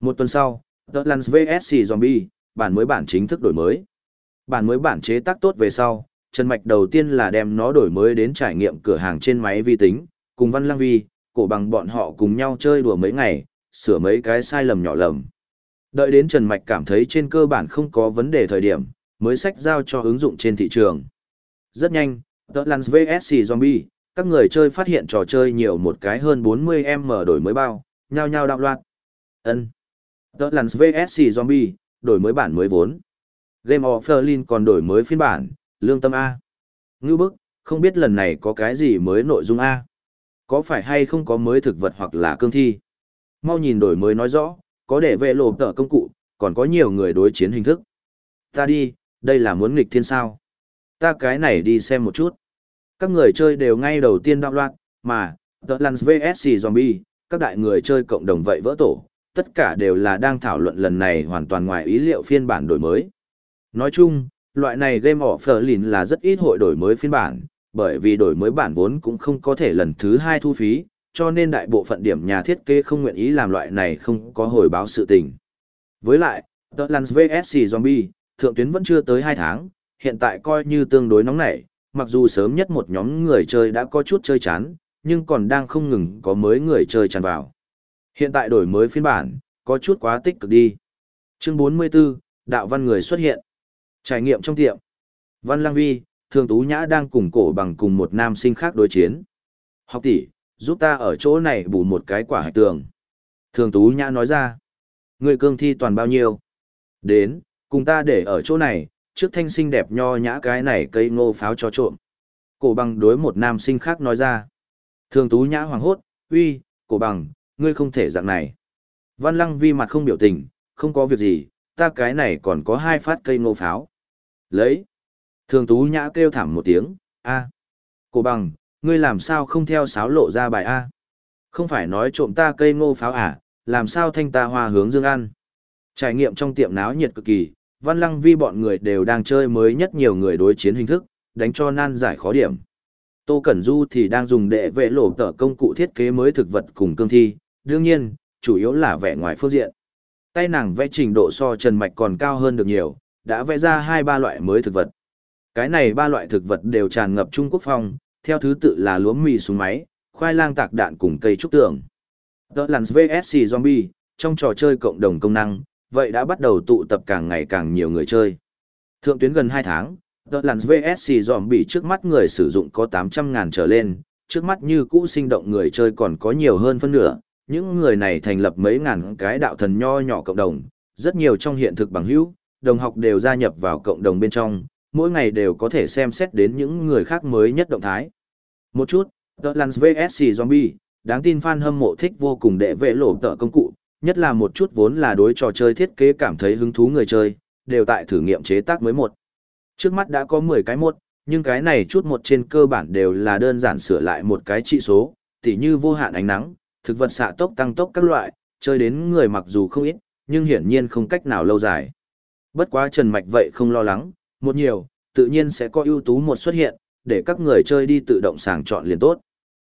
Một tuần sau, The Lance VSC Zombie, bản mới bản chính thức đổi mới. Bản mới bản chế tác tốt về sau, Trần Mạch đầu tiên là đem nó đổi mới đến trải nghiệm cửa hàng trên máy vi tính, cùng Văn Lăng Vi, cổ bằng bọn họ cùng nhau chơi đùa mấy ngày, sửa mấy cái sai lầm nhỏ lầm. Đợi đến Trần Mạch cảm thấy trên cơ bản không có vấn đề thời điểm, mới sách giao cho ứng dụng trên thị trường. Rất nhanh, The Lance VSC Zombie, các người chơi phát hiện trò chơi nhiều một cái hơn 40M đổi mới bao, nhao nhao đạo loạt. Ân. The Lance VSC Zombie, đổi mới bản mới vốn. Game of Berlin còn đổi mới phiên bản, lương tâm A. Ngư bức, không biết lần này có cái gì mới nội dung A. Có phải hay không có mới thực vật hoặc là cương thi? Mau nhìn đổi mới nói rõ, có để vệ lộ tờ công cụ, còn có nhiều người đối chiến hình thức. Ta đi, đây là muốn nghịch thiên sao. Ta cái này đi xem một chút. Các người chơi đều ngay đầu tiên đạo loạn, mà, The Lance VSC Zombie, các đại người chơi cộng đồng vậy vỡ tổ, tất cả đều là đang thảo luận lần này hoàn toàn ngoài ý liệu phiên bản đổi mới. Nói chung, loại này game of Berlin là rất ít hội đổi mới phiên bản, bởi vì đổi mới bản vốn cũng không có thể lần thứ hai thu phí, cho nên đại bộ phận điểm nhà thiết kế không nguyện ý làm loại này không có hồi báo sự tình. Với lại, The Lance VSC Zombie, thượng tuyến vẫn chưa tới 2 tháng, hiện tại coi như tương đối nóng nảy, mặc dù sớm nhất một nhóm người chơi đã có chút chơi chán, nhưng còn đang không ngừng có mới người chơi tràn vào. Hiện tại đổi mới phiên bản, có chút quá tích cực đi. Chương 44, đạo văn người xuất hiện. Trải nghiệm trong tiệm. Văn Lang Vi, Thường Tú Nhã đang cùng cổ bằng cùng một nam sinh khác đối chiến. Học tỷ, giúp ta ở chỗ này bù một cái quả hạch tường. Thường Tú Nhã nói ra. Người cương thi toàn bao nhiêu? Đến, cùng ta để ở chỗ này, trước thanh sinh đẹp nho nhã cái này cây ngô pháo cho trộm. Cổ bằng đối một nam sinh khác nói ra. Thường Tú Nhã hoàng hốt, uy, cổ bằng, ngươi không thể dạng này. Văn Lăng Vi mặt không biểu tình, không có việc gì, ta cái này còn có hai phát cây ngô pháo. Lấy. Thường Tú Nhã kêu thảm một tiếng, a, Cô bằng, ngươi làm sao không theo sáo lộ ra bài A? Không phải nói trộm ta cây ngô pháo à, làm sao thanh ta hoa hướng dương ăn? Trải nghiệm trong tiệm náo nhiệt cực kỳ, Văn Lăng Vi bọn người đều đang chơi mới nhất nhiều người đối chiến hình thức, đánh cho nan giải khó điểm. Tô Cẩn Du thì đang dùng đệ vệ lộ tờ công cụ thiết kế mới thực vật cùng cương thi, đương nhiên, chủ yếu là vẽ ngoài phương diện. Tay nàng vẽ trình độ so Trần Mạch còn cao hơn được nhiều, đã vẽ ra hai ba loại mới thực vật. Cái này ba loại thực vật đều tràn ngập Trung Quốc phong, theo thứ tự là lúa mì súng máy, khoai lang tạc đạn cùng cây trúc tường. The Lance VSC Zombie, trong trò chơi cộng đồng công năng, vậy đã bắt đầu tụ tập càng ngày càng nhiều người chơi. Thượng tuyến gần 2 tháng, The Lands VSC Zombie trước mắt người sử dụng có 800.000 trở lên, trước mắt như cũ sinh động người chơi còn có nhiều hơn phân nửa, những người này thành lập mấy ngàn cái đạo thần nho nhỏ cộng đồng, rất nhiều trong hiện thực bằng hữu, đồng học đều gia nhập vào cộng đồng bên trong, mỗi ngày đều có thể xem xét đến những người khác mới nhất động thái. Một chút, The Lance VSC Zombie, đáng tin fan hâm mộ thích vô cùng đệ vệ lộ tợ công cụ, nhất là một chút vốn là đối trò chơi thiết kế cảm thấy hứng thú người chơi, đều tại thử nghiệm chế tác mới một. Trước mắt đã có 10 cái một, nhưng cái này chút một trên cơ bản đều là đơn giản sửa lại một cái trị số, tỉ như vô hạn ánh nắng, thực vật xạ tốc tăng tốc các loại, chơi đến người mặc dù không ít, nhưng hiển nhiên không cách nào lâu dài. Bất quá Trần Mạch vậy không lo lắng, một nhiều, tự nhiên sẽ có ưu tú một xuất hiện, để các người chơi đi tự động sàng chọn liền tốt.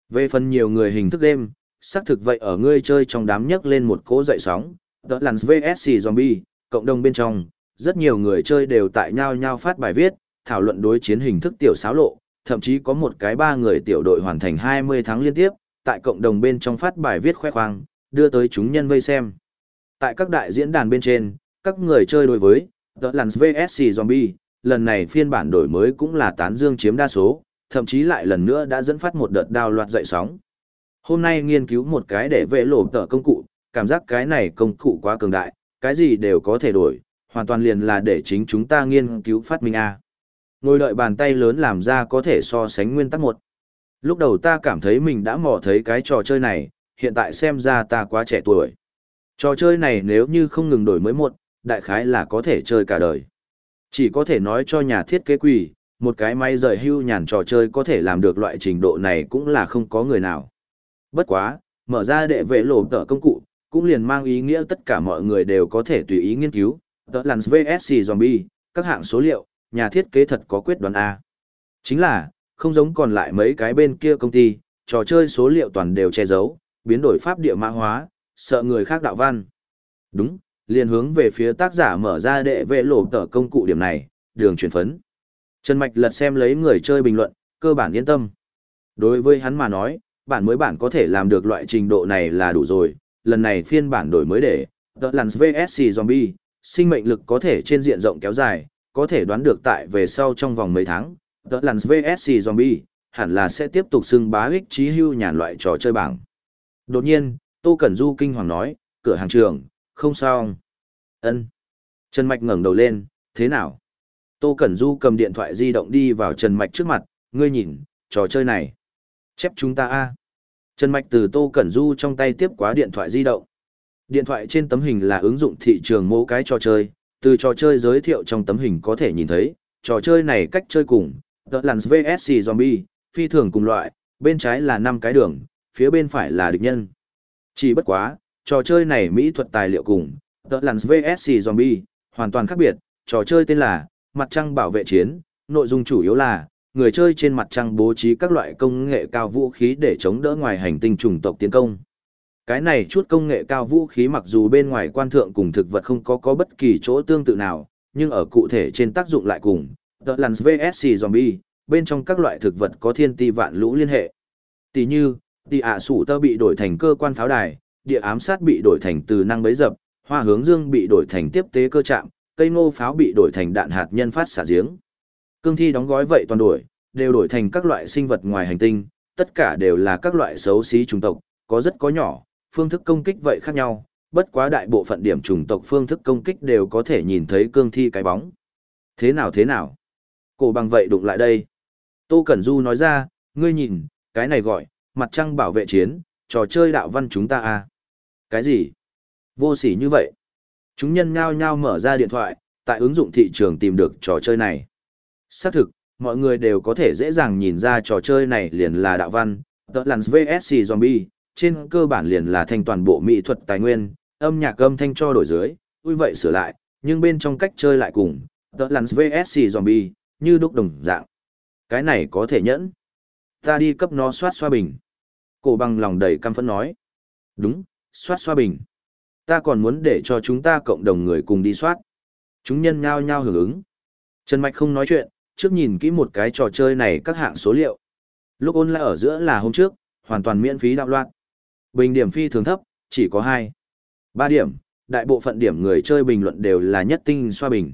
Về phần nhiều người hình thức đêm, xác thực vậy ở ngươi chơi trong đám nhấc lên một cỗ dậy sóng, đó là VSC Zombie, cộng đồng bên trong, rất nhiều người chơi đều tại nhau nhau phát bài viết, thảo luận đối chiến hình thức tiểu xáo lộ, thậm chí có một cái ba người tiểu đội hoàn thành 20 tháng liên tiếp, tại cộng đồng bên trong phát bài viết khoe khoang, đưa tới chúng nhân vây xem. Tại các đại diễn đàn bên trên, các người chơi đối với The Lands VSC Zombie, lần này phiên bản đổi mới cũng là tán dương chiếm đa số, thậm chí lại lần nữa đã dẫn phát một đợt đao loạt dậy sóng. Hôm nay nghiên cứu một cái để vệ lộ tờ công cụ, cảm giác cái này công cụ quá cường đại, cái gì đều có thể đổi, hoàn toàn liền là để chính chúng ta nghiên cứu phát minh A. Ngồi đợi bàn tay lớn làm ra có thể so sánh nguyên tắc một. Lúc đầu ta cảm thấy mình đã mò thấy cái trò chơi này, hiện tại xem ra ta quá trẻ tuổi. Trò chơi này nếu như không ngừng đổi mới một, đại khái là có thể chơi cả đời. Chỉ có thể nói cho nhà thiết kế quỷ, một cái máy rời hưu nhàn trò chơi có thể làm được loại trình độ này cũng là không có người nào. Bất quá, mở ra đệ vệ lộ tờ công cụ, cũng liền mang ý nghĩa tất cả mọi người đều có thể tùy ý nghiên cứu, tờ làn VSC Zombie, các hạng số liệu, nhà thiết kế thật có quyết đoán A. Chính là, không giống còn lại mấy cái bên kia công ty, trò chơi số liệu toàn đều che giấu, biến đổi pháp địa mã hóa, sợ người khác đạo văn. Đúng, liền hướng về phía tác giả mở ra đệ vệ lộ tờ công cụ điểm này, đường chuyển phấn. Trần Mạch lật xem lấy người chơi bình luận, cơ bản yên tâm. Đối với hắn mà nói, bản mới bản có thể làm được loại trình độ này là đủ rồi, lần này phiên bản đổi mới để, The Lance VSC Zombie, sinh mệnh lực có thể trên diện rộng kéo dài, có thể đoán được tại về sau trong vòng mấy tháng, The Lance VSC Zombie, hẳn là sẽ tiếp tục xưng bá ích trí hưu nhàn loại trò chơi bảng. Đột nhiên, Tô Cẩn Du kinh hoàng nói, cửa hàng trường, không sao. ân Trần Mạch ngẩng đầu lên, thế nào? Tô Cẩn Du cầm điện thoại di động đi vào Trần Mạch trước mặt, ngươi nhìn, trò chơi này. Chép chúng ta a Trần Mạch từ Tô Cẩn Du trong tay tiếp quá điện thoại di động. Điện thoại trên tấm hình là ứng dụng thị trường mô cái trò chơi, từ trò chơi giới thiệu trong tấm hình có thể nhìn thấy, trò chơi này cách chơi cùng, The Lance VSC Zombie, phi thường cùng loại, bên trái là 5 cái đường, phía bên phải là địch nhân. Chỉ bất quá, trò chơi này mỹ thuật tài liệu cùng, The Lance VSC Zombie, hoàn toàn khác biệt, trò chơi tên là Mặt Trăng Bảo vệ Chiến, nội dung chủ yếu là người chơi trên mặt trăng bố trí các loại công nghệ cao vũ khí để chống đỡ ngoài hành tinh chủng tộc tiến công. Cái này chút công nghệ cao vũ khí mặc dù bên ngoài quan thượng cùng thực vật không có có bất kỳ chỗ tương tự nào, nhưng ở cụ thể trên tác dụng lại cùng, The Lands VSC Zombie, bên trong các loại thực vật có thiên ti vạn lũ liên hệ. Tỷ như, tỷ ạ sủ tơ bị đổi thành cơ quan pháo đài, địa ám sát bị đổi thành từ năng bấy dập, hoa hướng dương bị đổi thành tiếp tế cơ trạm, cây ngô pháo bị đổi thành đạn hạt nhân phát xả giếng. Cương thi đóng gói vậy toàn đổi, đều đổi thành các loại sinh vật ngoài hành tinh, tất cả đều là các loại xấu xí trùng tộc, có rất có nhỏ, phương thức công kích vậy khác nhau, bất quá đại bộ phận điểm trùng tộc phương thức công kích đều có thể nhìn thấy cương thi cái bóng. Thế nào thế nào? Cổ bằng vậy đụng lại đây. Tô Cẩn Du nói ra, ngươi nhìn, cái này gọi, mặt trăng bảo vệ chiến, trò chơi đạo văn chúng ta à. Cái gì? Vô sỉ như vậy. Chúng nhân nhao nhao mở ra điện thoại, tại ứng dụng thị trường tìm được trò chơi này. Xác thực, mọi người đều có thể dễ dàng nhìn ra trò chơi này liền là đạo văn, tợ lằn VSC Zombie, trên cơ bản liền là thành toàn bộ mỹ thuật tài nguyên, âm nhạc âm thanh cho đổi dưới, vui vậy sửa lại, nhưng bên trong cách chơi lại cùng, tợ lằn VSC Zombie, như đúc đồng dạng. Cái này có thể nhẫn. Ta đi cấp nó soát xoa bình. Cổ bằng lòng đầy căm phẫn nói. Đúng, soát xoa bình. Ta còn muốn để cho chúng ta cộng đồng người cùng đi soát. Chúng nhân nhao nhao hưởng ứng. Trần Mạch không nói chuyện, trước nhìn kỹ một cái trò chơi này các hạng số liệu. Lúc ôn lại ở giữa là hôm trước, hoàn toàn miễn phí đạo loạn. Bình điểm phi thường thấp, chỉ có 2. 3 điểm, đại bộ phận điểm người chơi bình luận đều là nhất tinh xoa bình.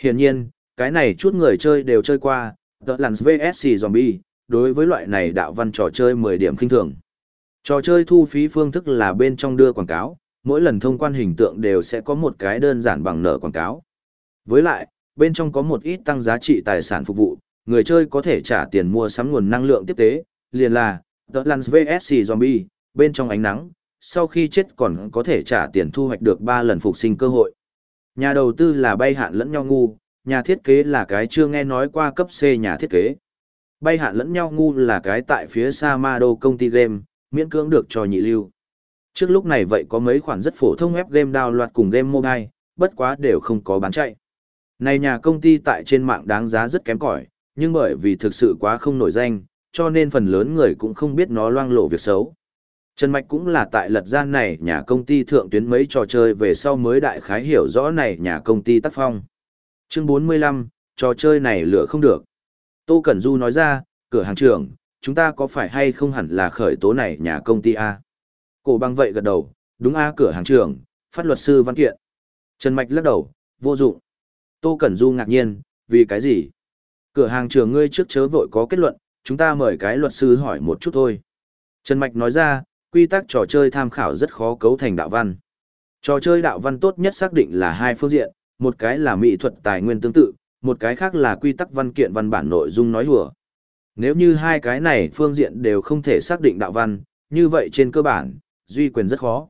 Hiển nhiên, cái này chút người chơi đều chơi qua, The Lands VSC Zombie, đối với loại này đạo văn trò chơi 10 điểm kinh thường. Trò chơi thu phí phương thức là bên trong đưa quảng cáo, mỗi lần thông quan hình tượng đều sẽ có một cái đơn giản bằng nợ quảng cáo. Với lại, bên trong có một ít tăng giá trị tài sản phục vụ, người chơi có thể trả tiền mua sắm nguồn năng lượng tiếp tế, liền là The Lands VSC Zombie, bên trong ánh nắng, sau khi chết còn có thể trả tiền thu hoạch được 3 lần phục sinh cơ hội. Nhà đầu tư là bay hạn lẫn nhau ngu, nhà thiết kế là cái chưa nghe nói qua cấp C nhà thiết kế. Bay hạn lẫn nhau ngu là cái tại phía xa Mado công ty game, miễn cưỡng được cho nhị lưu. Trước lúc này vậy có mấy khoản rất phổ thông web game đào loạt cùng game mobile, bất quá đều không có bán chạy. Này nhà công ty tại trên mạng đáng giá rất kém cỏi, nhưng bởi vì thực sự quá không nổi danh, cho nên phần lớn người cũng không biết nó loang lộ việc xấu. Trần Mạch cũng là tại lật gian này nhà công ty thượng tuyến mấy trò chơi về sau mới đại khái hiểu rõ này nhà công ty tác phong. Chương 45, trò chơi này lựa không được. Tô Cẩn Du nói ra, cửa hàng trưởng, chúng ta có phải hay không hẳn là khởi tố này nhà công ty A? Cổ băng vậy gật đầu, đúng A cửa hàng trưởng, phát luật sư văn kiện. Trần Mạch lắc đầu, vô dụng. Tô Cẩn Du ngạc nhiên, vì cái gì? Cửa hàng trưởng ngươi trước chớ vội có kết luận, chúng ta mời cái luật sư hỏi một chút thôi. Trần Mạch nói ra, quy tắc trò chơi tham khảo rất khó cấu thành đạo văn. Trò chơi đạo văn tốt nhất xác định là hai phương diện, một cái là mỹ thuật tài nguyên tương tự, một cái khác là quy tắc văn kiện văn bản nội dung nói hùa. Nếu như hai cái này phương diện đều không thể xác định đạo văn, như vậy trên cơ bản, duy quyền rất khó.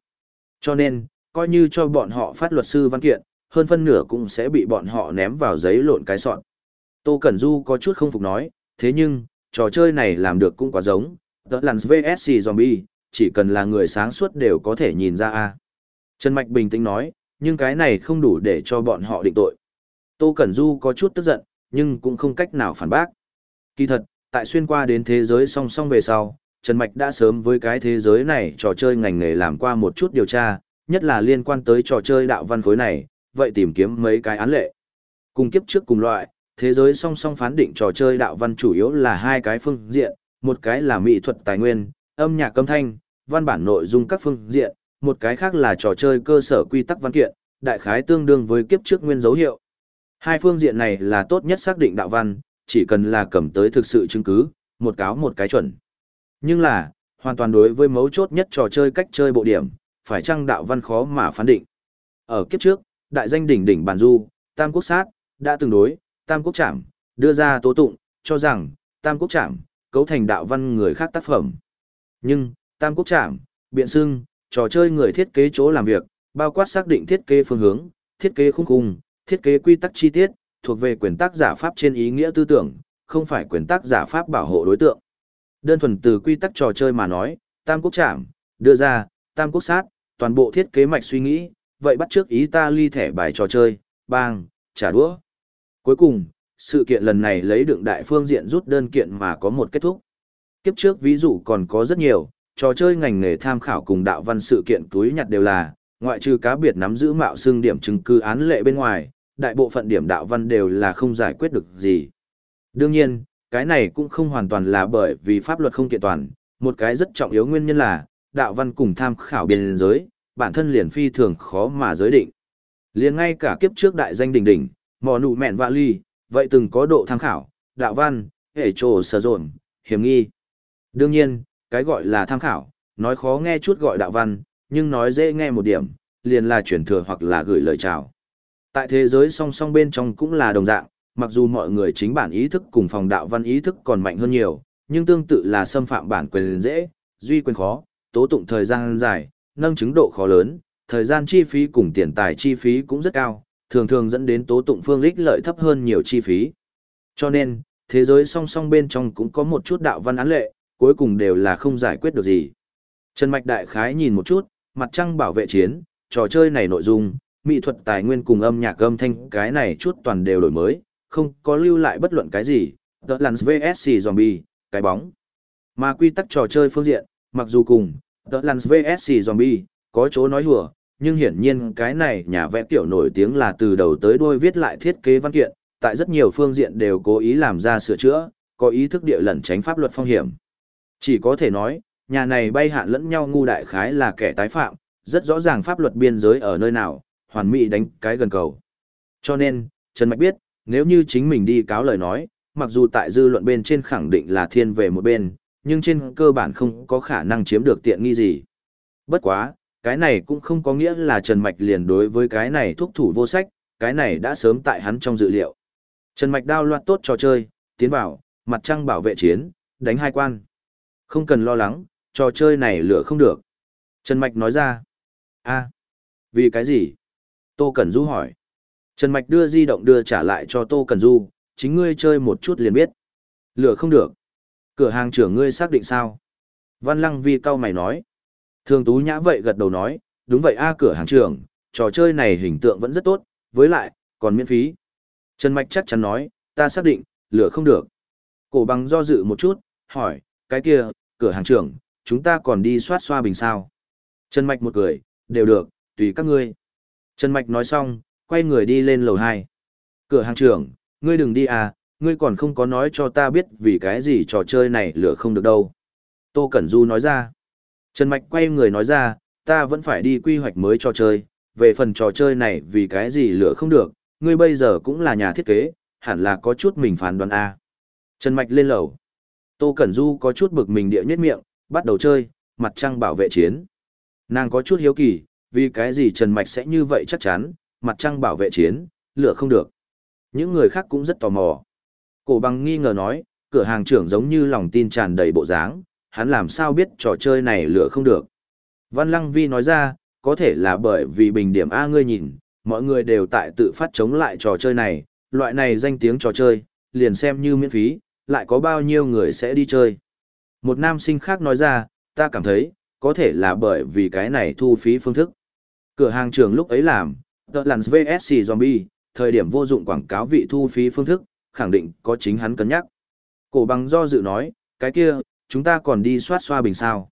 Cho nên, coi như cho bọn họ phát luật sư văn kiện, hơn phân nửa cũng sẽ bị bọn họ ném vào giấy lộn cái sọn. Tô Cẩn Du có chút không phục nói, thế nhưng, trò chơi này làm được cũng quá giống, The Lance VSC Zombie, chỉ cần là người sáng suốt đều có thể nhìn ra a. Trần Mạch bình tĩnh nói, nhưng cái này không đủ để cho bọn họ định tội. Tô Cẩn Du có chút tức giận, nhưng cũng không cách nào phản bác. Kỳ thật, tại xuyên qua đến thế giới song song về sau, Trần Mạch đã sớm với cái thế giới này trò chơi ngành nghề làm qua một chút điều tra, nhất là liên quan tới trò chơi đạo văn khối này, vậy tìm kiếm mấy cái án lệ. Cùng kiếp trước cùng loại, thế giới song song phán định trò chơi đạo văn chủ yếu là hai cái phương diện, một cái là mỹ thuật tài nguyên, âm nhạc âm thanh, văn bản nội dung các phương diện, một cái khác là trò chơi cơ sở quy tắc văn kiện, đại khái tương đương với kiếp trước nguyên dấu hiệu. Hai phương diện này là tốt nhất xác định đạo văn, chỉ cần là cầm tới thực sự chứng cứ, một cáo một cái chuẩn. Nhưng là, hoàn toàn đối với mấu chốt nhất trò chơi cách chơi bộ điểm, phải chăng đạo văn khó mà phán định. Ở kiếp trước, đại danh đỉnh đỉnh bản du, Tam Quốc Sát, đã từng đối, Tam Quốc Trảm, đưa ra tố tụng, cho rằng, Tam Quốc Trảm, cấu thành đạo văn người khác tác phẩm. Nhưng, Tam Quốc Trảm, biện xưng, trò chơi người thiết kế chỗ làm việc, bao quát xác định thiết kế phương hướng, thiết kế khung khung, thiết kế quy tắc chi tiết, thuộc về quyền tác giả pháp trên ý nghĩa tư tưởng, không phải quyền tác giả pháp bảo hộ đối tượng. Đơn thuần từ quy tắc trò chơi mà nói, Tam Quốc Trạm, đưa ra, Tam Quốc Sát, toàn bộ thiết kế mạch suy nghĩ, vậy bắt trước ý ta ly thẻ bài trò chơi, bang, trả đũa. Cuối cùng, sự kiện lần này lấy đựng đại phương diện rút đơn kiện mà có một kết thúc. Kiếp trước ví dụ còn có rất nhiều, trò chơi ngành nghề tham khảo cùng đạo văn sự kiện túi nhặt đều là, ngoại trừ cá biệt nắm giữ mạo xương điểm chứng cứ án lệ bên ngoài, đại bộ phận điểm đạo văn đều là không giải quyết được gì. Đương nhiên, cái này cũng không hoàn toàn là bởi vì pháp luật không kiện toàn, một cái rất trọng yếu nguyên nhân là, đạo văn cùng tham khảo biên giới, bản thân liền phi thường khó mà giới định. Liền ngay cả kiếp trước đại danh đỉnh đỉnh, mò nụ mẹn vạ ly, vậy từng có độ tham khảo, đạo văn, hệ trồ sở rộn, hiểm nghi. Đương nhiên, cái gọi là tham khảo, nói khó nghe chút gọi đạo văn, nhưng nói dễ nghe một điểm, liền là chuyển thừa hoặc là gửi lời chào. Tại thế giới song song bên trong cũng là đồng dạng, mặc dù mọi người chính bản ý thức cùng phòng đạo văn ý thức còn mạnh hơn nhiều, nhưng tương tự là xâm phạm bản quyền dễ, duy quyền khó, tố tụng thời gian dài, nâng chứng độ khó lớn, thời gian chi phí cùng tiền tài chi phí cũng rất cao, thường thường dẫn đến tố tụng phương lích lợi thấp hơn nhiều chi phí. Cho nên, thế giới song song bên trong cũng có một chút đạo văn án lệ, cuối cùng đều là không giải quyết được gì. Trần Mạch Đại Khái nhìn một chút, mặt trăng bảo vệ chiến, trò chơi này nội dung, mỹ thuật tài nguyên cùng âm nhạc âm thanh cái này chút toàn đều đổi mới, không có lưu lại bất luận cái gì, The Lance VSC Zombie, cái bóng. Mà quy tắc trò chơi phương diện, mặc dù cùng, The Lance VSC Zombie, có chỗ nói hùa, nhưng hiển nhiên cái này nhà vẽ tiểu nổi tiếng là từ đầu tới đuôi viết lại thiết kế văn kiện, tại rất nhiều phương diện đều cố ý làm ra sửa chữa, có ý thức địa lẩn tránh pháp luật phong hiểm. Chỉ có thể nói, nhà này bay hạn lẫn nhau ngu đại khái là kẻ tái phạm, rất rõ ràng pháp luật biên giới ở nơi nào, hoàn mỹ đánh cái gần cầu. Cho nên, Trần Mạch biết, nếu như chính mình đi cáo lời nói, mặc dù tại dư luận bên trên khẳng định là thiên về một bên, nhưng trên cơ bản không có khả năng chiếm được tiện nghi gì. Bất quá, cái này cũng không có nghĩa là Trần Mạch liền đối với cái này thúc thủ vô sách, cái này đã sớm tại hắn trong dự liệu. Trần Mạch đao loạt tốt trò chơi, tiến vào, mặt trăng bảo vệ chiến, đánh hai quan. Không cần lo lắng, trò chơi này lửa không được. Trần Mạch nói ra. a vì cái gì? Tô Cẩn Du hỏi. Trần Mạch đưa di động đưa trả lại cho Tô Cẩn Du, chính ngươi chơi một chút liền biết. Lửa không được. Cửa hàng trưởng ngươi xác định sao? Văn Lăng Vi cao mày nói. Thường Tú Nhã vậy gật đầu nói, đúng vậy a cửa hàng trưởng, trò chơi này hình tượng vẫn rất tốt, với lại, còn miễn phí. Trần Mạch chắc chắn nói, ta xác định, lửa không được. Cổ bằng do dự một chút, hỏi, cái kia, cửa hàng trưởng, chúng ta còn đi soát xoa bình sao. Trần Mạch một cười, đều được, tùy các ngươi. Trần Mạch nói xong, quay người đi lên lầu 2. Cửa hàng trưởng, ngươi đừng đi à, ngươi còn không có nói cho ta biết vì cái gì trò chơi này lửa không được đâu. Tô Cẩn Du nói ra. Trần Mạch quay người nói ra, ta vẫn phải đi quy hoạch mới trò chơi, về phần trò chơi này vì cái gì lửa không được, ngươi bây giờ cũng là nhà thiết kế, hẳn là có chút mình phán đoán A. Trần Mạch lên lầu. Tô Cẩn Du có chút bực mình địa nhất miệng, bắt đầu chơi, mặt trăng bảo vệ chiến. Nàng có chút hiếu kỳ, vì cái gì Trần Mạch sẽ như vậy chắc chắn, mặt trăng bảo vệ chiến, lửa không được. Những người khác cũng rất tò mò. Cổ bằng nghi ngờ nói, cửa hàng trưởng giống như lòng tin tràn đầy bộ dáng, hắn làm sao biết trò chơi này lửa không được. Văn Lăng Vi nói ra, có thể là bởi vì bình điểm A ngươi nhìn, mọi người đều tại tự phát chống lại trò chơi này, loại này danh tiếng trò chơi, liền xem như miễn phí, lại có bao nhiêu người sẽ đi chơi. Một nam sinh khác nói ra, ta cảm thấy, có thể là bởi vì cái này thu phí phương thức. Cửa hàng trường lúc ấy làm, tợ Lance VSC Zombie, thời điểm vô dụng quảng cáo vị thu phí phương thức, khẳng định có chính hắn cân nhắc. Cổ bằng do dự nói, cái kia, chúng ta còn đi soát xoa bình sao.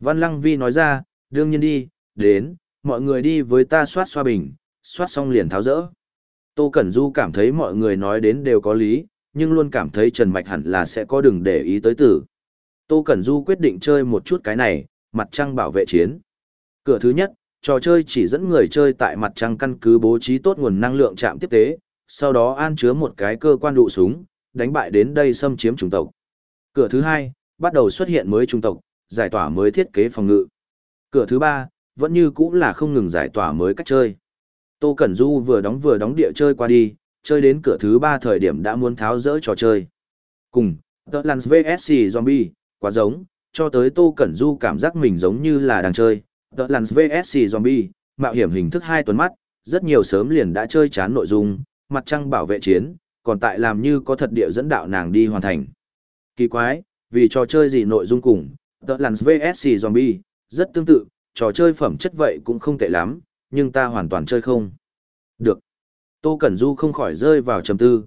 Văn Lăng Vi nói ra, đương nhiên đi, đến, mọi người đi với ta soát xoa bình, soát xong liền tháo rỡ. Tô Cẩn Du cảm thấy mọi người nói đến đều có lý, nhưng luôn cảm thấy Trần Mạch hẳn là sẽ có đừng để ý tới tử. Tô Cẩn Du quyết định chơi một chút cái này, mặt trăng bảo vệ chiến. Cửa thứ nhất, trò chơi chỉ dẫn người chơi tại mặt trăng căn cứ bố trí tốt nguồn năng lượng chạm tiếp tế, sau đó an chứa một cái cơ quan đụ súng, đánh bại đến đây xâm chiếm chủng tộc. Cửa thứ hai, bắt đầu xuất hiện mới chủng tộc, giải tỏa mới thiết kế phòng ngự. Cửa thứ ba, vẫn như cũng là không ngừng giải tỏa mới cách chơi. Tô Cẩn Du vừa đóng vừa đóng địa chơi qua đi, chơi đến cửa thứ ba thời điểm đã muốn tháo rỡ trò chơi. Cùng, The Lance VSC Zombie, quá giống, cho tới Tô Cẩn Du cảm giác mình giống như là đang chơi. The Lance VSC Zombie, mạo hiểm hình thức hai tuần mắt, rất nhiều sớm liền đã chơi chán nội dung, mặt trăng bảo vệ chiến, còn tại làm như có thật địa dẫn đạo nàng đi hoàn thành. Kỳ quái, vì trò chơi gì nội dung cùng, The Lance VSC Zombie, rất tương tự, trò chơi phẩm chất vậy cũng không tệ lắm, nhưng ta hoàn toàn chơi không. Được. Tô Cẩn Du không khỏi rơi vào trầm tư.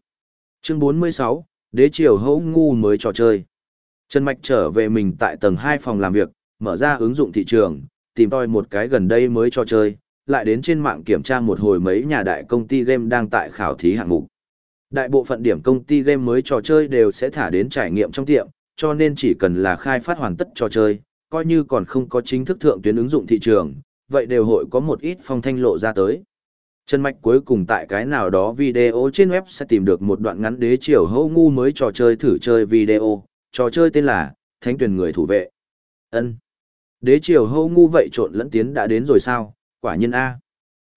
Chương 46, Đế triều hấu ngu mới trò chơi. Trần Mạch trở về mình tại tầng 2 phòng làm việc, mở ra ứng dụng thị trường, tìm tòi một cái gần đây mới trò chơi, lại đến trên mạng kiểm tra một hồi mấy nhà đại công ty game đang tại khảo thí hạng mục. Đại bộ phận điểm công ty game mới trò chơi đều sẽ thả đến trải nghiệm trong tiệm, cho nên chỉ cần là khai phát hoàn tất trò chơi, coi như còn không có chính thức thượng tuyến ứng dụng thị trường, vậy đều hội có một ít phong thanh lộ ra tới. Trần Mạch cuối cùng tại cái nào đó video trên web sẽ tìm được một đoạn ngắn đế triều hâu ngu mới trò chơi thử chơi video, trò chơi tên là Thánh tuyển người thủ vệ. ân Đế triều hâu ngu vậy trộn lẫn tiến đã đến rồi sao, quả nhiên A.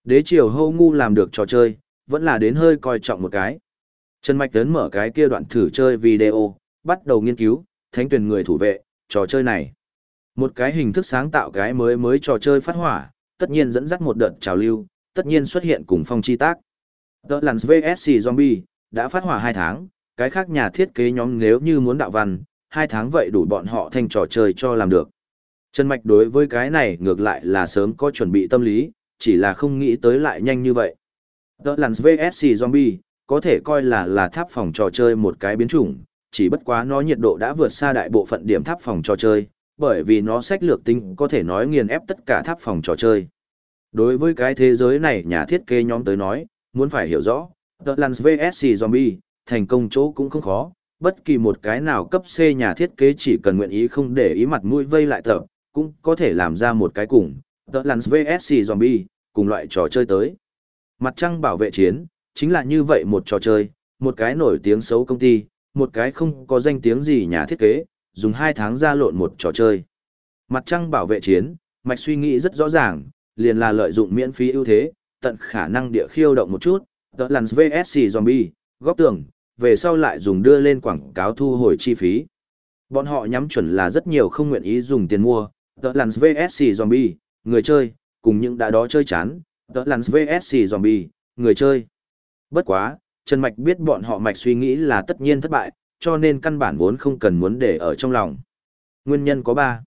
Đế triều hâu ngu làm được trò chơi, vẫn là đến hơi coi trọng một cái. Trần Mạch đến mở cái kia đoạn thử chơi video, bắt đầu nghiên cứu, Thánh tuyển người thủ vệ, trò chơi này. Một cái hình thức sáng tạo cái mới mới trò chơi phát hỏa, tất nhiên dẫn dắt một đợt trào lưu, tất nhiên xuất hiện cùng phong chi tác. The Lance VSC Zombie, đã phát hỏa 2 tháng, cái khác nhà thiết kế nhóm nếu như muốn đạo văn, 2 tháng vậy đủ bọn họ thành trò chơi cho làm được. Trần Mạch đối với cái này ngược lại là sớm có chuẩn bị tâm lý, chỉ là không nghĩ tới lại nhanh như vậy. The Lance VSC Zombie, có thể coi là là tháp phòng trò chơi một cái biến chủng, chỉ bất quá nó nhiệt độ đã vượt xa đại bộ phận điểm tháp phòng trò chơi, bởi vì nó sách lược tính có thể nói nghiền ép tất cả tháp phòng trò chơi. Đối với cái thế giới này nhà thiết kế nhóm tới nói, muốn phải hiểu rõ, The Lance VSC Zombie, thành công chỗ cũng không khó, bất kỳ một cái nào cấp C nhà thiết kế chỉ cần nguyện ý không để ý mặt mũi vây lại tập, cũng có thể làm ra một cái cùng, The Lance VSC Zombie, cùng loại trò chơi tới. Mặt trăng bảo vệ chiến, chính là như vậy một trò chơi, một cái nổi tiếng xấu công ty, một cái không có danh tiếng gì nhà thiết kế, dùng hai tháng ra lộn một trò chơi. Mặt trăng bảo vệ chiến, mạch suy nghĩ rất rõ ràng, liền là lợi dụng miễn phí ưu thế, tận khả năng địa khiêu động một chút, tớ lằn VSC Zombie, góp tường, về sau lại dùng đưa lên quảng cáo thu hồi chi phí. Bọn họ nhắm chuẩn là rất nhiều không nguyện ý dùng tiền mua, tớ lằn VSC Zombie, người chơi, cùng những đã đó chơi chán, tớ lằn VSC Zombie, người chơi. Bất quá, Trần Mạch biết bọn họ mạch suy nghĩ là tất nhiên thất bại, cho nên căn bản vốn không cần muốn để ở trong lòng. Nguyên nhân có 3.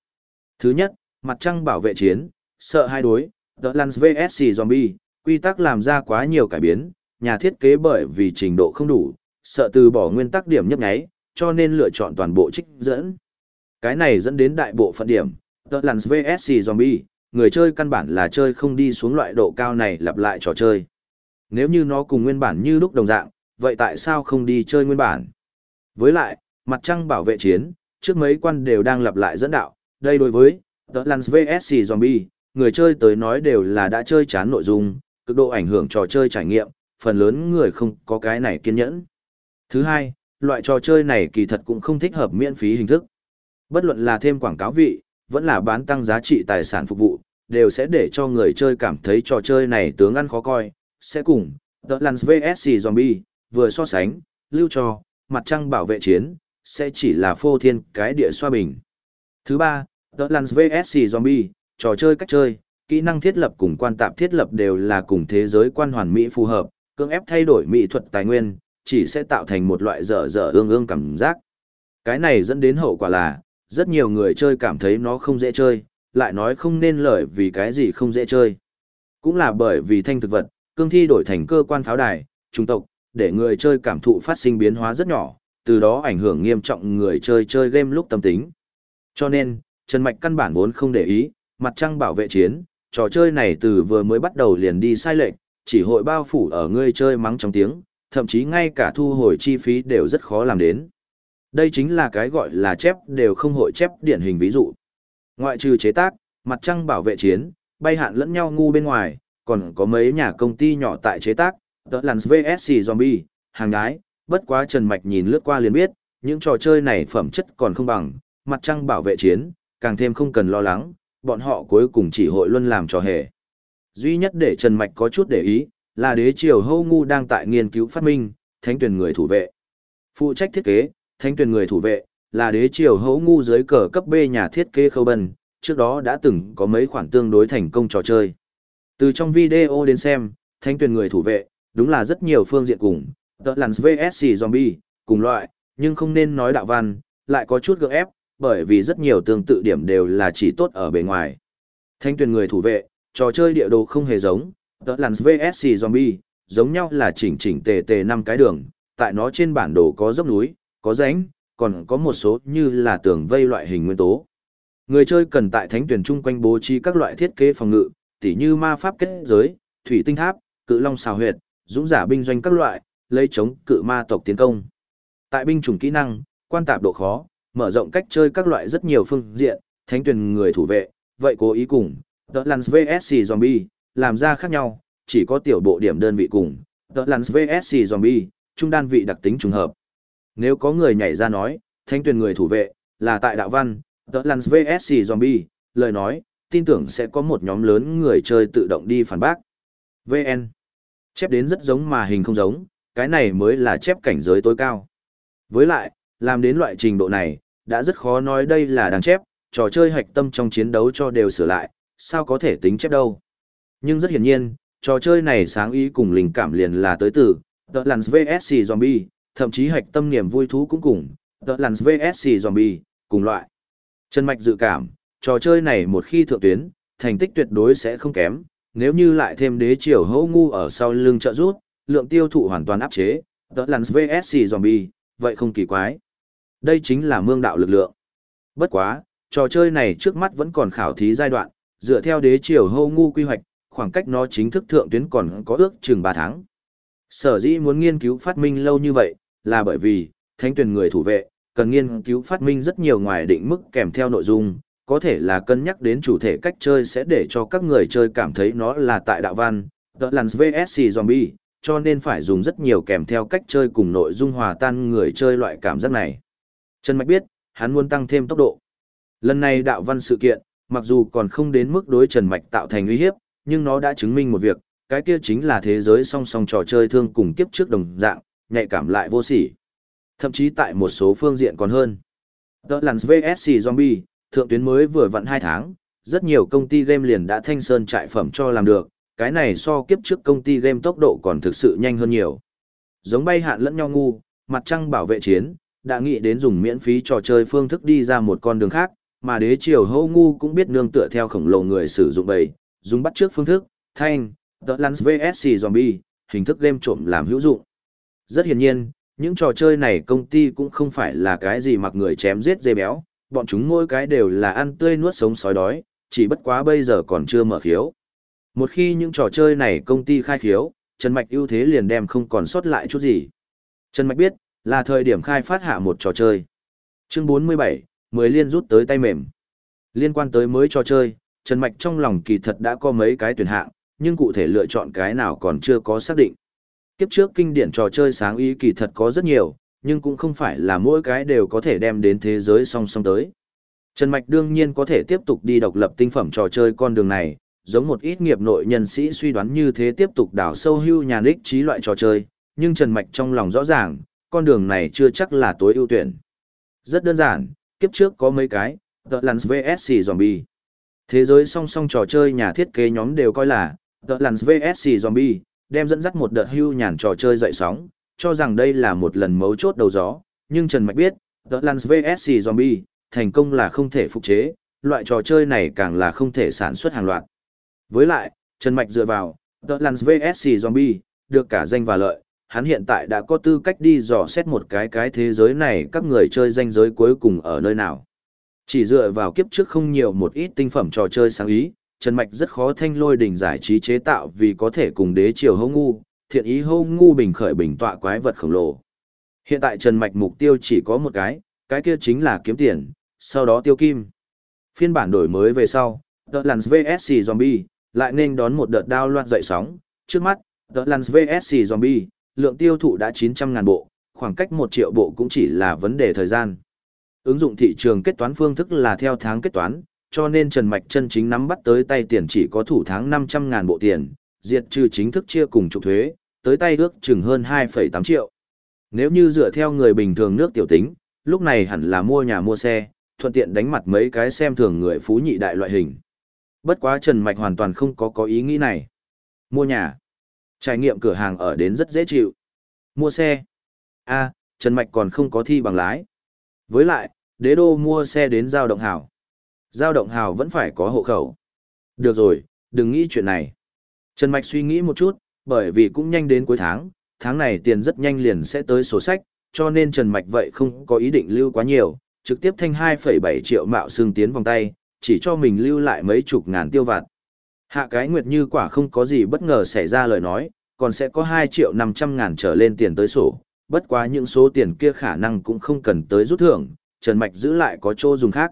Thứ nhất, mặt trăng bảo vệ chiến, sợ hai đối, The Lance VSC Zombie, quy tắc làm ra quá nhiều cải biến, nhà thiết kế bởi vì trình độ không đủ, sợ từ bỏ nguyên tắc điểm nhấp nháy, cho nên lựa chọn toàn bộ trích dẫn. Cái này dẫn đến đại bộ phận điểm, The Lance VSC Zombie, người chơi căn bản là chơi không đi xuống loại độ cao này lặp lại trò chơi. Nếu như nó cùng nguyên bản như lúc đồng dạng, vậy tại sao không đi chơi nguyên bản? Với lại, mặt trăng bảo vệ chiến, trước mấy quan đều đang lặp lại dẫn đạo, đây đối với The Lance VSC Zombie, người chơi tới nói đều là đã chơi chán nội dung, cực độ ảnh hưởng trò chơi trải nghiệm, phần lớn người không có cái này kiên nhẫn. Thứ hai, loại trò chơi này kỳ thật cũng không thích hợp miễn phí hình thức. Bất luận là thêm quảng cáo vị, vẫn là bán tăng giá trị tài sản phục vụ, đều sẽ để cho người chơi cảm thấy trò chơi này tướng ăn khó coi, sẽ cùng The Lands VSC Zombie, vừa so sánh, lưu cho, mặt trăng bảo vệ chiến, sẽ chỉ là phô thiên cái địa xoa bình. Thứ ba, The Lands VSC Zombie, trò chơi cách chơi, kỹ năng thiết lập cùng quan tạp thiết lập đều là cùng thế giới quan hoàn mỹ phù hợp, cưỡng ép thay đổi mỹ thuật tài nguyên, chỉ sẽ tạo thành một loại dở dở ương ương cảm giác. Cái này dẫn đến hậu quả là, rất nhiều người chơi cảm thấy nó không dễ chơi, lại nói không nên lời vì cái gì không dễ chơi. Cũng là bởi vì thanh thực vật, cương thi đổi thành cơ quan pháo đài, trung tộc, để người chơi cảm thụ phát sinh biến hóa rất nhỏ, từ đó ảnh hưởng nghiêm trọng người chơi chơi game lúc tâm tính. Cho nên, Trần Mạch căn bản vốn không để ý, mặt trăng bảo vệ chiến, trò chơi này từ vừa mới bắt đầu liền đi sai lệch, chỉ hội bao phủ ở ngươi chơi mắng trong tiếng, thậm chí ngay cả thu hồi chi phí đều rất khó làm đến. Đây chính là cái gọi là chép đều không hội chép điển hình ví dụ. Ngoại trừ chế tác, mặt trăng bảo vệ chiến, bay hạn lẫn nhau ngu bên ngoài, còn có mấy nhà công ty nhỏ tại chế tác, The làn VSC Zombie, hàng đái, bất quá Trần Mạch nhìn lướt qua liền biết, những trò chơi này phẩm chất còn không bằng, mặt trăng bảo vệ chiến, càng thêm không cần lo lắng, bọn họ cuối cùng chỉ hội luân làm trò hề. Duy nhất để Trần Mạch có chút để ý, là đế triều hâu ngu đang tại nghiên cứu phát minh, thánh tuyển người thủ vệ. Phụ trách thiết kế, thánh tuyển người thủ vệ, là đế triều hâu ngu dưới cờ cấp B nhà thiết kế khâu bần, trước đó đã từng có mấy khoản tương đối thành công trò chơi. Từ trong video đến xem, thánh tuyển người thủ vệ, đúng là rất nhiều phương diện cùng, tợ lằn VSC Zombie, cùng loại, nhưng không nên nói đạo văn, lại có chút gượng ép, bởi vì rất nhiều tương tự điểm đều là chỉ tốt ở bề ngoài. Thanh tuyển người thủ vệ, trò chơi địa đồ không hề giống, The Lands VSC Zombie, giống nhau là chỉnh chỉnh tề tề năm cái đường, tại nó trên bản đồ có dốc núi, có rãnh, còn có một số như là tường vây loại hình nguyên tố. Người chơi cần tại thánh tuyển chung quanh bố trí các loại thiết kế phòng ngự, tỉ như ma pháp kết giới, thủy tinh tháp, cự long xào huyệt, dũng giả binh doanh các loại, lấy chống cự ma tộc tiến công. Tại binh chủng kỹ năng, quan tạp độ khó, mở rộng cách chơi các loại rất nhiều phương diện, thánh tuyển người thủ vệ, vậy cố ý cùng, The Lance VSC Zombie, làm ra khác nhau, chỉ có tiểu bộ điểm đơn vị cùng, The Lance VSC Zombie, trung đan vị đặc tính trùng hợp. Nếu có người nhảy ra nói, thánh tuyển người thủ vệ, là tại đạo văn, The Lance VSC Zombie, lời nói, tin tưởng sẽ có một nhóm lớn người chơi tự động đi phản bác. VN. Chép đến rất giống mà hình không giống, cái này mới là chép cảnh giới tối cao. Với lại, làm đến loại trình độ này, đã rất khó nói đây là đáng chép, trò chơi hạch tâm trong chiến đấu cho đều sửa lại, sao có thể tính chép đâu. Nhưng rất hiển nhiên, trò chơi này sáng ý cùng linh cảm liền là tới từ The Lands VSC Zombie, thậm chí hạch tâm niềm vui thú cũng cùng The Lands VSC Zombie, cùng loại. Trần Mạch dự cảm, trò chơi này một khi thượng tuyến, thành tích tuyệt đối sẽ không kém, nếu như lại thêm đế triều hô ngu ở sau lưng trợ rút, lượng tiêu thụ hoàn toàn áp chế, The Lands VSC Zombie, vậy không kỳ quái. Đây chính là mương đạo lực lượng. Bất quá, trò chơi này trước mắt vẫn còn khảo thí giai đoạn, dựa theo đế triều hô ngu quy hoạch, khoảng cách nó chính thức thượng tuyến còn có ước chừng 3 tháng. Sở dĩ muốn nghiên cứu phát minh lâu như vậy, là bởi vì, thánh tuyển người thủ vệ, cần nghiên cứu phát minh rất nhiều ngoài định mức kèm theo nội dung, có thể là cân nhắc đến chủ thể cách chơi sẽ để cho các người chơi cảm thấy nó là tại đạo văn, The Lands VSC Zombie, cho nên phải dùng rất nhiều kèm theo cách chơi cùng nội dung hòa tan người chơi loại cảm giác này. Trần Mạch biết, hắn muốn tăng thêm tốc độ. Lần này đạo văn sự kiện, mặc dù còn không đến mức đối Trần Mạch tạo thành uy hiếp, nhưng nó đã chứng minh một việc, cái kia chính là thế giới song song trò chơi thương cùng kiếp trước đồng dạng, nhạy cảm lại vô sỉ. Thậm chí tại một số phương diện còn hơn. Đó là VSC Zombie, thượng tuyến mới vừa vặn 2 tháng, rất nhiều công ty game liền đã thanh sơn trại phẩm cho làm được, cái này so kiếp trước công ty game tốc độ còn thực sự nhanh hơn nhiều. Giống bay hạn lẫn nhau ngu, mặt trăng bảo vệ chiến, đã nghĩ đến dùng miễn phí trò chơi phương thức đi ra một con đường khác, mà đế triều hô ngu cũng biết nương tựa theo khổng lồ người sử dụng bầy, dùng bắt trước phương thức, thanh, The Lance VSC Zombie, hình thức game trộm làm hữu dụng. Rất hiển nhiên, những trò chơi này công ty cũng không phải là cái gì mặc người chém giết dê béo, bọn chúng mỗi cái đều là ăn tươi nuốt sống sói đói, chỉ bất quá bây giờ còn chưa mở khiếu. Một khi những trò chơi này công ty khai khiếu, Trần Mạch ưu thế liền đem không còn sót lại chút gì. Trần Mạch biết, là thời điểm khai phát hạ một trò chơi. Chương 47, 10 liên rút tới tay mềm. Liên quan tới mới trò chơi, Trần Mạch trong lòng kỳ thật đã có mấy cái tuyển hạng, nhưng cụ thể lựa chọn cái nào còn chưa có xác định. Kiếp trước kinh điển trò chơi sáng ý kỳ thật có rất nhiều, nhưng cũng không phải là mỗi cái đều có thể đem đến thế giới song song tới. Trần Mạch đương nhiên có thể tiếp tục đi độc lập tinh phẩm trò chơi con đường này, giống một ít nghiệp nội nhân sĩ suy đoán như thế tiếp tục đào sâu hưu nhà đích trí loại trò chơi, nhưng Trần Mạch trong lòng rõ ràng, con đường này chưa chắc là tối ưu tuyển. Rất đơn giản, kiếp trước có mấy cái, The Lands VSC Zombie. Thế giới song song trò chơi nhà thiết kế nhóm đều coi là The Lands VSC Zombie, đem dẫn dắt một đợt hưu nhàn trò chơi dậy sóng, cho rằng đây là một lần mấu chốt đầu gió, nhưng Trần Mạch biết, The Lands VSC Zombie, thành công là không thể phục chế, loại trò chơi này càng là không thể sản xuất hàng loạt. Với lại, Trần Mạch dựa vào, The Lands VSC Zombie, được cả danh và lợi, hắn hiện tại đã có tư cách đi dò xét một cái cái thế giới này các người chơi danh giới cuối cùng ở nơi nào. Chỉ dựa vào kiếp trước không nhiều một ít tinh phẩm trò chơi sáng ý, Trần Mạch rất khó thanh lôi đỉnh giải trí chế tạo vì có thể cùng đế triều hô ngu, thiện ý hô ngu bình khởi bình tọa quái vật khổng lồ. Hiện tại Trần Mạch mục tiêu chỉ có một cái, cái kia chính là kiếm tiền, sau đó tiêu kim. Phiên bản đổi mới về sau, The Lance VSC Zombie, lại nên đón một đợt đao loạt dậy sóng. Trước mắt, The Lance VSC Zombie, lượng tiêu thụ đã 900.000 bộ, khoảng cách 1 triệu bộ cũng chỉ là vấn đề thời gian. Ứng dụng thị trường kết toán phương thức là theo tháng kết toán, cho nên Trần Mạch chân chính nắm bắt tới tay tiền chỉ có thủ tháng 500.000 bộ tiền, diệt trừ chính thức chia cùng trục thuế, tới tay ước chừng hơn 2,8 triệu. Nếu như dựa theo người bình thường nước tiểu tính, lúc này hẳn là mua nhà mua xe, thuận tiện đánh mặt mấy cái xem thường người phú nhị đại loại hình. Bất quá Trần Mạch hoàn toàn không có có ý nghĩ này. Mua nhà. Trải nghiệm cửa hàng ở đến rất dễ chịu. Mua xe. a Trần Mạch còn không có thi bằng lái. Với lại, đế đô mua xe đến giao động hảo. Giao động hào vẫn phải có hộ khẩu. Được rồi, đừng nghĩ chuyện này. Trần Mạch suy nghĩ một chút, bởi vì cũng nhanh đến cuối tháng, tháng này tiền rất nhanh liền sẽ tới sổ sách, cho nên Trần Mạch vậy không có ý định lưu quá nhiều, trực tiếp thanh 2,7 triệu mạo xương tiến vòng tay, chỉ cho mình lưu lại mấy chục ngàn tiêu vặt. Hạ cái nguyệt như quả không có gì bất ngờ xảy ra lời nói, còn sẽ có 2 triệu 500 ngàn trở lên tiền tới sổ, bất quá những số tiền kia khả năng cũng không cần tới rút thưởng, Trần Mạch giữ lại có chỗ dùng khác.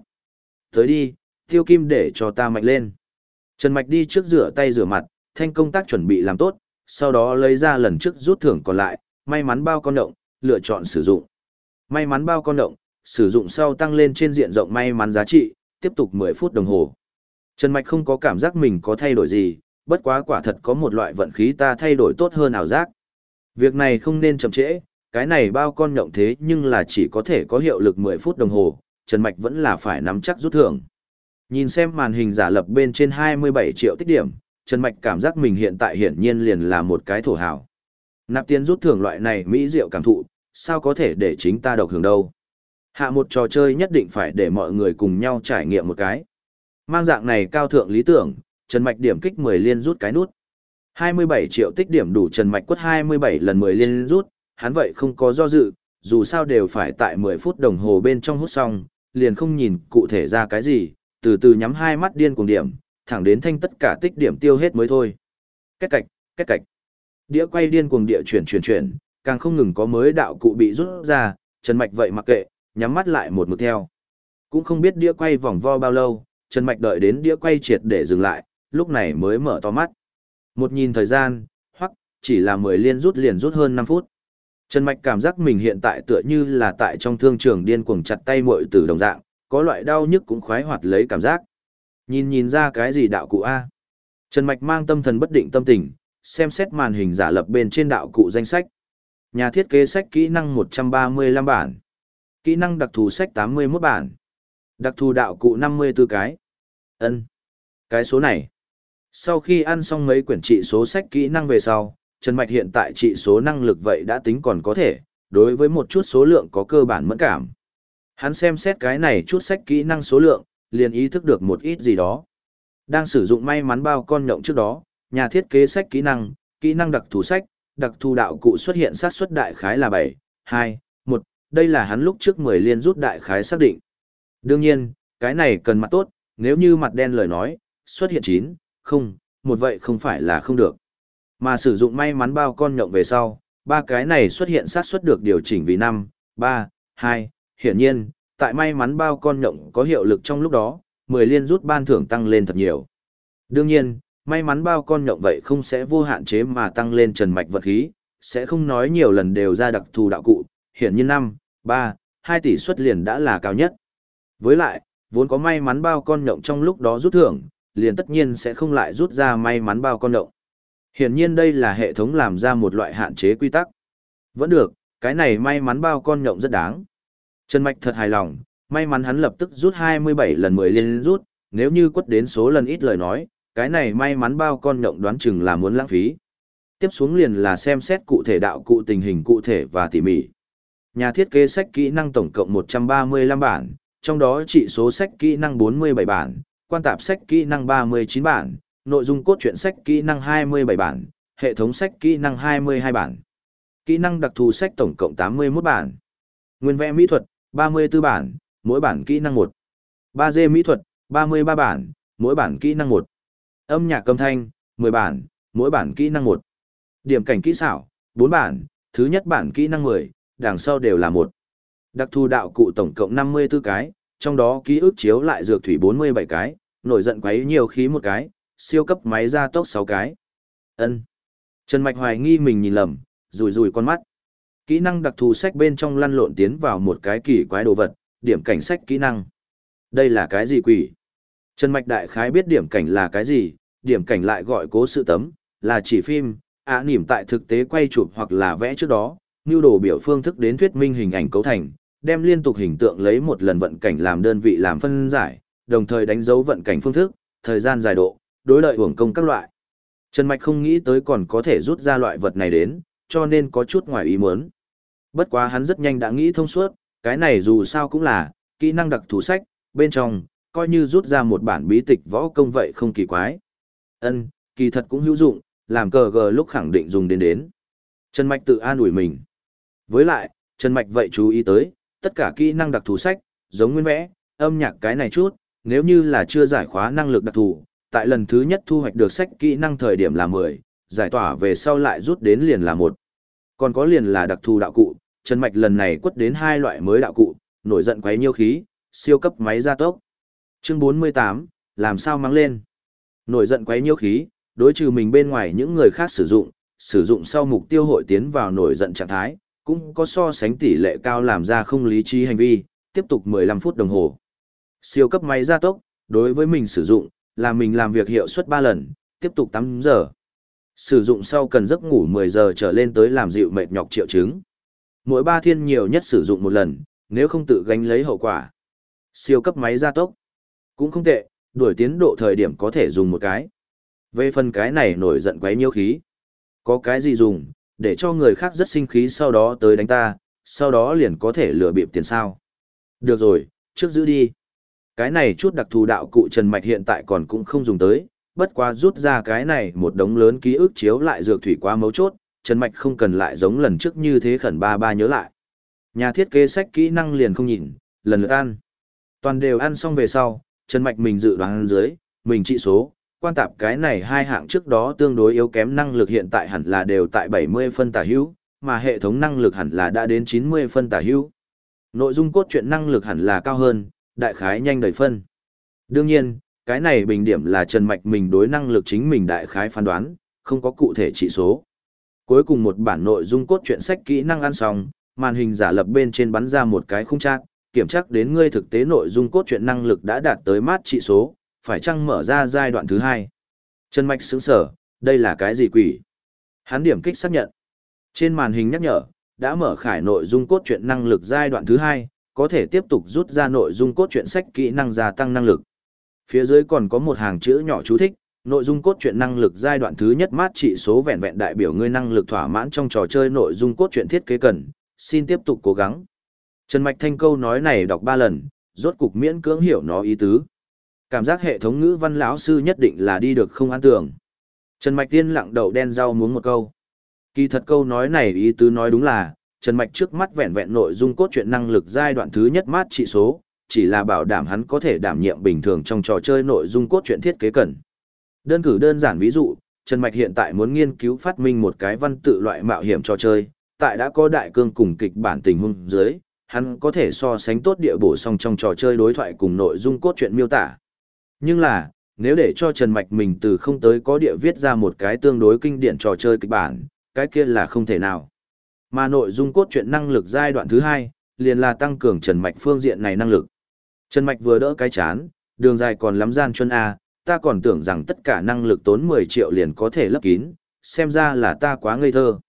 Tới đi, tiêu kim để cho ta mạnh lên. Trần Mạch đi trước rửa tay rửa mặt, thanh công tác chuẩn bị làm tốt, sau đó lấy ra lần trước rút thưởng còn lại, may mắn bao con động, lựa chọn sử dụng. May mắn bao con động, sử dụng sau tăng lên trên diện rộng may mắn giá trị, tiếp tục 10 phút đồng hồ. Trần Mạch không có cảm giác mình có thay đổi gì, bất quá quả thật có một loại vận khí ta thay đổi tốt hơn ảo giác. Việc này không nên chậm trễ, cái này bao con nhộng thế nhưng là chỉ có thể có hiệu lực 10 phút đồng hồ, Trần Mạch vẫn là phải nắm chắc rút thưởng. Nhìn xem màn hình giả lập bên trên 27 triệu tích điểm, Trần Mạch cảm giác mình hiện tại hiển nhiên liền là một cái thổ hào. Nạp tiền rút thưởng loại này mỹ diệu cảm thụ, sao có thể để chính ta độc hưởng đâu. Hạ một trò chơi nhất định phải để mọi người cùng nhau trải nghiệm một cái. Mang dạng này cao thượng lý tưởng, Trần Mạch điểm kích 10 liên rút cái nút. 27 triệu tích điểm đủ Trần Mạch quất 27 lần 10 liên rút, hắn vậy không có do dự, dù sao đều phải tại 10 phút đồng hồ bên trong hút xong, liền không nhìn cụ thể ra cái gì, từ từ nhắm hai mắt điên cùng điểm, thẳng đến thanh tất cả tích điểm tiêu hết mới thôi. Cách cạch, cách cạch. Đĩa quay điên cuồng địa chuyển chuyển chuyển, càng không ngừng có mới đạo cụ bị rút ra, Trần Mạch vậy mặc kệ, nhắm mắt lại một mực theo. Cũng không biết đĩa quay vòng vo bao lâu, Trần Mạch đợi đến đĩa quay triệt để dừng lại, lúc này mới mở to mắt. Một nhìn thời gian, hoặc, chỉ là 10 liên rút liền rút hơn 5 phút. Trần Mạch cảm giác mình hiện tại tựa như là tại trong thương trường điên cuồng chặt tay muội tử đồng dạng, có loại đau nhức cũng khoái hoạt lấy cảm giác. Nhìn nhìn ra cái gì đạo cụ A. Trần Mạch mang tâm thần bất định tâm tình, xem xét màn hình giả lập bên trên đạo cụ danh sách. Nhà thiết kế sách kỹ năng 135 bản. Kỹ năng đặc thù sách 81 bản. Đặc thù đạo cụ 54 cái ân Cái số này. Sau khi ăn xong mấy quyển trị số sách kỹ năng về sau, Trần Mạch hiện tại trị số năng lực vậy đã tính còn có thể, đối với một chút số lượng có cơ bản mẫn cảm. Hắn xem xét cái này chút sách kỹ năng số lượng, liền ý thức được một ít gì đó. Đang sử dụng may mắn bao con nhộng trước đó, nhà thiết kế sách kỹ năng, kỹ năng đặc thù sách, đặc thù đạo cụ xuất hiện sát xuất đại khái là 7, 2, 1, đây là hắn lúc trước 10 liên rút đại khái xác định. Đương nhiên, cái này cần mặt tốt, nếu như mặt đen lời nói, xuất hiện 9, không, một vậy không phải là không được. Mà sử dụng may mắn bao con nhộng về sau, ba cái này xuất hiện sát suất được điều chỉnh vì 5, 3, 2, hiển nhiên, tại may mắn bao con nhộng có hiệu lực trong lúc đó, 10 liên rút ban thưởng tăng lên thật nhiều. Đương nhiên, may mắn bao con nhộng vậy không sẽ vô hạn chế mà tăng lên trần mạch vật khí, sẽ không nói nhiều lần đều ra đặc thù đạo cụ, hiển nhiên 5, 3, 2 tỷ suất liền đã là cao nhất. Với lại, vốn có may mắn bao con nhộng trong lúc đó rút thưởng, liền tất nhiên sẽ không lại rút ra may mắn bao con nhộng. Hiển nhiên đây là hệ thống làm ra một loại hạn chế quy tắc. Vẫn được, cái này may mắn bao con nhộng rất đáng. Trần Mạch thật hài lòng, may mắn hắn lập tức rút 27 lần 10 liên rút, nếu như quất đến số lần ít lời nói, cái này may mắn bao con nhộng đoán chừng là muốn lãng phí. Tiếp xuống liền là xem xét cụ thể đạo cụ tình hình cụ thể và tỉ mỉ. Nhà thiết kế sách kỹ năng tổng cộng 135 bản, trong đó chỉ số sách kỹ năng 47 bản, quan tạp sách kỹ năng 39 bản, nội dung cốt truyện sách kỹ năng 27 bản, hệ thống sách kỹ năng 22 bản. Kỹ năng đặc thù sách tổng cộng 81 bản. Nguyên vẽ mỹ thuật, 34 bản, mỗi bản kỹ năng 1. 3D mỹ thuật, 33 bản, mỗi bản kỹ năng 1. Âm nhạc âm thanh, 10 bản, mỗi bản kỹ năng 1. Điểm cảnh kỹ xảo, 4 bản, thứ nhất bản kỹ năng 10, đằng sau đều là 1. Đặc thù đạo cụ tổng cộng 54 cái, trong đó ký ức chiếu lại dược thủy 47 cái, nổi giận quấy nhiều khí một cái, siêu cấp máy gia tốc 6 cái. Ân. Trần Mạch hoài nghi mình nhìn lầm, rùi rùi con mắt. Kỹ năng đặc thù sách bên trong lăn lộn tiến vào một cái kỳ quái đồ vật, điểm cảnh sách kỹ năng. Đây là cái gì quỷ? Trần Mạch đại khái biết điểm cảnh là cái gì, điểm cảnh lại gọi cố sự tấm, là chỉ phim, ạ à, nỉm tại thực tế quay chụp hoặc là vẽ trước đó, như đồ biểu phương thức đến thuyết minh hình ảnh cấu thành, đem liên tục hình tượng lấy một lần vận cảnh làm đơn vị làm phân giải, đồng thời đánh dấu vận cảnh phương thức, thời gian dài độ, đối lợi hưởng công các loại. Trần Mạch không nghĩ tới còn có thể rút ra loại vật này đến, cho nên có chút ngoài ý muốn. Bất quá hắn rất nhanh đã nghĩ thông suốt, cái này dù sao cũng là, kỹ năng đặc thù sách, bên trong, coi như rút ra một bản bí tịch võ công vậy không kỳ quái. Ân, kỳ thật cũng hữu dụng, làm cờ gờ lúc khẳng định dùng đến đến. Trần Mạch tự an ủi mình. Với lại, Trần Mạch vậy chú ý tới, tất cả kỹ năng đặc thù sách, giống nguyên vẽ, âm nhạc cái này chút, nếu như là chưa giải khóa năng lực đặc thù, tại lần thứ nhất thu hoạch được sách kỹ năng thời điểm là 10, giải tỏa về sau lại rút đến liền là một. Còn có liền là đặc thù đạo cụ, Trần Mạch lần này quất đến hai loại mới đạo cụ, nổi giận quấy nhiêu khí, siêu cấp máy gia tốc. Chương 48, làm sao mang lên? Nổi giận quấy nhiêu khí, đối trừ mình bên ngoài những người khác sử dụng, sử dụng sau mục tiêu hội tiến vào nổi giận trạng thái, cũng có so sánh tỷ lệ cao làm ra không lý trí hành vi, tiếp tục 15 phút đồng hồ. Siêu cấp máy gia tốc, đối với mình sử dụng, là mình làm việc hiệu suất 3 lần, tiếp tục 8 giờ. Sử dụng sau cần giấc ngủ 10 giờ trở lên tới làm dịu mệt nhọc triệu chứng. Mỗi 3 thiên nhiều nhất sử dụng một lần, nếu không tự gánh lấy hậu quả. Siêu cấp máy gia tốc. Cũng không tệ, đuổi tiến độ thời điểm có thể dùng một cái. Về phần cái này nổi giận quấy nhiêu khí. Có cái gì dùng, để cho người khác rất sinh khí sau đó tới đánh ta, sau đó liền có thể lừa bịp tiền sao. Được rồi, trước giữ đi. Cái này chút đặc thù đạo cụ Trần Mạch hiện tại còn cũng không dùng tới, bất quá rút ra cái này một đống lớn ký ức chiếu lại dược thủy quá mấu chốt, Trần Mạch không cần lại giống lần trước như thế khẩn ba ba nhớ lại. Nhà thiết kế sách kỹ năng liền không nhìn, lần lượt ăn. Toàn đều ăn xong về sau, Trần Mạch mình dự đoán dưới, mình trị số, quan tạp cái này hai hạng trước đó tương đối yếu kém năng lực hiện tại hẳn là đều tại 70 phân tả hữu, mà hệ thống năng lực hẳn là đã đến 90 phân tả hữu. Nội dung cốt truyện năng lực hẳn là cao hơn, đại khái nhanh đầy phân. Đương nhiên, cái này bình điểm là Trần Mạch mình đối năng lực chính mình đại khái phán đoán, không có cụ thể trị số. Cuối cùng một bản nội dung cốt truyện sách kỹ năng ăn xong, màn hình giả lập bên trên bắn ra một cái khung trạc kiểm tra đến ngươi thực tế nội dung cốt truyện năng lực đã đạt tới mát trị số, phải chăng mở ra giai đoạn thứ hai. Trần Mạch sững sở, đây là cái gì quỷ? Hắn điểm kích xác nhận. Trên màn hình nhắc nhở, đã mở khải nội dung cốt truyện năng lực giai đoạn thứ hai, có thể tiếp tục rút ra nội dung cốt truyện sách kỹ năng gia tăng năng lực. Phía dưới còn có một hàng chữ nhỏ chú thích, nội dung cốt truyện năng lực giai đoạn thứ nhất mát trị số vẹn vẹn đại biểu ngươi năng lực thỏa mãn trong trò chơi nội dung cốt truyện thiết kế cần, xin tiếp tục cố gắng. Trần Mạch Thanh câu nói này đọc ba lần, rốt cục miễn cưỡng hiểu nó ý tứ. Cảm giác hệ thống ngữ văn lão sư nhất định là đi được không an tưởng. Trần Mạch Tiên lặng đầu đen rau muốn một câu. Kỳ thật câu nói này ý tứ nói đúng là, Trần Mạch trước mắt vẹn vẹn nội dung cốt truyện năng lực giai đoạn thứ nhất mát trị số, chỉ là bảo đảm hắn có thể đảm nhiệm bình thường trong trò chơi nội dung cốt truyện thiết kế cần. Đơn cử đơn giản ví dụ, Trần Mạch hiện tại muốn nghiên cứu phát minh một cái văn tự loại mạo hiểm trò chơi, tại đã có đại cương cùng kịch bản tình huống dưới, hắn có thể so sánh tốt địa bổ song trong trò chơi đối thoại cùng nội dung cốt truyện miêu tả. Nhưng là, nếu để cho Trần Mạch mình từ không tới có địa viết ra một cái tương đối kinh điển trò chơi kịch bản, cái kia là không thể nào. Mà nội dung cốt truyện năng lực giai đoạn thứ hai, liền là tăng cường Trần Mạch phương diện này năng lực. Trần Mạch vừa đỡ cái chán, đường dài còn lắm gian chân A, ta còn tưởng rằng tất cả năng lực tốn 10 triệu liền có thể lấp kín, xem ra là ta quá ngây thơ.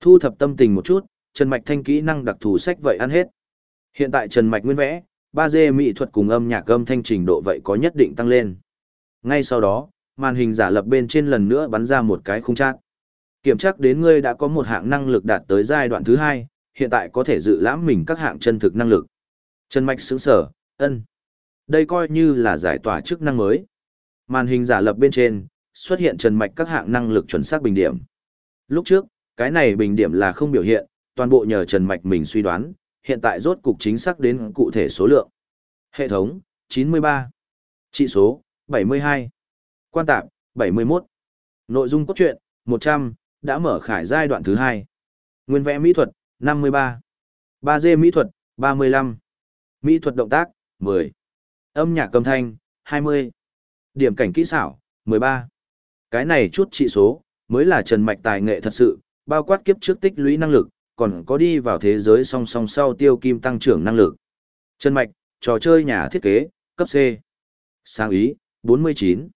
Thu thập tâm tình một chút, Trần Mạch thanh kỹ năng đặc thù sách vậy ăn hết. Hiện tại Trần Mạch nguyên vẽ, 3D mỹ thuật cùng âm nhạc âm thanh trình độ vậy có nhất định tăng lên. Ngay sau đó, màn hình giả lập bên trên lần nữa bắn ra một cái khung chát. Kiểm tra đến ngươi đã có một hạng năng lực đạt tới giai đoạn thứ hai, hiện tại có thể dự lãm mình các hạng chân thực năng lực. Trần Mạch sững sở, ân. Đây coi như là giải tỏa chức năng mới. Màn hình giả lập bên trên, xuất hiện Trần Mạch các hạng năng lực chuẩn xác bình điểm. Lúc trước, cái này bình điểm là không biểu hiện, toàn bộ nhờ Trần Mạch mình suy đoán, hiện tại rốt cục chính xác đến cụ thể số lượng. Hệ thống, 93. Trị số, 72. Quan tạp, 71. Nội dung cốt truyện, 100, đã mở khải giai đoạn thứ 2. Nguyên vẽ mỹ thuật, 53. 3D mỹ thuật, 35. Mỹ thuật động tác, 10. Âm nhạc cầm thanh, 20. Điểm cảnh kỹ xảo, 13. Cái này chút trị số, mới là Trần Mạch tài nghệ thật sự, bao quát kiếp trước tích lũy năng lực, còn có đi vào thế giới song song sau tiêu kim tăng trưởng năng lực. Trần Mạch, trò chơi nhà thiết kế, cấp C. Sáng ý, 49.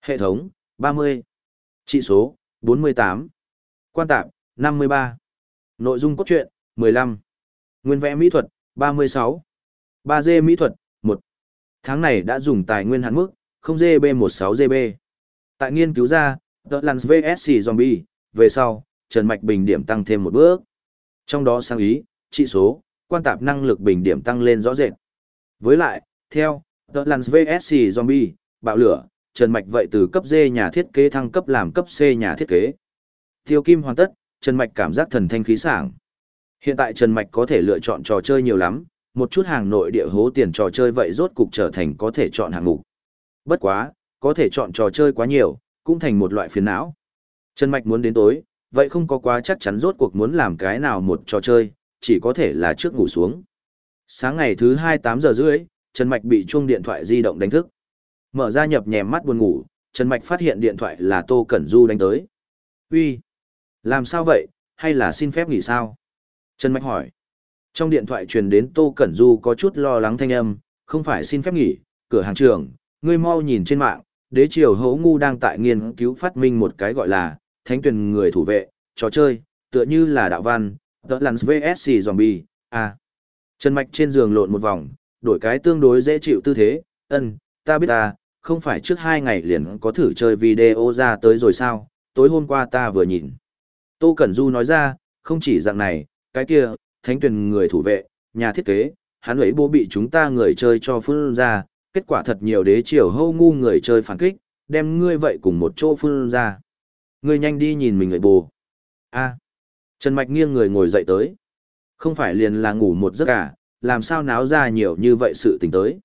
Hệ thống, 30. Trị số, 48. Quan tạp, 53. Nội dung cốt truyện, 15. Nguyên vẽ mỹ thuật, 36. 3D mỹ thuật, 1. Tháng này đã dùng tài nguyên hạn mức, không GB16GB. Tại nghiên cứu ra, The Lance VSC Zombie, về sau, Trần Mạch bình điểm tăng thêm một bước. Trong đó sang ý, trị số, quan tạp năng lực bình điểm tăng lên rõ rệt. Với lại, theo, The Lance VSC Zombie, bạo lửa, Trần Mạch vậy từ cấp D nhà thiết kế thăng cấp làm cấp C nhà thiết kế. Tiêu kim hoàn tất, Trần Mạch cảm giác thần thanh khí sảng. Hiện tại Trần Mạch có thể lựa chọn trò chơi nhiều lắm, một chút hàng nội địa hố tiền trò chơi vậy rốt cục trở thành có thể chọn hàng mục. Bất quá, có thể chọn trò chơi quá nhiều, cũng thành một loại phiền não. Trần Mạch muốn đến tối, vậy không có quá chắc chắn rốt cuộc muốn làm cái nào một trò chơi, chỉ có thể là trước ngủ xuống. Sáng ngày thứ 28 giờ rưỡi, Trần Mạch bị chuông điện thoại di động đánh thức. Mở ra nhập nhèm mắt buồn ngủ, Trần Mạch phát hiện điện thoại là Tô Cẩn Du đánh tới. Uy, Làm sao vậy, hay là xin phép nghỉ sao? Trần Mạch hỏi. Trong điện thoại truyền đến Tô Cẩn Du có chút lo lắng thanh âm, không phải xin phép nghỉ, cửa hàng trưởng, ngươi mau nhìn trên mạng, đế triều hấu ngu đang tại nghiên cứu phát minh một cái gọi là thánh tuyển người thủ vệ, trò chơi, tựa như là đạo văn, The Lance VSC Zombie, à. Trần Mạch trên giường lộn một vòng, đổi cái tương đối dễ chịu tư thế, ân, ta biết ta, không phải trước hai ngày liền có thử chơi video ra tới rồi sao, tối hôm qua ta vừa nhìn. Tô Cẩn Du nói ra, không chỉ dạng này, cái kia, thánh tuyển người thủ vệ, nhà thiết kế, hắn ấy bố bị chúng ta người chơi cho phương ra, kết quả thật nhiều đế triều hâu ngu người chơi phản kích, đem ngươi vậy cùng một chỗ phương ra. Ngươi nhanh đi nhìn mình người bù. a Trần Mạch nghiêng người ngồi dậy tới. Không phải liền là ngủ một giấc cả, làm sao náo ra nhiều như vậy sự tình tới.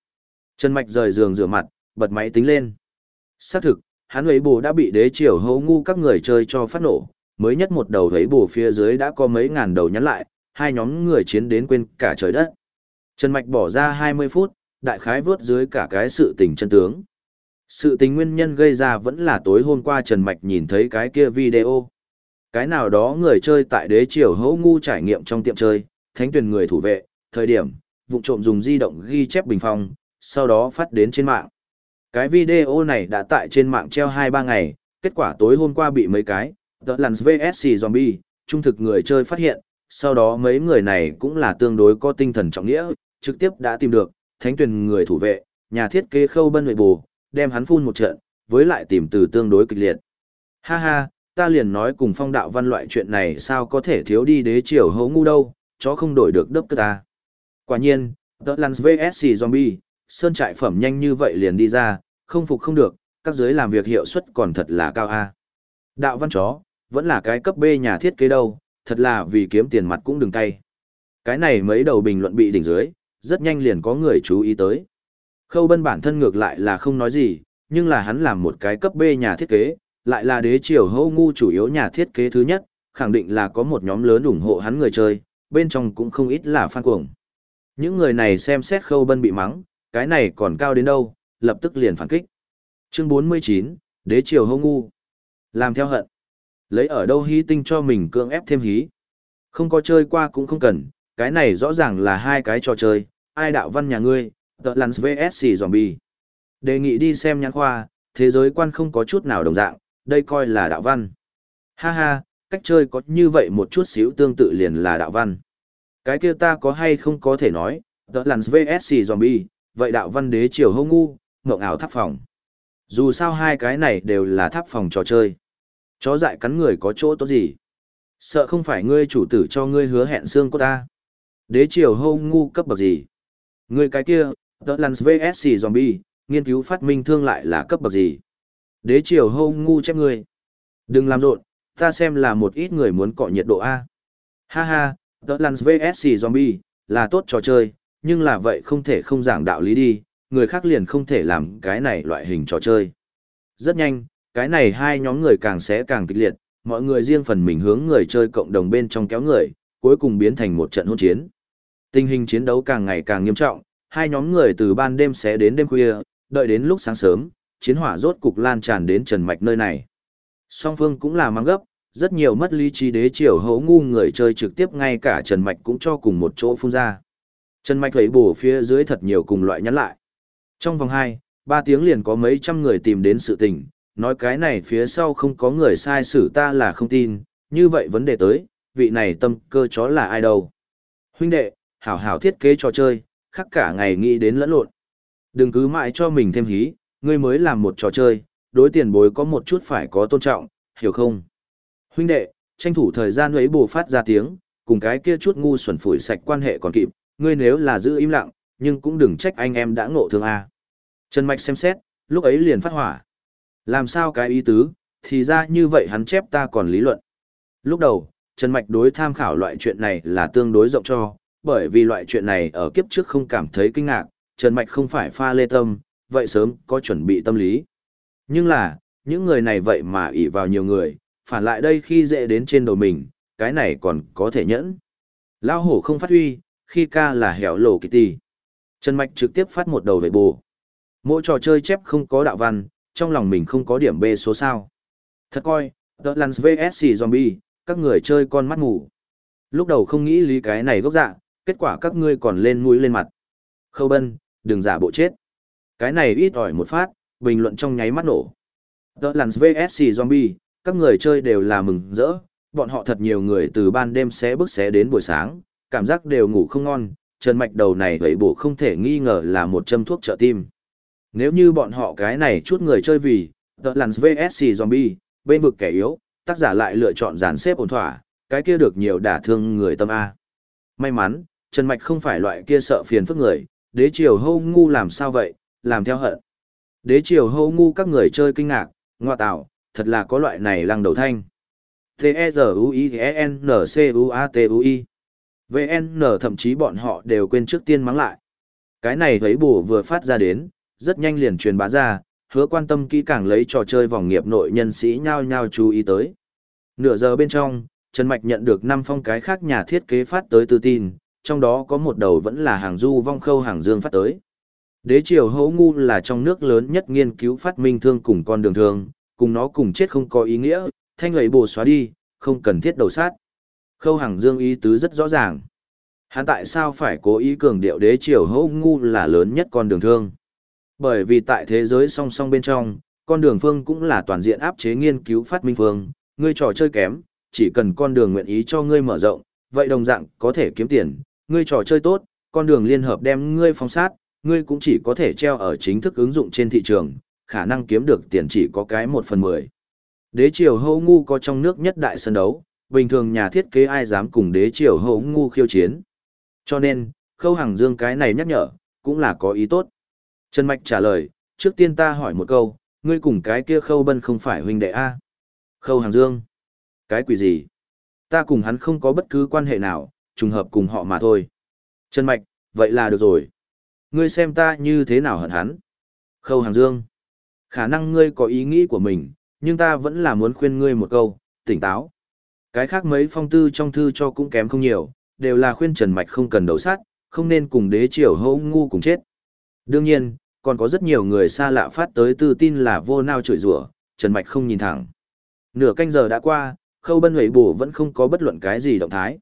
Trần Mạch rời giường rửa mặt, bật máy tính lên. Xác thực, hắn ấy bù đã bị đế triều hấu ngu các người chơi cho phát nổ, mới nhất một đầu ấy bù phía dưới đã có mấy ngàn đầu nhắn lại, hai nhóm người chiến đến quên cả trời đất. Trần Mạch bỏ ra 20 phút, đại khái vớt dưới cả cái sự tình chân tướng. Sự tình nguyên nhân gây ra vẫn là tối hôm qua Trần Mạch nhìn thấy cái kia video. Cái nào đó người chơi tại đế triều hấu ngu trải nghiệm trong tiệm chơi, thánh tuyển người thủ vệ, thời điểm, vụ trộm dùng di động ghi chép bình phong, sau đó phát đến trên mạng. Cái video này đã tại trên mạng treo 2-3 ngày, kết quả tối hôm qua bị mấy cái, The Lance VSC Zombie, trung thực người chơi phát hiện, sau đó mấy người này cũng là tương đối có tinh thần trọng nghĩa, trực tiếp đã tìm được, thánh tuyển người thủ vệ, nhà thiết kế khâu bân nội bù, đem hắn phun một trận, với lại tìm từ tương đối kịch liệt. Ha ha, ta liền nói cùng phong đạo văn loại chuyện này sao có thể thiếu đi đế triều hấu ngu đâu, chó không đổi được đớp cơ ta. Quả nhiên, The Lance VSC Zombie, sơn trại phẩm nhanh như vậy liền đi ra, không phục không được, các giới làm việc hiệu suất còn thật là cao a. Đạo văn chó, vẫn là cái cấp B nhà thiết kế đâu, thật là vì kiếm tiền mặt cũng đừng cay. Cái này mấy đầu bình luận bị đỉnh dưới, rất nhanh liền có người chú ý tới. Khâu bân bản thân ngược lại là không nói gì, nhưng là hắn làm một cái cấp B nhà thiết kế, lại là đế triều hâu ngu chủ yếu nhà thiết kế thứ nhất, khẳng định là có một nhóm lớn ủng hộ hắn người chơi, bên trong cũng không ít là fan cuồng. Những người này xem xét khâu bân bị mắng, cái này còn cao đến đâu, lập tức liền phản kích. Chương 49, Đế triều hâu ngu. Làm theo hận. Lấy ở đâu hí tinh cho mình cưỡng ép thêm hí. Không có chơi qua cũng không cần, cái này rõ ràng là hai cái trò chơi, ai đạo văn nhà ngươi, The Lance VSC Zombie. Đề nghị đi xem nhãn khoa, thế giới quan không có chút nào đồng dạng, đây coi là đạo văn. Ha ha, cách chơi có như vậy một chút xíu tương tự liền là đạo văn. Cái kia ta có hay không có thể nói, The Lance VSC Zombie, vậy đạo văn đế triều hô ngu, ngộng ảo tháp phòng. Dù sao hai cái này đều là tháp phòng trò chơi. Chó dại cắn người có chỗ tốt gì? Sợ không phải ngươi chủ tử cho ngươi hứa hẹn xương của ta. Đế triều hô ngu cấp bậc gì? Ngươi cái kia, The Lance VSC Zombie, nghiên cứu phát minh thương lại là cấp bậc gì? Đế triều hô ngu chép người, Đừng làm rộn, ta xem là một ít người muốn cọ nhiệt độ A. Ha ha, The Lance VSC Zombie, là tốt trò chơi, nhưng là vậy không thể không giảng đạo lý đi, người khác liền không thể làm cái này loại hình trò chơi. Rất nhanh, cái này hai nhóm người càng sẽ càng kịch liệt, mọi người riêng phần mình hướng người chơi cộng đồng bên trong kéo người, cuối cùng biến thành một trận hỗn chiến. Tình hình chiến đấu càng ngày càng nghiêm trọng, hai nhóm người từ ban đêm sẽ đến đêm khuya, đợi đến lúc sáng sớm, chiến hỏa rốt cục lan tràn đến Trần Mạch nơi này. Song phương cũng là mang gấp, rất nhiều mất lý trí đế triều hấu ngu người chơi trực tiếp ngay cả Trần Mạch cũng cho cùng một chỗ phun ra. Trần Mạch thấy bổ phía dưới thật nhiều cùng loại nhắn lại. Trong vòng 2, 3 tiếng liền có mấy trăm người tìm đến sự tình, nói cái này phía sau không có người sai xử ta là không tin, như vậy vấn đề tới, vị này tâm cơ chó là ai đâu. Huynh đệ, hảo hảo thiết kế trò chơi, khắc cả ngày nghĩ đến lẫn lộn. Đừng cứ mãi cho mình thêm hí, ngươi mới làm một trò chơi, đối tiền bối có một chút phải có tôn trọng, hiểu không? Huynh đệ, tranh thủ thời gian ấy bù phát ra tiếng, cùng cái kia chút ngu xuẩn phủi sạch quan hệ còn kịp, ngươi nếu là giữ im lặng, nhưng cũng đừng trách anh em đã ngộ thương a. Trần Mạch xem xét, lúc ấy liền phát hỏa. Làm sao cái ý tứ, thì ra như vậy hắn chép ta còn lý luận. Lúc đầu, Trần Mạch đối tham khảo loại chuyện này là tương đối rộng cho, bởi vì loại chuyện này ở kiếp trước không cảm thấy kinh ngạc, Trần Mạch không phải pha lê tâm, vậy sớm có chuẩn bị tâm lý. Nhưng là, những người này vậy mà ỷ vào nhiều người, phản lại đây khi dễ đến trên đầu mình, cái này còn có thể nhẫn. Lao hổ không phát huy, khi ca là hẻo lộ kỳ tì. Trần Mạch trực tiếp phát một đầu về bù. Mỗi trò chơi chép không có đạo văn, trong lòng mình không có điểm B số sao. Thật coi, The Lance VSC Zombie, các người chơi con mắt ngủ. Lúc đầu không nghĩ lý cái này gốc dạ, kết quả các ngươi còn lên mũi lên mặt. Khâu bân, đừng giả bộ chết. Cái này ít ỏi một phát, bình luận trong nháy mắt nổ. The Lance VSC Zombie, các người chơi đều là mừng rỡ, bọn họ thật nhiều người từ ban đêm sẽ bước xé đến buổi sáng, cảm giác đều ngủ không ngon, Trần Mạch đầu này vậy bổ không thể nghi ngờ là một châm thuốc trợ tim. Nếu như bọn họ cái này chút người chơi vì, The Lance VSC Zombie, bên vực kẻ yếu, tác giả lại lựa chọn dàn xếp ổn thỏa, cái kia được nhiều đả thương người tâm A. May mắn, Trần Mạch không phải loại kia sợ phiền phức người, đế triều hâu ngu làm sao vậy, làm theo hận. Đế triều hâu ngu các người chơi kinh ngạc, ngoa tạo, thật là có loại này lăng đầu thanh. T-E-Z-U-I-N-C-U-A-T-U-I VN thậm chí bọn họ đều quên trước tiên mắng lại. Cái này thấy bù vừa phát ra đến, rất nhanh liền truyền bá ra, hứa quan tâm kỹ càng lấy trò chơi vòng nghiệp nội nhân sĩ nhao nhao chú ý tới. Nửa giờ bên trong, Trần Mạch nhận được 5 phong cái khác nhà thiết kế phát tới tư tin, trong đó có một đầu vẫn là hàng du vong khâu hàng dương phát tới. Đế triều hấu ngu là trong nước lớn nhất nghiên cứu phát minh thương cùng con đường thương, cùng nó cùng chết không có ý nghĩa, thanh ấy bồ xóa đi, không cần thiết đầu sát. Khâu hàng dương ý tứ rất rõ ràng. Hắn tại sao phải cố ý cường điệu đế triều hấu ngu là lớn nhất con đường thương? Bởi vì tại thế giới song song bên trong, con đường phương cũng là toàn diện áp chế nghiên cứu phát minh phương, ngươi trò chơi kém, chỉ cần con đường nguyện ý cho ngươi mở rộng, vậy đồng dạng có thể kiếm tiền, ngươi trò chơi tốt, con đường liên hợp đem ngươi phong sát, ngươi cũng chỉ có thể treo ở chính thức ứng dụng trên thị trường, khả năng kiếm được tiền chỉ có cái một phần mười. Đế triều hâu ngu có trong nước nhất đại sân đấu, bình thường nhà thiết kế ai dám cùng đế triều hâu ngu khiêu chiến. Cho nên, khâu hàng dương cái này nhắc nhở, cũng là có ý tốt. Trần Mạch trả lời, trước tiên ta hỏi một câu, ngươi cùng cái kia khâu bân không phải huynh đệ A. Khâu hàng dương. Cái quỷ gì? Ta cùng hắn không có bất cứ quan hệ nào, trùng hợp cùng họ mà thôi. Trần Mạch, vậy là được rồi. Ngươi xem ta như thế nào hận hắn. Khâu hàng dương. Khả năng ngươi có ý nghĩ của mình, nhưng ta vẫn là muốn khuyên ngươi một câu, tỉnh táo. Cái khác mấy phong tư trong thư cho cũng kém không nhiều, đều là khuyên Trần Mạch không cần đấu sát, không nên cùng đế triều hô ngu cùng chết. Đương nhiên, còn có rất nhiều người xa lạ phát tới tư tin là vô nao chửi rủa Trần Mạch không nhìn thẳng. Nửa canh giờ đã qua, khâu bân hủy bổ vẫn không có bất luận cái gì động thái.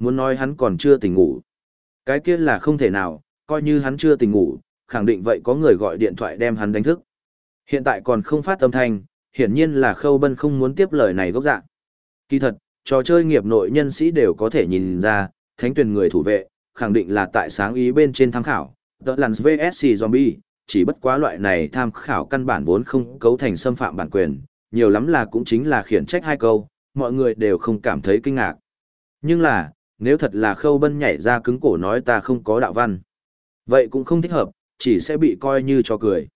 Muốn nói hắn còn chưa tỉnh ngủ. Cái kia là không thể nào, coi như hắn chưa tỉnh ngủ, khẳng định vậy có người gọi điện thoại đem hắn đánh thức. Hiện tại còn không phát âm thanh, hiển nhiên là khâu bân không muốn tiếp lời này gốc dạng. Kỳ thật, trò chơi nghiệp nội nhân sĩ đều có thể nhìn ra, thánh tuyển người thủ vệ, khẳng định là tại sáng ý bên trên tham khảo, The là VSC Zombie, chỉ bất quá loại này tham khảo căn bản vốn không cấu thành xâm phạm bản quyền, nhiều lắm là cũng chính là khiển trách hai câu, mọi người đều không cảm thấy kinh ngạc. Nhưng là, nếu thật là khâu bân nhảy ra cứng cổ nói ta không có đạo văn, vậy cũng không thích hợp, chỉ sẽ bị coi như cho cười.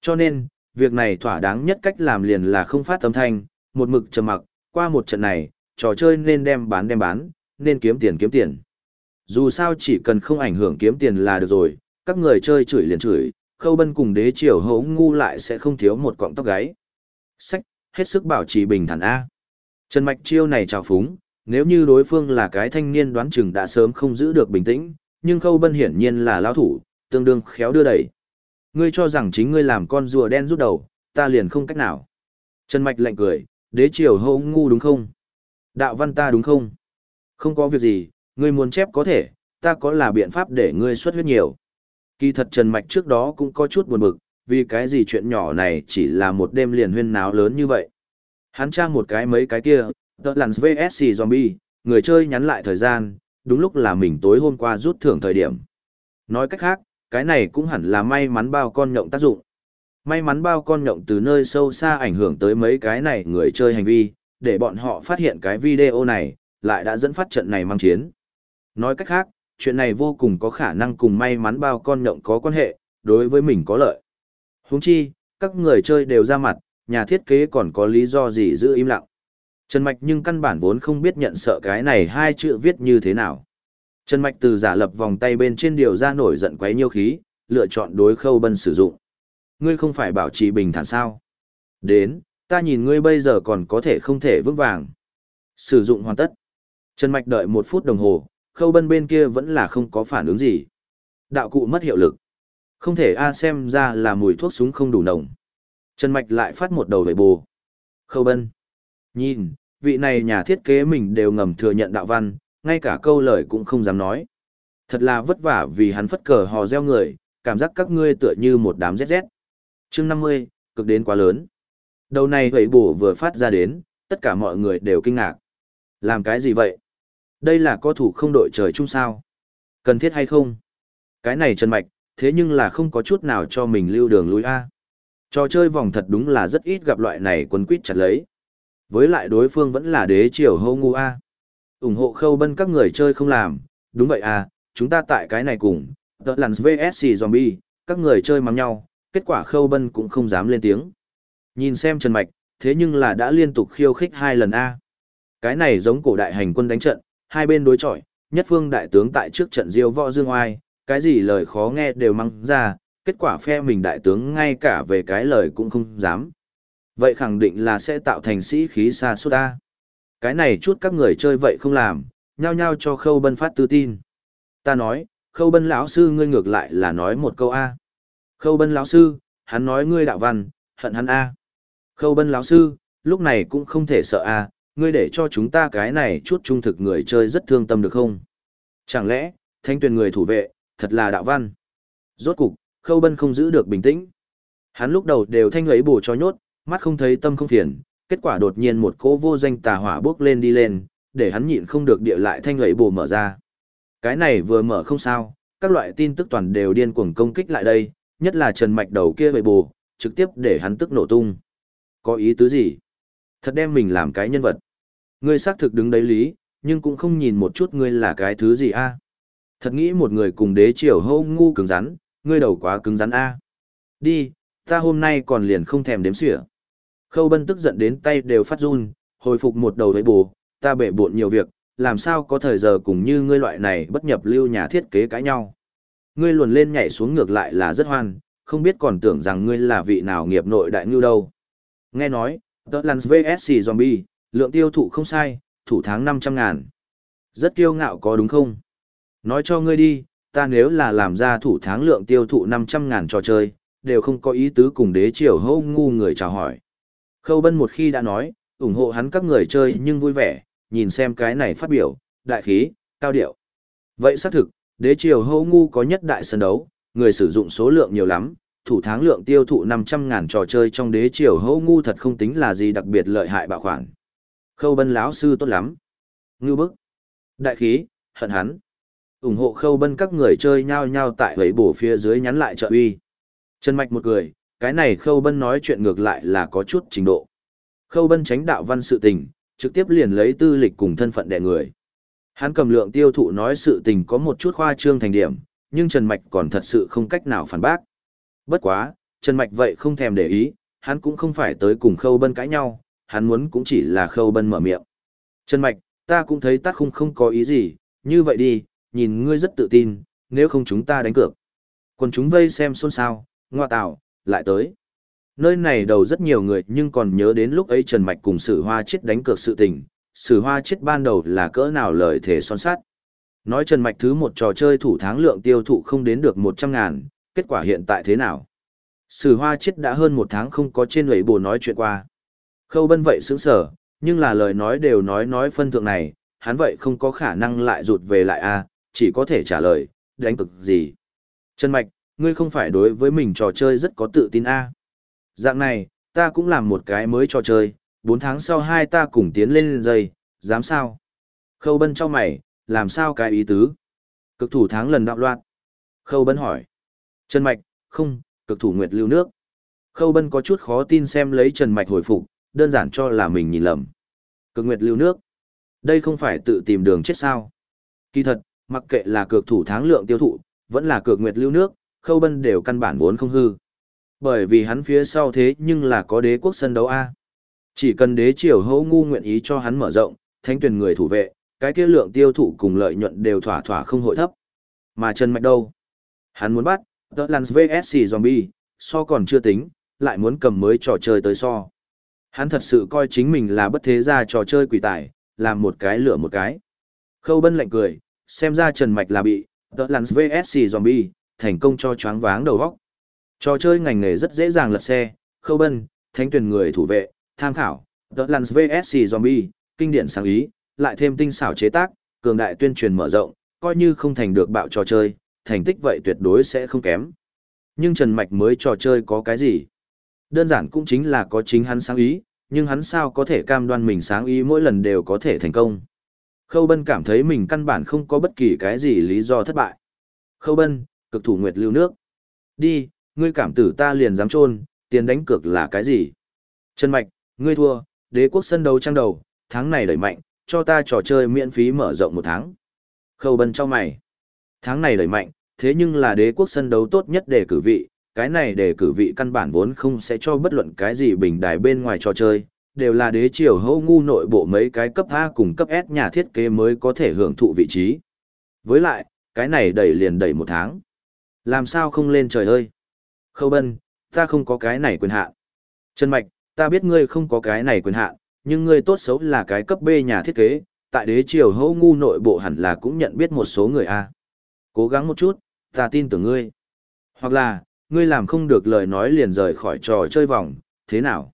Cho nên, việc này thỏa đáng nhất cách làm liền là không phát âm thanh, một mực trầm mặc, qua một trận này, trò chơi nên đem bán đem bán, nên kiếm tiền kiếm tiền. Dù sao chỉ cần không ảnh hưởng kiếm tiền là được rồi, các người chơi chửi liền chửi, khâu bân cùng đế triều hấu ngu lại sẽ không thiếu một cọng tóc gáy. Sách, hết sức bảo trì bình thản A. Trần Mạch chiêu này trào phúng, nếu như đối phương là cái thanh niên đoán chừng đã sớm không giữ được bình tĩnh, nhưng Khâu Bân hiển nhiên là lão thủ, tương đương khéo đưa đẩy. Ngươi cho rằng chính ngươi làm con rùa đen rút đầu, ta liền không cách nào. Trần Mạch lạnh cười, đế triều hô ngu đúng không? Đạo văn ta đúng không? Không có việc gì, ngươi muốn chép có thể, ta có là biện pháp để ngươi xuất huyết nhiều. Kỳ thật Trần Mạch trước đó cũng có chút buồn bực, vì cái gì chuyện nhỏ này chỉ là một đêm liền huyên náo lớn như vậy. Hắn tra một cái mấy cái kia, The Lance VSC Zombie, người chơi nhắn lại thời gian, đúng lúc là mình tối hôm qua rút thưởng thời điểm. Nói cách khác, cái này cũng hẳn là may mắn bao con nhộng tác dụng. May mắn bao con nhộng từ nơi sâu xa ảnh hưởng tới mấy cái này người chơi hành vi, để bọn họ phát hiện cái video này, lại đã dẫn phát trận này mang chiến. Nói cách khác, chuyện này vô cùng có khả năng cùng may mắn bao con nhộng có quan hệ, đối với mình có lợi. Huống chi, các người chơi đều ra mặt, nhà thiết kế còn có lý do gì giữ im lặng. Trần Mạch nhưng căn bản vốn không biết nhận sợ cái này hai chữ viết như thế nào. Trần Mạch từ giả lập vòng tay bên trên điều ra nổi giận quấy nhiêu khí, lựa chọn đối khâu bân sử dụng. Ngươi không phải bảo trì bình thản sao? Đến, ta nhìn ngươi bây giờ còn có thể không thể vững vàng. Sử dụng hoàn tất. Trần Mạch đợi một phút đồng hồ, khâu bân bên kia vẫn là không có phản ứng gì. Đạo cụ mất hiệu lực. Không thể A xem ra là mùi thuốc súng không đủ nồng. Trần Mạch lại phát một đầu về bù. Khâu bân. Nhìn, vị này nhà thiết kế mình đều ngầm thừa nhận đạo văn, ngay cả câu lời cũng không dám nói. Thật là vất vả vì hắn phất cờ hò reo người, cảm giác các ngươi tựa như một đám rét rét chương 50, cực đến quá lớn. Đầu này hầy bổ vừa phát ra đến, tất cả mọi người đều kinh ngạc. Làm cái gì vậy? Đây là có thủ không đội trời chung sao? Cần thiết hay không? Cái này Trần Mạch, thế nhưng là không có chút nào cho mình lưu đường lối A. Trò chơi vòng thật đúng là rất ít gặp loại này quấn quýt chặt lấy. Với lại đối phương vẫn là đế triều hô ngu A. ủng hộ khâu bân các người chơi không làm, đúng vậy à, chúng ta tại cái này cùng, The Lance VSC Zombie, các người chơi mắng nhau, kết quả khâu bân cũng không dám lên tiếng. Nhìn xem Trần Mạch, thế nhưng là đã liên tục khiêu khích hai lần A. Cái này giống cổ đại hành quân đánh trận, hai bên đối chọi, nhất phương đại tướng tại trước trận diêu võ dương oai, cái gì lời khó nghe đều mắng ra, kết quả phe mình đại tướng ngay cả về cái lời cũng không dám. Vậy khẳng định là sẽ tạo thành sĩ khí xa suốt ta. Cái này chút các người chơi vậy không làm, nhao nhao cho khâu bân phát tư tin. Ta nói, khâu bân lão sư ngươi ngược lại là nói một câu A. Khâu bân lão sư, hắn nói ngươi đạo văn, hận hắn A. Khâu bân lão sư, lúc này cũng không thể sợ A, ngươi để cho chúng ta cái này chút trung thực người chơi rất thương tâm được không? Chẳng lẽ, thanh tuyển người thủ vệ, thật là đạo văn. Rốt cục, khâu bân không giữ được bình tĩnh. Hắn lúc đầu đều thanh ấy bổ cho nhốt, mắt không thấy tâm không phiền, kết quả đột nhiên một cỗ vô danh tà hỏa bước lên đi lên, để hắn nhịn không được địa lại thanh ấy bổ mở ra. Cái này vừa mở không sao, các loại tin tức toàn đều điên cuồng công kích lại đây, nhất là Trần Mạch đầu kia vậy bù, trực tiếp để hắn tức nổ tung. Có ý tứ gì? Thật đem mình làm cái nhân vật. Ngươi xác thực đứng đấy lý, nhưng cũng không nhìn một chút ngươi là cái thứ gì a Thật nghĩ một người cùng đế triều hô ngu cứng rắn, ngươi đầu quá cứng rắn a Đi, ta hôm nay còn liền không thèm đếm xỉa. Khâu bân tức giận đến tay đều phát run, hồi phục một đầu với bù, ta bể bộn nhiều việc, làm sao có thời giờ cùng như ngươi loại này bất nhập lưu nhà thiết kế cãi nhau. Ngươi luồn lên nhảy xuống ngược lại là rất hoan, không biết còn tưởng rằng ngươi là vị nào nghiệp nội đại ngưu đâu. Nghe nói, The Lance VSC Zombie, lượng tiêu thụ không sai, thủ tháng 500 ngàn. Rất kiêu ngạo có đúng không? Nói cho ngươi đi, ta nếu là làm ra thủ tháng lượng tiêu thụ 500 ngàn trò chơi, đều không có ý tứ cùng đế triều hô ngu người chào hỏi. Khâu Bân một khi đã nói, ủng hộ hắn các người chơi nhưng vui vẻ, nhìn xem cái này phát biểu, đại khí, cao điệu. Vậy xác thực, đế triều hô ngu có nhất đại sân đấu, người sử dụng số lượng nhiều lắm, thủ tháng lượng tiêu thụ 500 ngàn trò chơi trong đế triều hô ngu thật không tính là gì đặc biệt lợi hại bạo khoản. Khâu Bân lão sư tốt lắm. Ngưu bức. Đại khí, hận hắn. ủng hộ Khâu Bân các người chơi nhau nhau tại hấy bổ phía dưới nhắn lại trợ uy. Trần Mạch một người, cái này Khâu Bân nói chuyện ngược lại là có chút trình độ. Khâu Bân tránh đạo văn sự tình, trực tiếp liền lấy tư lịch cùng thân phận đệ người. Hắn cầm lượng tiêu thụ nói sự tình có một chút khoa trương thành điểm, nhưng Trần Mạch còn thật sự không cách nào phản bác. Bất quá, Trần Mạch vậy không thèm để ý, hắn cũng không phải tới cùng Khâu Bân cãi nhau, hắn muốn cũng chỉ là Khâu Bân mở miệng. Trần Mạch, ta cũng thấy tác khung không có ý gì, như vậy đi, nhìn ngươi rất tự tin, nếu không chúng ta đánh cược. Còn chúng vây xem xôn xao, ngoa tạo, lại tới. Nơi này đầu rất nhiều người nhưng còn nhớ đến lúc ấy Trần Mạch cùng Sử Hoa Chiết đánh cược sự tình, Sử Hoa Chiết ban đầu là cỡ nào lời thể son sát. Nói Trần Mạch thứ một trò chơi thủ tháng lượng tiêu thụ không đến được 100 ngàn, kết quả hiện tại thế nào? Sử Hoa Chiết đã hơn một tháng không có trên lưỡi bồ nói chuyện qua. Khâu Bân vậy sững sở, nhưng là lời nói đều nói nói phân thượng này, hắn vậy không có khả năng lại rụt về lại a, chỉ có thể trả lời, đánh cực gì. Trần Mạch, ngươi không phải đối với mình trò chơi rất có tự tin a Dạng này, ta cũng làm một cái mới trò chơi, 4 tháng sau hai ta cùng tiến lên dây, dám sao? Khâu Bân cho mày, làm sao cái ý tứ? Cực thủ tháng lần đạo loạn. Khâu Bân hỏi. Trần Mạch, không, cực thủ nguyệt lưu nước. Khâu Bân có chút khó tin xem lấy Trần Mạch hồi phục, đơn giản cho là mình nhìn lầm. Cực nguyệt lưu nước. Đây không phải tự tìm đường chết sao. Kỳ thật, mặc kệ là cược thủ tháng lượng tiêu thụ, vẫn là cược nguyệt lưu nước, khâu bân đều căn bản vốn không hư. Bởi vì hắn phía sau thế nhưng là có đế quốc sân đấu A. Chỉ cần đế triều hấu ngu nguyện ý cho hắn mở rộng, thanh tuyển người thủ vệ, cái kia lượng tiêu thụ cùng lợi nhuận đều thỏa thỏa không hội thấp. Mà Trần Mạch đâu? Hắn muốn bắt, The Lance VSC Zombie, so còn chưa tính, lại muốn cầm mới trò chơi tới so. Hắn thật sự coi chính mình là bất thế gia trò chơi quỷ tài, làm một cái lửa một cái. Khâu bân lạnh cười, xem ra Trần Mạch là bị, The Lance VSC Zombie, thành công cho choáng váng đầu góc. Trò chơi ngành nghề rất dễ dàng lật xe, khâu bân, thánh tuyển người thủ vệ, tham khảo, The Lands VSC Zombie, kinh điển sáng ý, lại thêm tinh xảo chế tác, cường đại tuyên truyền mở rộng, coi như không thành được bạo trò chơi, thành tích vậy tuyệt đối sẽ không kém. Nhưng Trần Mạch mới trò chơi có cái gì? Đơn giản cũng chính là có chính hắn sáng ý, nhưng hắn sao có thể cam đoan mình sáng ý mỗi lần đều có thể thành công. Khâu Bân cảm thấy mình căn bản không có bất kỳ cái gì lý do thất bại. Khâu Bân, cực thủ nguyệt lưu nước. Đi, ngươi cảm tử ta liền dám trôn, tiền đánh cược là cái gì? Trần Mạch, ngươi thua, đế quốc sân đấu trang đầu, tháng này đẩy mạnh, cho ta trò chơi miễn phí mở rộng một tháng. Khâu Bân cho mày. Tháng này đẩy mạnh, thế nhưng là đế quốc sân đấu tốt nhất để cử vị, cái này để cử vị căn bản vốn không sẽ cho bất luận cái gì bình đài bên ngoài trò chơi, đều là đế triều hâu ngu nội bộ mấy cái cấp A cùng cấp S nhà thiết kế mới có thể hưởng thụ vị trí. Với lại, cái này đẩy liền đẩy một tháng. Làm sao không lên trời ơi? Khâu bân, ta không có cái này quyền hạn. Trần Mạch, ta biết ngươi không có cái này quyền hạn, nhưng ngươi tốt xấu là cái cấp B nhà thiết kế, tại đế triều hâu ngu nội bộ hẳn là cũng nhận biết một số người A. Cố gắng một chút, ta tin tưởng ngươi. Hoặc là, ngươi làm không được lời nói liền rời khỏi trò chơi vòng, thế nào?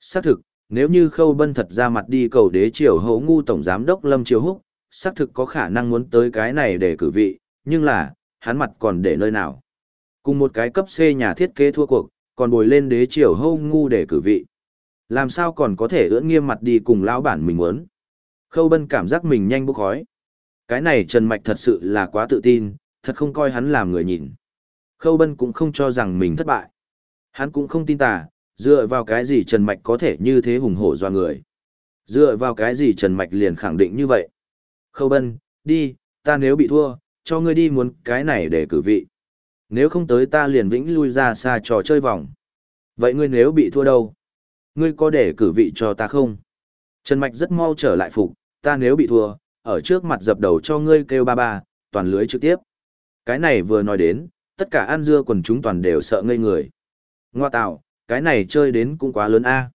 Xác thực, nếu như Khâu Bân thật ra mặt đi cầu đế triều hấu ngu tổng giám đốc Lâm Triều Húc, xác thực có khả năng muốn tới cái này để cử vị, nhưng là, hắn mặt còn để nơi nào? Cùng một cái cấp C nhà thiết kế thua cuộc, còn bồi lên đế triều hâu ngu để cử vị. Làm sao còn có thể ưỡn nghiêm mặt đi cùng lão bản mình muốn? Khâu Bân cảm giác mình nhanh bốc khói. Cái này Trần Mạch thật sự là quá tự tin, thật không coi hắn làm người nhìn. Khâu Bân cũng không cho rằng mình thất bại. Hắn cũng không tin tà, dựa vào cái gì Trần Mạch có thể như thế hùng hổ doa người. Dựa vào cái gì Trần Mạch liền khẳng định như vậy. Khâu Bân, đi, ta nếu bị thua, cho ngươi đi muốn cái này để cử vị. Nếu không tới ta liền vĩnh lui ra xa trò chơi vòng. Vậy ngươi nếu bị thua đâu? Ngươi có để cử vị cho ta không? Trần Mạch rất mau trở lại phục, ta nếu bị thua, ở trước mặt dập đầu cho ngươi kêu ba ba, toàn lưới trực tiếp. Cái này vừa nói đến, tất cả ăn dưa quần chúng toàn đều sợ ngây người. Ngoa tạo, cái này chơi đến cũng quá lớn a.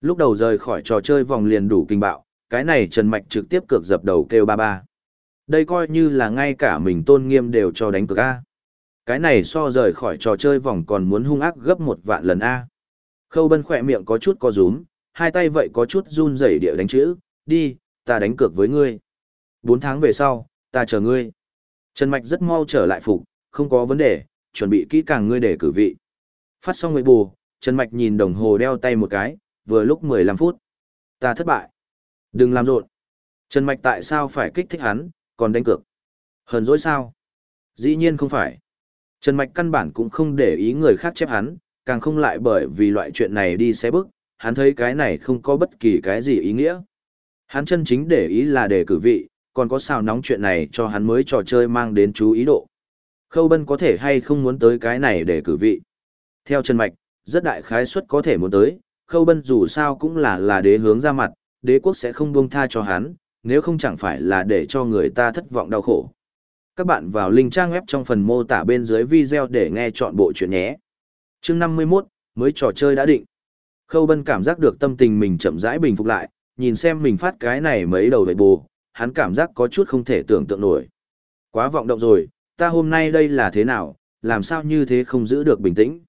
Lúc đầu rời khỏi trò chơi vòng liền đủ kinh bạo, cái này Trần Mạch trực tiếp cược dập đầu kêu ba ba. Đây coi như là ngay cả mình tôn nghiêm đều cho đánh cược a. Cái này so rời khỏi trò chơi vòng còn muốn hung ác gấp một vạn lần a. Khâu Bân khỏe miệng có chút co rúm, hai tay vậy có chút run rẩy địa đánh chữ, đi, ta đánh cược với ngươi. Bốn tháng về sau, ta chờ ngươi. Trần Mạch rất mau trở lại phục, không có vấn đề, chuẩn bị kỹ càng ngươi để cử vị. Phát xong người bù, Trần Mạch nhìn đồng hồ đeo tay một cái, vừa lúc 15 phút. Ta thất bại. Đừng làm rộn. Trần Mạch tại sao phải kích thích hắn, còn đánh cược? Hờn dỗi sao? Dĩ nhiên không phải. Trần Mạch căn bản cũng không để ý người khác chép hắn, càng không lại bởi vì loại chuyện này đi xé bức, hắn thấy cái này không có bất kỳ cái gì ý nghĩa. Hắn chân chính để ý là để cử vị, còn có sao nóng chuyện này cho hắn mới trò chơi mang đến chú ý độ. Khâu Bân có thể hay không muốn tới cái này để cử vị. Theo Trần Mạch, rất đại khái suất có thể muốn tới, Khâu Bân dù sao cũng là là đế hướng ra mặt, đế quốc sẽ không buông tha cho hắn, nếu không chẳng phải là để cho người ta thất vọng đau khổ. Các bạn vào link trang web trong phần mô tả bên dưới video để nghe chọn bộ chuyện nhé. Chương 51, mới trò chơi đã định. Khâu Bân cảm giác được tâm tình mình chậm rãi bình phục lại, nhìn xem mình phát cái này mấy đầu vậy bù, hắn cảm giác có chút không thể tưởng tượng nổi. Quá vọng động rồi, ta hôm nay đây là thế nào, làm sao như thế không giữ được bình tĩnh.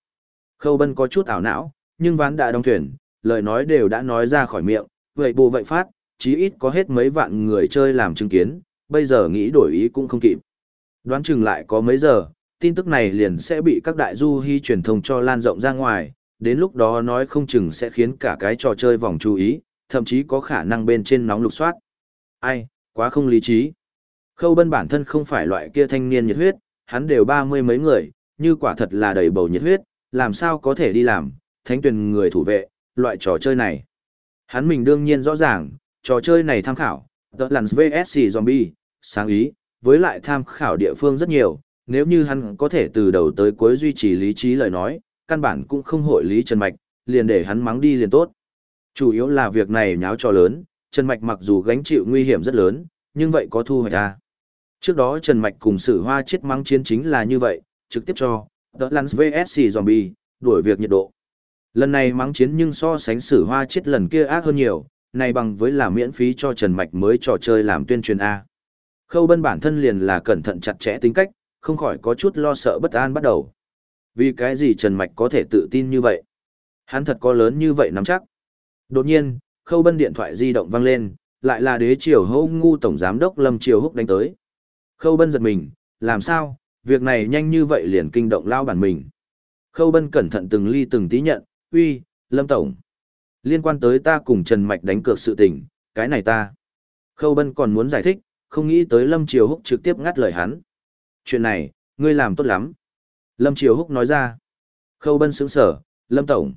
Khâu Bân có chút ảo não, nhưng ván đã đóng thuyền, lời nói đều đã nói ra khỏi miệng, vậy bù vậy phát, chí ít có hết mấy vạn người chơi làm chứng kiến, bây giờ nghĩ đổi ý cũng không kịp. Đoán chừng lại có mấy giờ, tin tức này liền sẽ bị các đại du hy truyền thông cho lan rộng ra ngoài, đến lúc đó nói không chừng sẽ khiến cả cái trò chơi vòng chú ý, thậm chí có khả năng bên trên nóng lục soát. Ai, quá không lý trí. Khâu bân bản thân không phải loại kia thanh niên nhiệt huyết, hắn đều ba mươi mấy người, như quả thật là đầy bầu nhiệt huyết, làm sao có thể đi làm, thánh tuyển người thủ vệ, loại trò chơi này. Hắn mình đương nhiên rõ ràng, trò chơi này tham khảo, The Lands VSC Zombie, sáng ý, với lại tham khảo địa phương rất nhiều, nếu như hắn có thể từ đầu tới cuối duy trì lý trí lời nói, căn bản cũng không hội lý Trần Mạch, liền để hắn mắng đi liền tốt. Chủ yếu là việc này nháo cho lớn, Trần Mạch mặc dù gánh chịu nguy hiểm rất lớn, nhưng vậy có thu hoạch à. Trước đó Trần Mạch cùng sử hoa chết mắng chiến chính là như vậy, trực tiếp cho The Lands VSC Zombie, đuổi việc nhiệt độ. Lần này mắng chiến nhưng so sánh sử hoa chết lần kia ác hơn nhiều, này bằng với là miễn phí cho Trần Mạch mới trò chơi làm tuyên truyền A. Khâu bân bản thân liền là cẩn thận chặt chẽ tính cách, không khỏi có chút lo sợ bất an bắt đầu. Vì cái gì Trần Mạch có thể tự tin như vậy? Hắn thật có lớn như vậy nắm chắc. Đột nhiên, khâu bân điện thoại di động vang lên, lại là đế triều hô ngu tổng giám đốc Lâm Triều Húc đánh tới. Khâu bân giật mình, làm sao, việc này nhanh như vậy liền kinh động lao bản mình. Khâu bân cẩn thận từng ly từng tí nhận, uy, Lâm Tổng. Liên quan tới ta cùng Trần Mạch đánh cược sự tình, cái này ta. Khâu bân còn muốn giải thích, không nghĩ tới Lâm Triều Húc trực tiếp ngắt lời hắn. Chuyện này, ngươi làm tốt lắm. Lâm Triều Húc nói ra. Khâu bân sững sở, Lâm Tổng.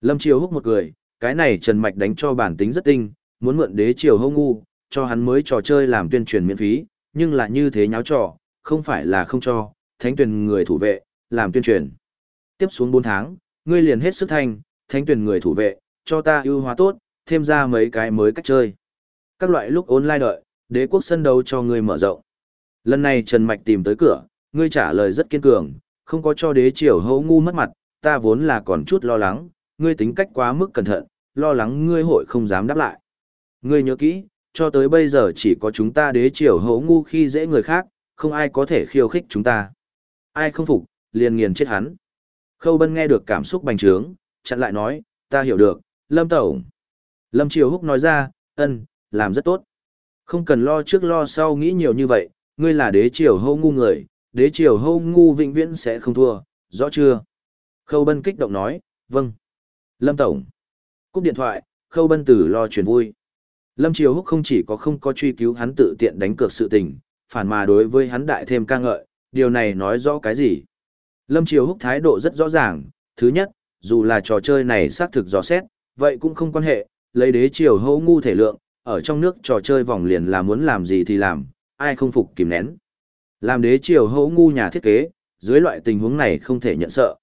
Lâm Triều Húc một người, cái này Trần Mạch đánh cho bản tính rất tinh, muốn mượn đế triều hô ngu, cho hắn mới trò chơi làm tuyên truyền miễn phí, nhưng là như thế nháo trò, không phải là không cho, thánh tuyển người thủ vệ, làm tuyên truyền. Tiếp xuống 4 tháng, ngươi liền hết sức thanh, thánh tuyển người thủ vệ, cho ta ưu hóa tốt, thêm ra mấy cái mới cách chơi. Các loại lúc online đợi, đế quốc sân đấu cho ngươi mở rộng. Lần này Trần Mạch tìm tới cửa, ngươi trả lời rất kiên cường, không có cho đế triều hấu ngu mất mặt, ta vốn là còn chút lo lắng, ngươi tính cách quá mức cẩn thận, lo lắng ngươi hội không dám đáp lại. Ngươi nhớ kỹ, cho tới bây giờ chỉ có chúng ta đế triều hấu ngu khi dễ người khác, không ai có thể khiêu khích chúng ta. Ai không phục, liền nghiền chết hắn. Khâu Bân nghe được cảm xúc bành trướng, chặn lại nói, ta hiểu được, Lâm Tổng. Lâm Triều Húc nói ra, ân, làm rất tốt. Không cần lo trước lo sau nghĩ nhiều như vậy, ngươi là đế triều hô ngu người, đế triều hô ngu vĩnh viễn sẽ không thua, rõ chưa? Khâu Bân kích động nói, vâng. Lâm Tổng. Cúp điện thoại, Khâu Bân tử lo chuyển vui. Lâm Triều Húc không chỉ có không có truy cứu hắn tự tiện đánh cược sự tình, phản mà đối với hắn đại thêm ca ngợi, điều này nói rõ cái gì? Lâm Triều Húc thái độ rất rõ ràng, thứ nhất, dù là trò chơi này xác thực rõ xét, vậy cũng không quan hệ, lấy đế triều hô ngu thể lượng, ở trong nước trò chơi vòng liền là muốn làm gì thì làm, ai không phục kìm nén. Làm đế triều hô ngu nhà thiết kế, dưới loại tình huống này không thể nhận sợ.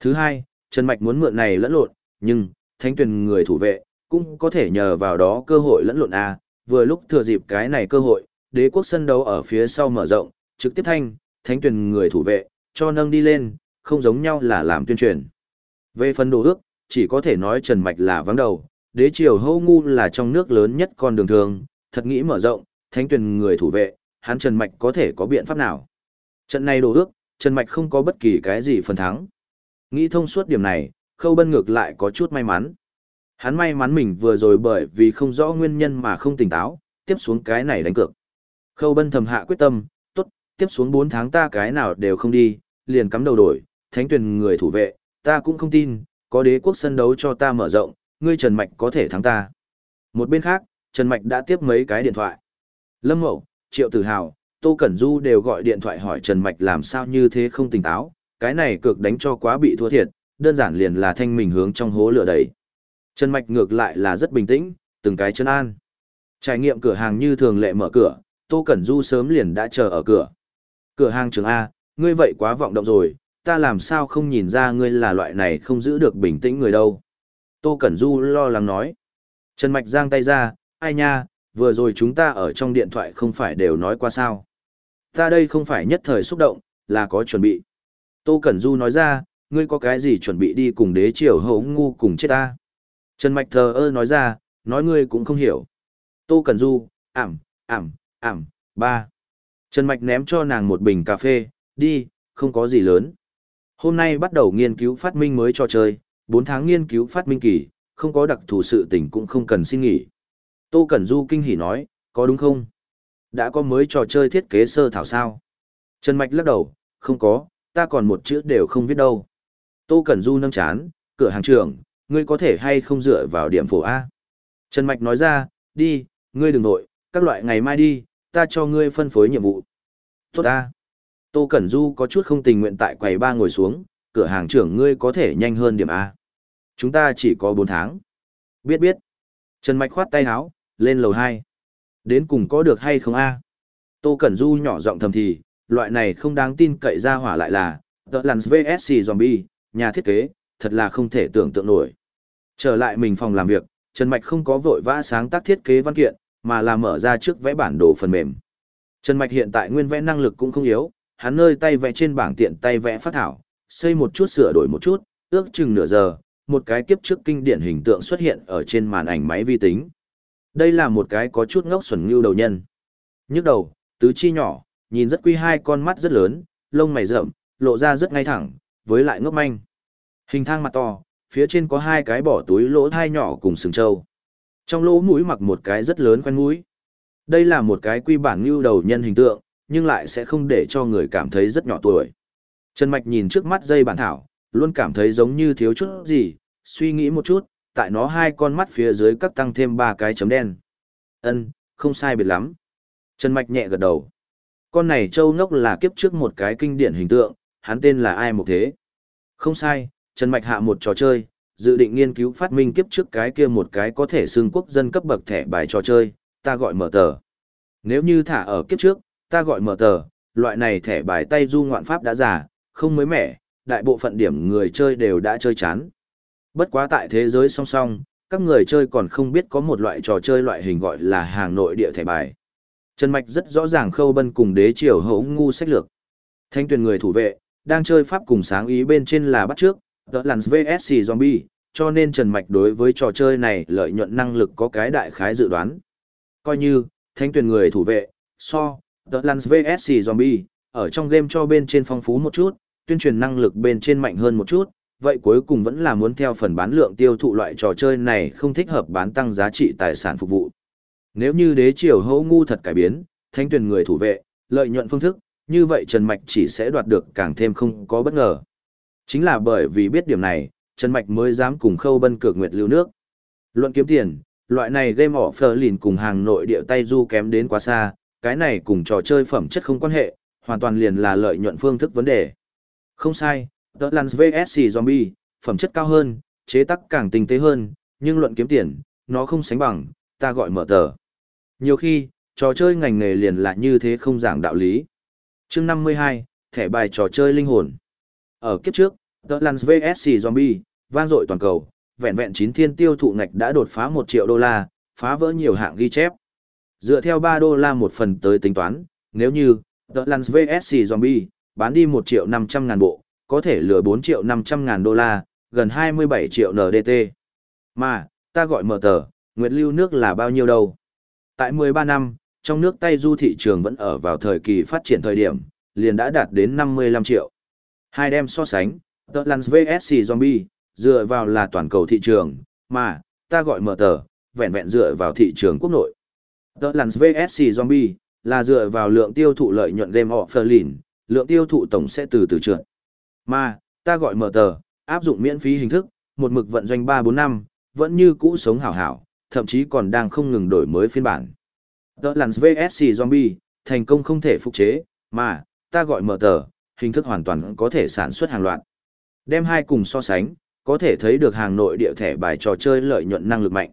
Thứ hai, Trần Mạch muốn mượn này lẫn lộn, nhưng, thánh tuyển người thủ vệ, cũng có thể nhờ vào đó cơ hội lẫn lộn A, vừa lúc thừa dịp cái này cơ hội, đế quốc sân đấu ở phía sau mở rộng, trực tiếp thanh, thánh tuyển người thủ vệ, cho nâng đi lên, không giống nhau là làm tuyên truyền. Về phần đồ ước, chỉ có thể nói Trần Mạch là vắng đầu, đế triều hô ngu là trong nước lớn nhất con đường thường, thật nghĩ mở rộng, thánh tuyển người thủ vệ, hắn Trần Mạch có thể có biện pháp nào. Trận này đồ ước, Trần Mạch không có bất kỳ cái gì phần thắng. Nghĩ thông suốt điểm này, khâu bân ngược lại có chút may mắn. Hắn may mắn mình vừa rồi bởi vì không rõ nguyên nhân mà không tỉnh táo, tiếp xuống cái này đánh cược. Khâu bân thầm hạ quyết tâm, tốt, tiếp xuống 4 tháng ta cái nào đều không đi, liền cắm đầu đổi, thánh tuyển người thủ vệ, ta cũng không tin, có đế quốc sân đấu cho ta mở rộng, ngươi Trần Mạch có thể thắng ta. Một bên khác, Trần Mạch đã tiếp mấy cái điện thoại. Lâm Mậu, Triệu Tử Hào, Tô Cẩn Du đều gọi điện thoại hỏi Trần Mạch làm sao như thế không tỉnh táo, cái này cực đánh cho quá bị thua thiệt, đơn giản liền là thanh mình hướng trong hố lửa đầy. Trần Mạch ngược lại là rất bình tĩnh, từng cái chân an. Trải nghiệm cửa hàng như thường lệ mở cửa, Tô Cẩn Du sớm liền đã chờ ở cửa. Cửa hàng trường A, ngươi vậy quá vọng động rồi, ta làm sao không nhìn ra ngươi là loại này không giữ được bình tĩnh người đâu. Tô Cẩn Du lo lắng nói. Trần Mạch giang tay ra, ai nha, vừa rồi chúng ta ở trong điện thoại không phải đều nói qua sao. Ta đây không phải nhất thời xúc động, là có chuẩn bị. Tô Cẩn Du nói ra, ngươi có cái gì chuẩn bị đi cùng đế triều hấu ngu cùng chết ta? Trần Mạch thờ ơ nói ra, nói ngươi cũng không hiểu. Tô cẩn Du, ảm, ảm, ảm, ba. Trần Mạch ném cho nàng một bình cà phê, đi, không có gì lớn. Hôm nay bắt đầu nghiên cứu phát minh mới cho chơi, 4 tháng nghiên cứu phát minh kỳ, không có đặc thù sự tình cũng không cần xin nghỉ. Tô Cẩn Du kinh hỉ nói, có đúng không? Đã có mới trò chơi thiết kế sơ thảo sao? Trần Mạch lắc đầu, không có, ta còn một chữ đều không viết đâu. Tô Cẩn Du nâng chán, cửa hàng trưởng, ngươi có thể hay không dựa vào điểm phổ A. Trần Mạch nói ra, đi, ngươi đừng nội, các loại ngày mai đi, ta cho ngươi phân phối nhiệm vụ. Tốt A. Tô Cẩn Du có chút không tình nguyện tại quầy ba ngồi xuống, cửa hàng trưởng ngươi có thể nhanh hơn điểm A. Chúng ta chỉ có 4 tháng. Biết biết. Trần Mạch khoát tay áo, lên lầu 2. Đến cùng có được hay không A. Tô Cẩn Du nhỏ giọng thầm thì, loại này không đáng tin cậy ra hỏa lại là, tợ lằn VSC Zombie, nhà thiết kế, thật là không thể tưởng tượng nổi. Trở lại mình phòng làm việc, Trần Mạch không có vội vã sáng tác thiết kế văn kiện, mà là mở ra trước vẽ bản đồ phần mềm. Trần Mạch hiện tại nguyên vẽ năng lực cũng không yếu, hắn nơi tay vẽ trên bảng tiện tay vẽ phát thảo, xây một chút sửa đổi một chút, ước chừng nửa giờ, một cái kiếp trước kinh điển hình tượng xuất hiện ở trên màn ảnh máy vi tính. Đây là một cái có chút ngốc xuẩn ngưu đầu nhân. Nhức đầu, tứ chi nhỏ, nhìn rất quy hai con mắt rất lớn, lông mày rậm, lộ ra rất ngay thẳng, với lại ngốc manh. Hình thang mặt to, phía trên có hai cái bỏ túi lỗ thai nhỏ cùng sừng trâu. Trong lỗ mũi mặc một cái rất lớn quen mũi. Đây là một cái quy bản ngưu đầu nhân hình tượng, nhưng lại sẽ không để cho người cảm thấy rất nhỏ tuổi. Trần Mạch nhìn trước mắt dây bản thảo, luôn cảm thấy giống như thiếu chút gì, suy nghĩ một chút, tại nó hai con mắt phía dưới cắt tăng thêm ba cái chấm đen. Ân, không sai biệt lắm. Trần Mạch nhẹ gật đầu. Con này châu ngốc là kiếp trước một cái kinh điển hình tượng, hắn tên là ai một thế. Không sai, Trần Mạch hạ một trò chơi, dự định nghiên cứu phát minh kiếp trước cái kia một cái có thể xưng quốc dân cấp bậc thẻ bài trò chơi, ta gọi mở tờ. Nếu như thả ở kiếp trước, ta gọi mở tờ, loại này thẻ bài tay du ngoạn pháp đã giả, không mới mẻ, đại bộ phận điểm người chơi đều đã chơi chán. Bất quá tại thế giới song song, các người chơi còn không biết có một loại trò chơi loại hình gọi là hàng nội địa thẻ bài. Trần Mạch rất rõ ràng khâu bân cùng đế triều hấu ngu sách lược. Thanh tuyển người thủ vệ, đang chơi pháp cùng sáng ý bên trên là bắt trước, The Lance VSC Zombie, cho nên Trần Mạch đối với trò chơi này lợi nhuận năng lực có cái đại khái dự đoán. Coi như, thanh tuyển người thủ vệ, so, The Lance VSC Zombie, ở trong game cho bên trên phong phú một chút, tuyên truyền năng lực bên trên mạnh hơn một chút, vậy cuối cùng vẫn là muốn theo phần bán lượng tiêu thụ loại trò chơi này không thích hợp bán tăng giá trị tài sản phục vụ. Nếu như đế triều hấu ngu thật cải biến, thanh tuyển người thủ vệ, lợi nhuận phương thức, như vậy Trần Mạch chỉ sẽ đoạt được càng thêm không có bất ngờ. Chính là bởi vì biết điểm này, Trần Mạch mới dám cùng khâu bân cược nguyệt lưu nước. Luận kiếm tiền, loại này game offer lìn cùng hàng nội địa tay du kém đến quá xa, cái này cùng trò chơi phẩm chất không quan hệ, hoàn toàn liền là lợi nhuận phương thức vấn đề. Không sai, The Lands VSC Zombie, phẩm chất cao hơn, chế tác càng tinh tế hơn, nhưng luận kiếm tiền, nó không sánh bằng, ta gọi mở tờ. Nhiều khi, trò chơi ngành nghề liền là như thế không giảng đạo lý. chương 52, thẻ bài trò chơi linh hồn. Ở kiếp trước, The Lands VSC Zombie, vang dội toàn cầu, vẹn vẹn 9 thiên tiêu thụ ngạch đã đột phá 1 triệu đô la, phá vỡ nhiều hạng ghi chép. Dựa theo 3 đô la một phần tới tính toán, nếu như The Lance VSC Zombie bán đi 1 triệu 500 ngàn bộ, có thể lừa 4 triệu 500 ngàn đô la, gần 27 triệu NDT. Mà, ta gọi mở tờ, nguyệt lưu nước là bao nhiêu đâu? Tại 13 năm, trong nước tay du thị trường vẫn ở vào thời kỳ phát triển thời điểm, liền đã đạt đến 55 triệu. Hai đem so sánh, The Lance VSC Zombie, dựa vào là toàn cầu thị trường, mà, ta gọi mở tờ, vẹn vẹn dựa vào thị trường quốc nội. The Lance VSC Zombie, là dựa vào lượng tiêu thụ lợi nhuận game offer lượng tiêu thụ tổng sẽ từ từ trượt. Mà, ta gọi mở tờ, áp dụng miễn phí hình thức, một mực vận doanh 3-4 năm, vẫn như cũ sống hảo hảo, thậm chí còn đang không ngừng đổi mới phiên bản. The Lance VSC Zombie, thành công không thể phục chế, mà, ta gọi mở tờ, hình thức hoàn toàn có thể sản xuất hàng loạt. Đem hai cùng so sánh, có thể thấy được hàng nội địa thẻ bài trò chơi lợi nhuận năng lực mạnh.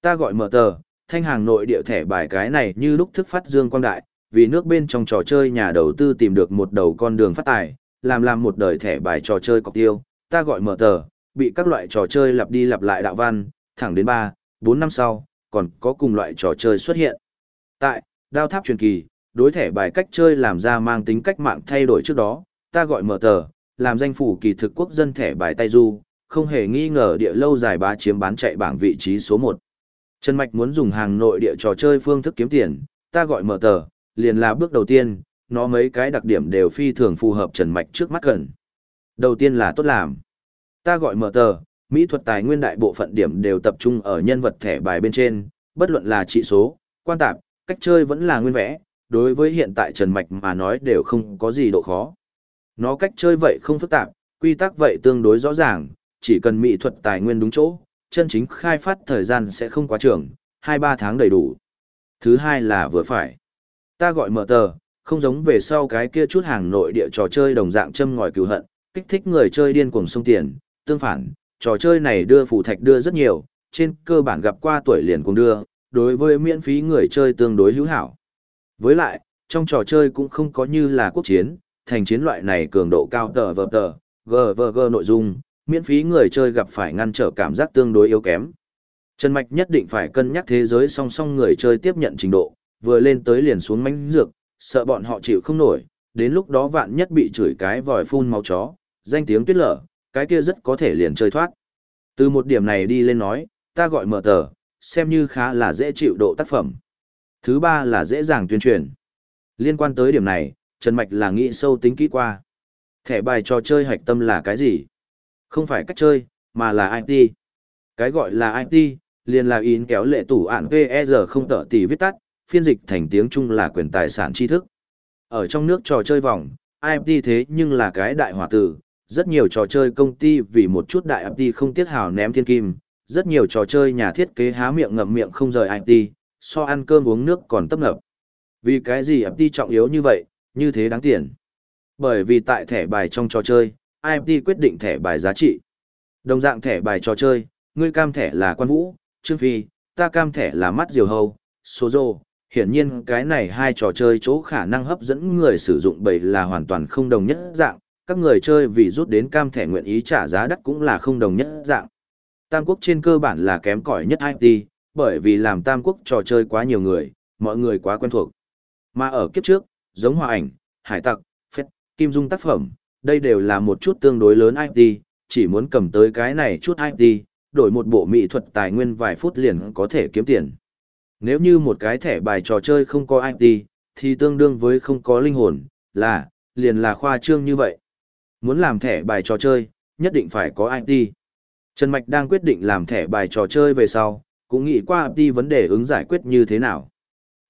Ta gọi mở tờ, thanh hàng nội địa thẻ bài cái này như lúc thức phát dương quang đại, vì nước bên trong trò chơi nhà đầu tư tìm được một đầu con đường phát tài, làm làm một đời thẻ bài trò chơi cọc tiêu, ta gọi mở tờ, bị các loại trò chơi lặp đi lặp lại đạo văn, thẳng đến 3, 4 năm sau, còn có cùng loại trò chơi xuất hiện. Tại, đao tháp truyền kỳ, đối thẻ bài cách chơi làm ra mang tính cách mạng thay đổi trước đó, ta gọi mở tờ, làm danh phủ kỳ thực quốc dân thẻ bài tay du, không hề nghi ngờ địa lâu dài bá chiếm bán chạy bảng vị trí số 1. Trần Mạch muốn dùng hàng nội địa trò chơi phương thức kiếm tiền, ta gọi mở tờ, liền là bước đầu tiên, nó mấy cái đặc điểm đều phi thường phù hợp Trần Mạch trước mắt gần. Đầu tiên là tốt làm. Ta gọi mở tờ, mỹ thuật tài nguyên đại bộ phận điểm đều tập trung ở nhân vật thẻ bài bên trên, bất luận là trị số, quan tạp, cách chơi vẫn là nguyên vẽ, đối với hiện tại Trần Mạch mà nói đều không có gì độ khó. Nó cách chơi vậy không phức tạp, quy tắc vậy tương đối rõ ràng, chỉ cần mỹ thuật tài nguyên đúng chỗ, chân chính khai phát thời gian sẽ không quá trường, 2-3 tháng đầy đủ. Thứ hai là vừa phải. Ta gọi mở tờ, không giống về sau cái kia chút hàng nội địa trò chơi đồng dạng châm ngòi cứu hận, kích thích người chơi điên cuồng sông tiền, tương phản, trò chơi này đưa phù thạch đưa rất nhiều, trên cơ bản gặp qua tuổi liền cùng đưa, đối với miễn phí người chơi tương đối hữu hảo. Với lại, trong trò chơi cũng không có như là quốc chiến, thành chiến loại này cường độ cao tờ vờ tờ, GVG nội dung, miễn phí người chơi gặp phải ngăn trở cảm giác tương đối yếu kém. Trần Mạch nhất định phải cân nhắc thế giới song song người chơi tiếp nhận trình độ, vừa lên tới liền xuống mánh dược, sợ bọn họ chịu không nổi, đến lúc đó vạn nhất bị chửi cái vòi phun máu chó, danh tiếng tuyết lở, cái kia rất có thể liền chơi thoát. Từ một điểm này đi lên nói, ta gọi mở tờ, xem như khá là dễ chịu độ tác phẩm. Thứ ba là dễ dàng tuyên truyền. Liên quan tới điểm này, Trần Mạch là nghĩ sâu tính kỹ qua. Thẻ bài trò chơi hạch tâm là cái gì? Không phải cách chơi, mà là IT. Cái gọi là IT, liền là in kéo lệ tủ ản PER không tở tỷ viết tắt, phiên dịch thành tiếng Trung là quyền tài sản tri thức. Ở trong nước trò chơi vòng, IT thế nhưng là cái đại hòa tử, rất nhiều trò chơi công ty vì một chút đại IT không tiết hào ném thiên kim, rất nhiều trò chơi nhà thiết kế há miệng ngậm miệng không rời IT, so ăn cơm uống nước còn tấp nập. Vì cái gì IT trọng yếu như vậy, như thế đáng tiền? Bởi vì tại thẻ bài trong trò chơi, IFT quyết định thẻ bài giá trị. Đồng dạng thẻ bài trò chơi, ngươi cam thẻ là quan vũ, trương phi, ta cam thẻ là mắt diều hầu, số rô. Hiển nhiên cái này hai trò chơi chỗ khả năng hấp dẫn người sử dụng bởi là hoàn toàn không đồng nhất dạng, các người chơi vì rút đến cam thẻ nguyện ý trả giá đắt cũng là không đồng nhất dạng. Tam quốc trên cơ bản là kém cỏi nhất IT, bởi vì làm tam quốc trò chơi quá nhiều người, mọi người quá quen thuộc. Mà ở kiếp trước, giống hòa ảnh, hải tặc, phết, kim dung tác phẩm, đây đều là một chút tương đối lớn IP, chỉ muốn cầm tới cái này chút IP, đổi một bộ mỹ thuật tài nguyên vài phút liền có thể kiếm tiền. Nếu như một cái thẻ bài trò chơi không có IP, thì tương đương với không có linh hồn, là, liền là khoa trương như vậy. Muốn làm thẻ bài trò chơi, nhất định phải có IP. Trần Mạch đang quyết định làm thẻ bài trò chơi về sau, cũng nghĩ qua IP vấn đề ứng giải quyết như thế nào.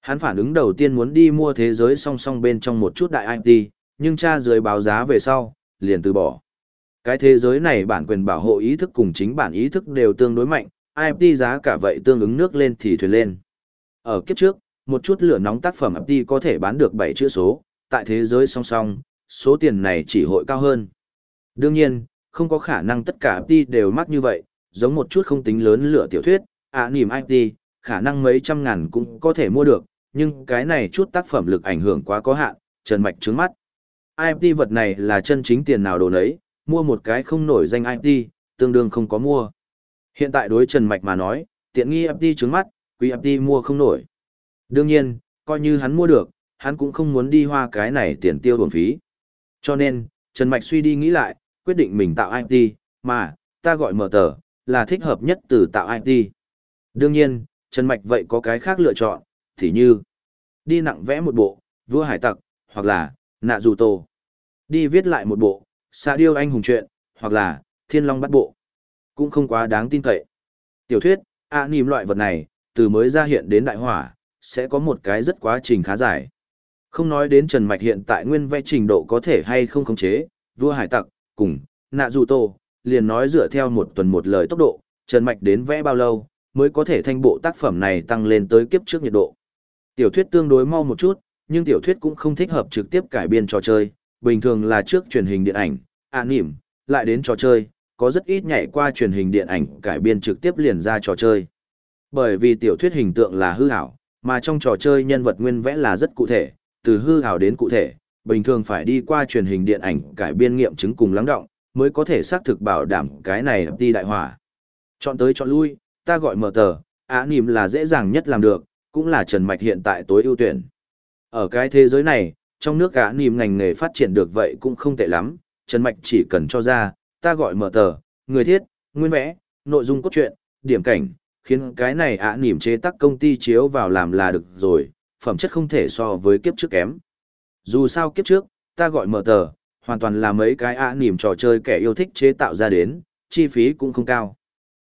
Hắn phản ứng đầu tiên muốn đi mua thế giới song song bên trong một chút đại IP, nhưng cha dưới báo giá về sau, liền từ bỏ. Cái thế giới này bản quyền bảo hộ ý thức cùng chính bản ý thức đều tương đối mạnh, IP giá cả vậy tương ứng nước lên thì thuyền lên. Ở kiếp trước, một chút lửa nóng tác phẩm IP có thể bán được 7 chữ số, tại thế giới song song, số tiền này chỉ hội cao hơn. Đương nhiên, không có khả năng tất cả IP đều mắc như vậy, giống một chút không tính lớn lửa tiểu thuyết, ạ à, niềm IT, khả năng mấy trăm ngàn cũng có thể mua được, nhưng cái này chút tác phẩm lực ảnh hưởng quá có hạn, Trần Mạch trướng mắt. IT vật này là chân chính tiền nào đồ nấy, mua một cái không nổi danh IT, tương đương không có mua. Hiện tại đối Trần Mạch mà nói, tiện nghi IT trứng mắt, quý IT mua không nổi. Đương nhiên, coi như hắn mua được, hắn cũng không muốn đi hoa cái này tiền tiêu bổng phí. Cho nên, Trần Mạch suy đi nghĩ lại, quyết định mình tạo IT, mà, ta gọi mở tờ, là thích hợp nhất từ tạo IT. Đương nhiên, Trần Mạch vậy có cái khác lựa chọn, thì như đi nặng vẽ một bộ, vua hải tặc, hoặc là nạ dù tổ. Đi viết lại một bộ, xa điêu anh hùng chuyện, hoặc là thiên long bắt bộ. Cũng không quá đáng tin cậy. Tiểu thuyết, a à, nìm loại vật này, từ mới ra hiện đến đại hỏa, sẽ có một cái rất quá trình khá dài. Không nói đến Trần Mạch hiện tại nguyên vẽ trình độ có thể hay không khống chế, vua hải tặc, cùng, nạ dù tô liền nói dựa theo một tuần một lời tốc độ, Trần Mạch đến vẽ bao lâu, mới có thể thanh bộ tác phẩm này tăng lên tới kiếp trước nhiệt độ. Tiểu thuyết tương đối mau một chút, nhưng tiểu thuyết cũng không thích hợp trực tiếp cải biên trò chơi, bình thường là trước truyền hình điện ảnh, à, anime, lại đến trò chơi, có rất ít nhảy qua truyền hình điện ảnh cải biên trực tiếp liền ra trò chơi. Bởi vì tiểu thuyết hình tượng là hư ảo, mà trong trò chơi nhân vật nguyên vẽ là rất cụ thể, từ hư ảo đến cụ thể, bình thường phải đi qua truyền hình điện ảnh cải biên nghiệm chứng cùng lắng động, mới có thể xác thực bảo đảm cái này đi đại hỏa. Chọn tới chọn lui, ta gọi mở tờ, à, á nìm là dễ dàng nhất làm được, cũng là Trần Mạch hiện tại tối ưu tuyển. Ở cái thế giới này, trong nước gã nìm ngành nghề phát triển được vậy cũng không tệ lắm, Trần Mạch chỉ cần cho ra, ta gọi mở tờ, người thiết, nguyên vẽ, nội dung cốt truyện, điểm cảnh, khiến cái này ạ nìm chế tác công ty chiếu vào làm là được rồi, phẩm chất không thể so với kiếp trước kém. Dù sao kiếp trước, ta gọi mở tờ, hoàn toàn là mấy cái ạ nìm trò chơi kẻ yêu thích chế tạo ra đến, chi phí cũng không cao.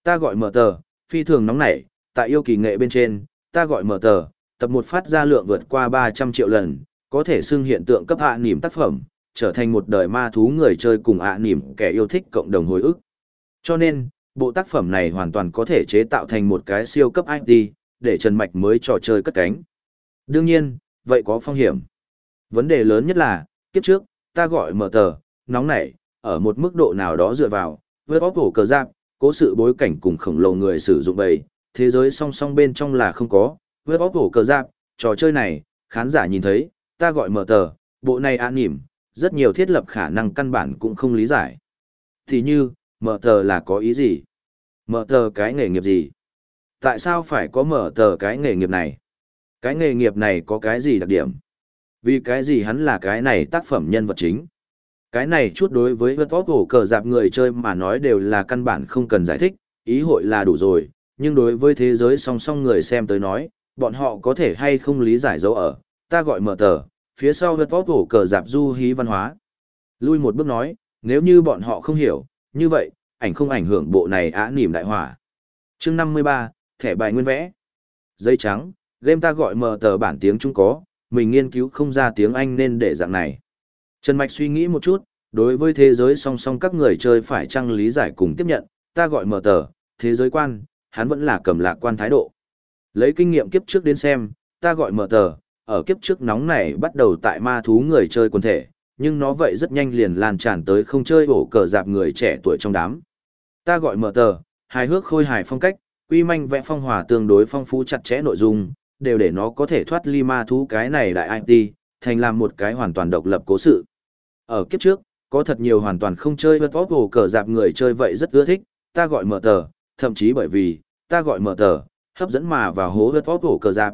Ta gọi mở tờ, phi thường nóng nảy, tại yêu kỳ nghệ bên trên, ta gọi mở tờ, tập một phát ra lượng vượt qua 300 triệu lần, có thể xưng hiện tượng cấp hạ nỉm tác phẩm, trở thành một đời ma thú người chơi cùng hạ nỉm kẻ yêu thích cộng đồng hồi ức. Cho nên, bộ tác phẩm này hoàn toàn có thể chế tạo thành một cái siêu cấp IT, để Trần Mạch mới trò chơi cất cánh. Đương nhiên, vậy có phong hiểm. Vấn đề lớn nhất là, kiếp trước, ta gọi mở tờ, nóng nảy, ở một mức độ nào đó dựa vào, với bóp hổ cờ giáp, cố sự bối cảnh cùng khổng lồ người sử dụng bầy, thế giới song song bên trong là không có, với bóp hổ cờ giáp, trò chơi này, khán giả nhìn thấy, ta gọi mở tờ, bộ này an nỉm, rất nhiều thiết lập khả năng căn bản cũng không lý giải. Thì như, mở tờ là có ý gì? Mở tờ cái nghề nghiệp gì? Tại sao phải có mở tờ cái nghề nghiệp này? Cái nghề nghiệp này có cái gì đặc điểm? Vì cái gì hắn là cái này tác phẩm nhân vật chính? Cái này chút đối với vật tốt hổ cờ dạp người chơi mà nói đều là căn bản không cần giải thích, ý hội là đủ rồi, nhưng đối với thế giới song song người xem tới nói, bọn họ có thể hay không lý giải dấu ở, ta gọi mở tờ, phía sau vật vót hổ cờ dạp du hí văn hóa. Lui một bước nói, nếu như bọn họ không hiểu, như vậy, ảnh không ảnh hưởng bộ này á nỉm đại hỏa. chương 53, thẻ bài nguyên vẽ. Giấy trắng, game ta gọi mở tờ bản tiếng Trung có, mình nghiên cứu không ra tiếng Anh nên để dạng này. Trần Mạch suy nghĩ một chút, đối với thế giới song song các người chơi phải chăng lý giải cùng tiếp nhận, ta gọi mở tờ, thế giới quan, hắn vẫn là cầm lạc quan thái độ. Lấy kinh nghiệm kiếp trước đến xem, ta gọi mở tờ, ở kiếp trước nóng này bắt đầu tại ma thú người chơi quần thể, nhưng nó vậy rất nhanh liền lan tràn tới không chơi ổ cờ dạp người trẻ tuổi trong đám. Ta gọi mở tờ, hài hước khôi hài phong cách, quy manh vẽ phong hòa tương đối phong phú chặt chẽ nội dung, đều để nó có thể thoát ly ma thú cái này đại IT, thành làm một cái hoàn toàn độc lập cố sự. Ở kiếp trước, có thật nhiều hoàn toàn không chơi vật vóc ổ cờ dạp người chơi vậy rất ưa thích, ta gọi mở tờ, thậm chí bởi vì, ta gọi mở tờ, hấp dẫn mà vào hố vật vóc ổ cờ dạp.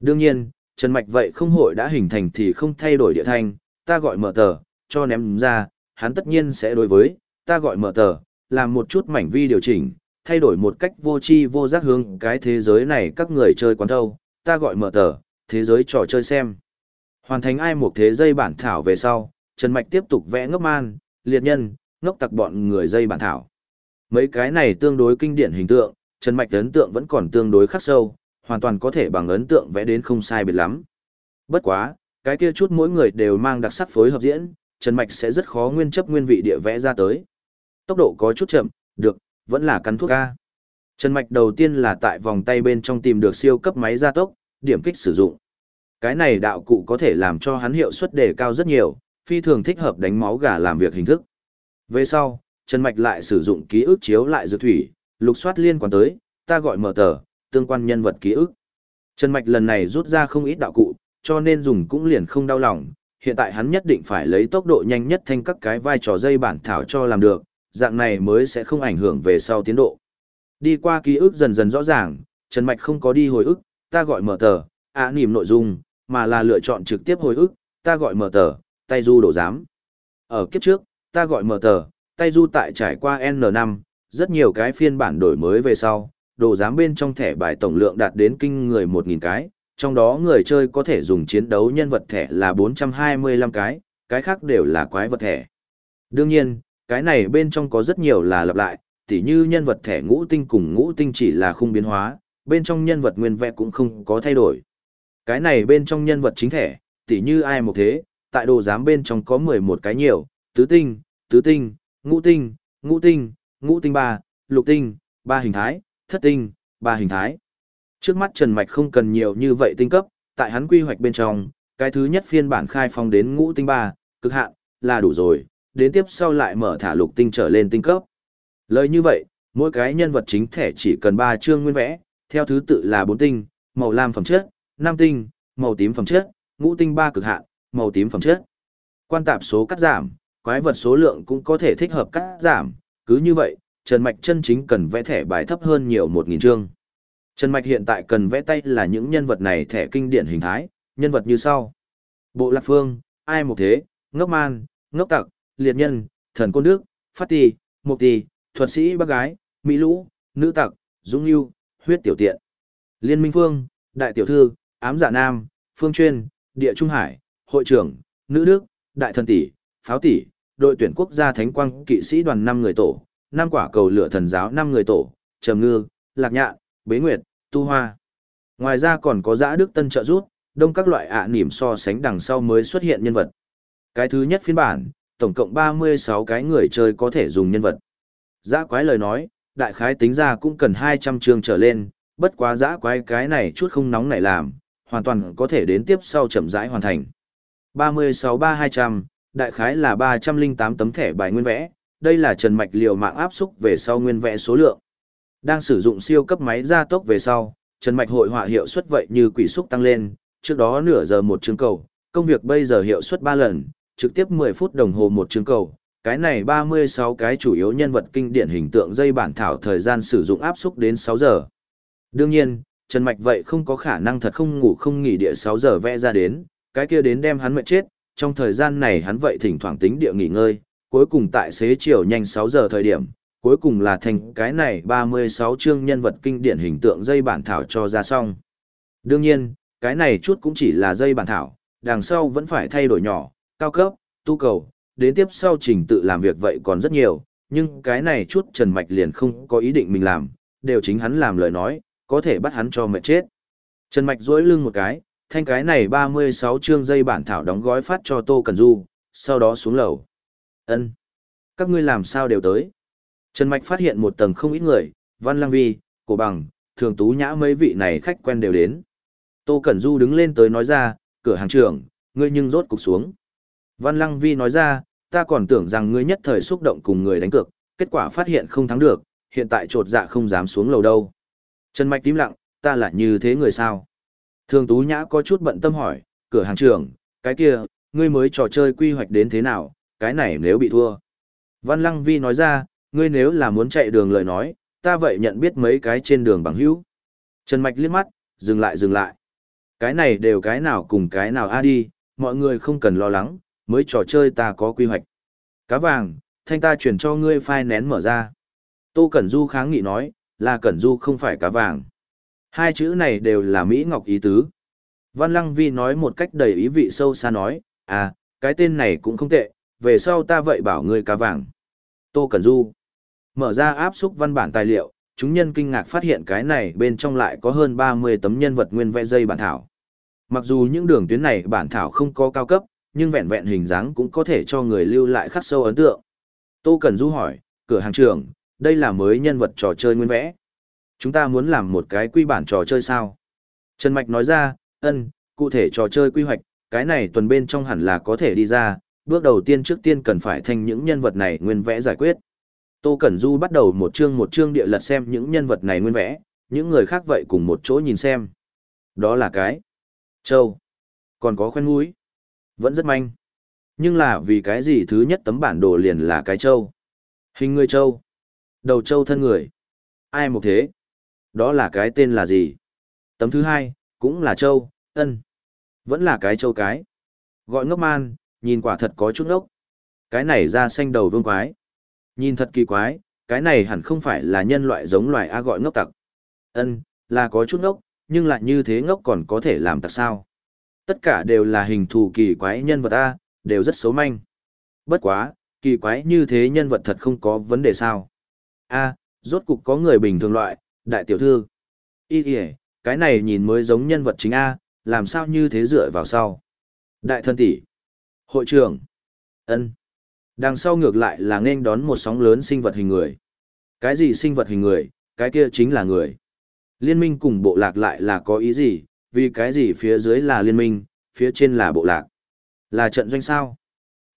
Đương nhiên, Trần Mạch vậy không hội đã hình thành thì không thay đổi địa thanh, ta gọi mở tờ, cho ném ra, hắn tất nhiên sẽ đối với, ta gọi mở tờ, làm một chút mảnh vi điều chỉnh, thay đổi một cách vô tri vô giác hướng cái thế giới này các người chơi quán thâu, ta gọi mở tờ, thế giới trò chơi xem. Hoàn thành ai một thế dây bản thảo về sau, Trần Mạch tiếp tục vẽ ngốc man, liệt nhân, ngốc tặc bọn người dây bản thảo. Mấy cái này tương đối kinh điển hình tượng, Trần Mạch ấn tượng vẫn còn tương đối khắc sâu, hoàn toàn có thể bằng ấn tượng vẽ đến không sai biệt lắm. Bất quá, cái kia chút mỗi người đều mang đặc sắc phối hợp diễn, Trần Mạch sẽ rất khó nguyên chấp nguyên vị địa vẽ ra tới. Tốc độ có chút chậm, được, vẫn là cắn thuốc ca. Trần Mạch đầu tiên là tại vòng tay bên trong tìm được siêu cấp máy gia tốc, điểm kích sử dụng. Cái này đạo cụ có thể làm cho hắn hiệu suất đề cao rất nhiều, phi thường thích hợp đánh máu gà làm việc hình thức. Về sau, Trần Mạch lại sử dụng ký ức chiếu lại dược thủy, lục soát liên quan tới, ta gọi mở tờ, tương quan nhân vật ký ức. Trần Mạch lần này rút ra không ít đạo cụ, cho nên dùng cũng liền không đau lòng, hiện tại hắn nhất định phải lấy tốc độ nhanh nhất thanh các cái vai trò dây bản thảo cho làm được, dạng này mới sẽ không ảnh hưởng về sau tiến độ. Đi qua ký ức dần dần rõ ràng, Trần Mạch không có đi hồi ức, ta gọi mở tờ, ạ nìm nội dung, mà là lựa chọn trực tiếp hồi ức, ta gọi mở tờ, tay du đổ giám. Ở kiếp trước, ta gọi mở tờ, tay du tại trải qua N5, rất nhiều cái phiên bản đổi mới về sau, đồ giám bên trong thẻ bài tổng lượng đạt đến kinh người 1.000 cái, trong đó người chơi có thể dùng chiến đấu nhân vật thẻ là 425 cái, cái khác đều là quái vật thẻ. Đương nhiên, cái này bên trong có rất nhiều là lặp lại, tỉ như nhân vật thẻ ngũ tinh cùng ngũ tinh chỉ là khung biến hóa, bên trong nhân vật nguyên vẹn cũng không có thay đổi. Cái này bên trong nhân vật chính thẻ, tỉ như ai một thế, tại đồ giám bên trong có 11 cái nhiều, tứ tinh, tứ tinh, ngũ tinh, ngũ tinh, ngũ tinh ba, lục tinh, ba hình thái, thất tinh, ba hình thái. Trước mắt Trần Mạch không cần nhiều như vậy tinh cấp, tại hắn quy hoạch bên trong, cái thứ nhất phiên bản khai phong đến ngũ tinh ba, cực hạn, là đủ rồi, đến tiếp sau lại mở thả lục tinh trở lên tinh cấp. Lời như vậy, mỗi cái nhân vật chính thể chỉ cần 3 chương nguyên vẽ, theo thứ tự là 4 tinh, màu lam phẩm chất, 5 tinh, màu tím phẩm chất, ngũ tinh 3 cực hạn, màu tím phẩm chất. Quan tạp số cắt giảm, quái vật số lượng cũng có thể thích hợp cắt giảm, cứ như vậy, Trần Mạch chân chính cần vẽ thẻ bài thấp hơn nhiều 1.000 chương. Trần Mạch hiện tại cần vẽ tay là những nhân vật này thẻ kinh điển hình thái, nhân vật như sau. Bộ Lạc Phương, Ai Một Thế, Ngốc Man, Ngốc Tặc, liệt nhân, thần côn đức, phát Tì, mục Tì, thuật sĩ bác gái, mỹ lũ, nữ tặc, dũng yêu, huyết tiểu tiện. Liên minh phương, đại tiểu thư, ám Giả nam, phương chuyên, địa trung hải, hội trưởng, nữ đức, đại thần tỷ, pháo tỷ, đội tuyển quốc gia thánh quang kỵ sĩ đoàn năm người tổ, năm quả cầu lửa thần giáo năm người tổ, trầm ngư, lạc nhạn, bế nguyệt, tu hoa. Ngoài ra còn có giã đức tân trợ rút, đông các loại ạ à nỉm so sánh đằng sau mới xuất hiện nhân vật. Cái thứ nhất phiên bản, tổng cộng 36 cái người chơi có thể dùng nhân vật. Giã quái lời nói, đại khái tính ra cũng cần 200 chương trở lên, bất quá giã quái cái này chút không nóng này làm, hoàn toàn có thể đến tiếp sau chậm rãi hoàn thành. 36-3200, đại khái là 308 tấm thẻ bài nguyên vẽ, đây là trần mạch liều mạng áp xúc về sau nguyên vẽ số lượng. Đang sử dụng siêu cấp máy gia tốc về sau, trần mạch hội họa hiệu suất vậy như quỷ xúc tăng lên, trước đó nửa giờ một chương cầu, công việc bây giờ hiệu suất ba lần, trực tiếp 10 phút đồng hồ một chương cầu. Cái này 36 cái chủ yếu nhân vật kinh điển hình tượng dây bản thảo thời gian sử dụng áp xúc đến sáu giờ. Đương nhiên, Trần Mạch vậy không có khả năng thật không ngủ không nghỉ địa 6 giờ vẽ ra đến, cái kia đến đem hắn mệt chết, trong thời gian này hắn vậy thỉnh thoảng tính địa nghỉ ngơi, cuối cùng tại xế chiều nhanh 6 giờ thời điểm, cuối cùng là thành cái này 36 chương nhân vật kinh điển hình tượng dây bản thảo cho ra xong. Đương nhiên, cái này chút cũng chỉ là dây bản thảo, đằng sau vẫn phải thay đổi nhỏ, cao cấp, tu cầu, đến tiếp sau trình tự làm việc vậy còn rất nhiều, nhưng cái này chút Trần Mạch liền không có ý định mình làm, đều chính hắn làm lời nói, có thể bắt hắn cho mệt chết. Trần Mạch duỗi lưng một cái, thanh cái này 36 chương dây bản thảo đóng gói phát cho Tô Cần Du, sau đó xuống lầu. Ân, Các ngươi làm sao đều tới? Trần Mạch phát hiện một tầng không ít người, Văn Lang Vi, Cổ Bằng, Thường Tú Nhã mấy vị này khách quen đều đến. Tô Cẩn Du đứng lên tới nói ra, cửa hàng trưởng, ngươi nhưng rốt cục xuống. Văn Lăng Vi nói ra, ta còn tưởng rằng ngươi nhất thời xúc động cùng người đánh cược, kết quả phát hiện không thắng được, hiện tại trột dạ không dám xuống lầu đâu. Trần Mạch tím lặng, ta là như thế người sao? Thường Tú Nhã có chút bận tâm hỏi, cửa hàng trưởng, cái kia, ngươi mới trò chơi quy hoạch đến thế nào, cái này nếu bị thua. Văn Lăng Vi nói ra, ngươi nếu là muốn chạy đường lời nói, ta vậy nhận biết mấy cái trên đường bằng hữu. Trần Mạch liếc mắt, dừng lại dừng lại. Cái này đều cái nào cùng cái nào a đi, mọi người không cần lo lắng, mới trò chơi ta có quy hoạch. Cá vàng, thanh ta chuyển cho ngươi file nén mở ra. Tô Cẩn Du kháng nghị nói, là Cẩn Du không phải cá vàng. Hai chữ này đều là Mỹ Ngọc ý tứ. Văn Lăng Vi nói một cách đầy ý vị sâu xa nói, à, cái tên này cũng không tệ, về sau ta vậy bảo ngươi cá vàng. Tô Cẩn Du. Mở ra áp xúc văn bản tài liệu, chúng nhân kinh ngạc phát hiện cái này bên trong lại có hơn 30 tấm nhân vật nguyên vẽ dây bản thảo. Mặc dù những đường tuyến này bản thảo không có cao cấp, nhưng vẹn vẹn hình dáng cũng có thể cho người lưu lại khắc sâu ấn tượng. Tô Cẩn Du hỏi, cửa hàng trưởng, đây là mới nhân vật trò chơi nguyên vẽ. Chúng ta muốn làm một cái quy bản trò chơi sao? Trần Mạch nói ra, ân, cụ thể trò chơi quy hoạch, cái này tuần bên trong hẳn là có thể đi ra, bước đầu tiên trước tiên cần phải thành những nhân vật này nguyên vẽ giải quyết. Tô Cẩn Du bắt đầu một chương một chương địa lật xem những nhân vật này nguyên vẽ, những người khác vậy cùng một chỗ nhìn xem. Đó là cái Châu. Còn có khoen mũi. Vẫn rất manh. Nhưng là vì cái gì thứ nhất tấm bản đồ liền là cái châu. Hình người châu. Đầu châu thân người. Ai một thế? Đó là cái tên là gì? Tấm thứ hai, cũng là châu, ân. Vẫn là cái châu cái. Gọi ngốc man, nhìn quả thật có chút ngốc. Cái này ra xanh đầu vương quái. Nhìn thật kỳ quái, cái này hẳn không phải là nhân loại giống loài A gọi ngốc tặc. Ân, là có chút ngốc, nhưng lại như thế ngốc còn có thể làm tặc sao. Tất cả đều là hình thù kỳ quái nhân vật A, đều rất xấu manh. Bất quá, kỳ quái như thế nhân vật thật không có vấn đề sao. A, rốt cục có người bình thường loại, đại tiểu thư. Ý kìa, cái này nhìn mới giống nhân vật chính A, làm sao như thế dựa vào sau. Đại thân tỷ. Hội trưởng. ân Đằng sau ngược lại là nên đón một sóng lớn sinh vật hình người. Cái gì sinh vật hình người, cái kia chính là người. Liên minh cùng bộ lạc lại là có ý gì, vì cái gì phía dưới là liên minh, phía trên là bộ lạc. Là trận doanh sao.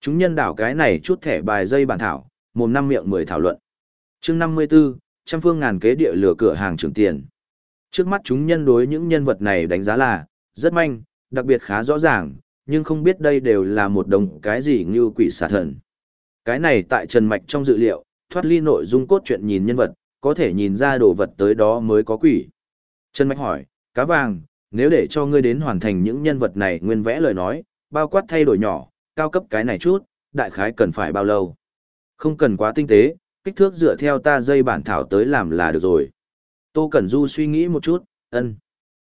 Chúng nhân đảo cái này chút thẻ bài dây bản thảo, mồm năm miệng mười thảo luận. chương 54, trăm phương ngàn kế địa lửa cửa hàng trưởng tiền. Trước mắt chúng nhân đối những nhân vật này đánh giá là, rất manh, đặc biệt khá rõ ràng, nhưng không biết đây đều là một đồng cái gì như quỷ xà thần. Cái này tại Trần Mạch trong dự liệu, thoát ly nội dung cốt truyện nhìn nhân vật, có thể nhìn ra đồ vật tới đó mới có quỷ. Trần Mạch hỏi, cá vàng, nếu để cho ngươi đến hoàn thành những nhân vật này nguyên vẽ lời nói, bao quát thay đổi nhỏ, cao cấp cái này chút, đại khái cần phải bao lâu. Không cần quá tinh tế, kích thước dựa theo ta dây bản thảo tới làm là được rồi. Tô Cẩn Du suy nghĩ một chút, ân.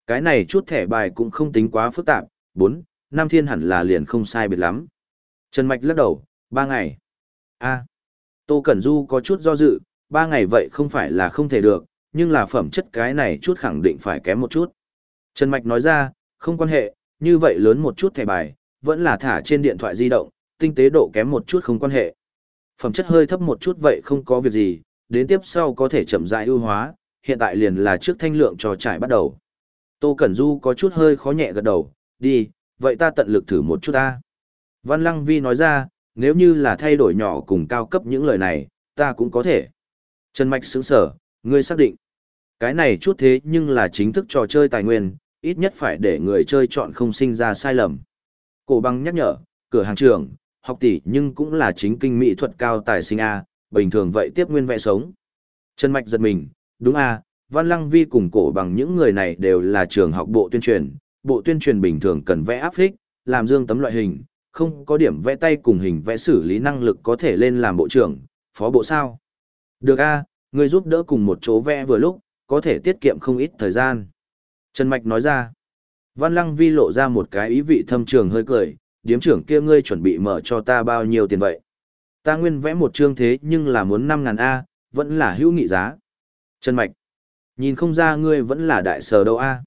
Cái này chút thẻ bài cũng không tính quá phức tạp, 4, Nam thiên hẳn là liền không sai biệt lắm. Trần Mạch lắc đầu, ba ngày. a Tô Cẩn Du có chút do dự, ba ngày vậy không phải là không thể được, nhưng là phẩm chất cái này chút khẳng định phải kém một chút. Trần Mạch nói ra, không quan hệ, như vậy lớn một chút thẻ bài, vẫn là thả trên điện thoại di động, tinh tế độ kém một chút không quan hệ. Phẩm chất hơi thấp một chút vậy không có việc gì, đến tiếp sau có thể chậm rãi ưu hóa, hiện tại liền là trước thanh lượng trò trải bắt đầu. Tô Cẩn Du có chút hơi khó nhẹ gật đầu, đi, vậy ta tận lực thử một chút ta. Văn Lăng Vi nói ra, nếu như là thay đổi nhỏ cùng cao cấp những lời này, ta cũng có thể. Trần Mạch sững sở, ngươi xác định. Cái này chút thế nhưng là chính thức trò chơi tài nguyên, ít nhất phải để người chơi chọn không sinh ra sai lầm. Cổ băng nhắc nhở, cửa hàng trưởng, học tỷ nhưng cũng là chính kinh mỹ thuật cao tài sinh A, bình thường vậy tiếp nguyên vẽ sống. Trần Mạch giật mình, đúng A, Văn Lăng Vi cùng cổ bằng những người này đều là trường học bộ tuyên truyền, bộ tuyên truyền bình thường cần vẽ áp phích, làm dương tấm loại hình, không có điểm vẽ tay cùng hình vẽ xử lý năng lực có thể lên làm bộ trưởng, phó bộ sao. Được A, người giúp đỡ cùng một chỗ vẽ vừa lúc, có thể tiết kiệm không ít thời gian. Trần Mạch nói ra, Văn Lăng Vi lộ ra một cái ý vị thâm trường hơi cười, điếm trưởng kia ngươi chuẩn bị mở cho ta bao nhiêu tiền vậy? Ta nguyên vẽ một chương thế nhưng là muốn 5.000 A, vẫn là hữu nghị giá. Trần Mạch, nhìn không ra ngươi vẫn là đại sở đâu A.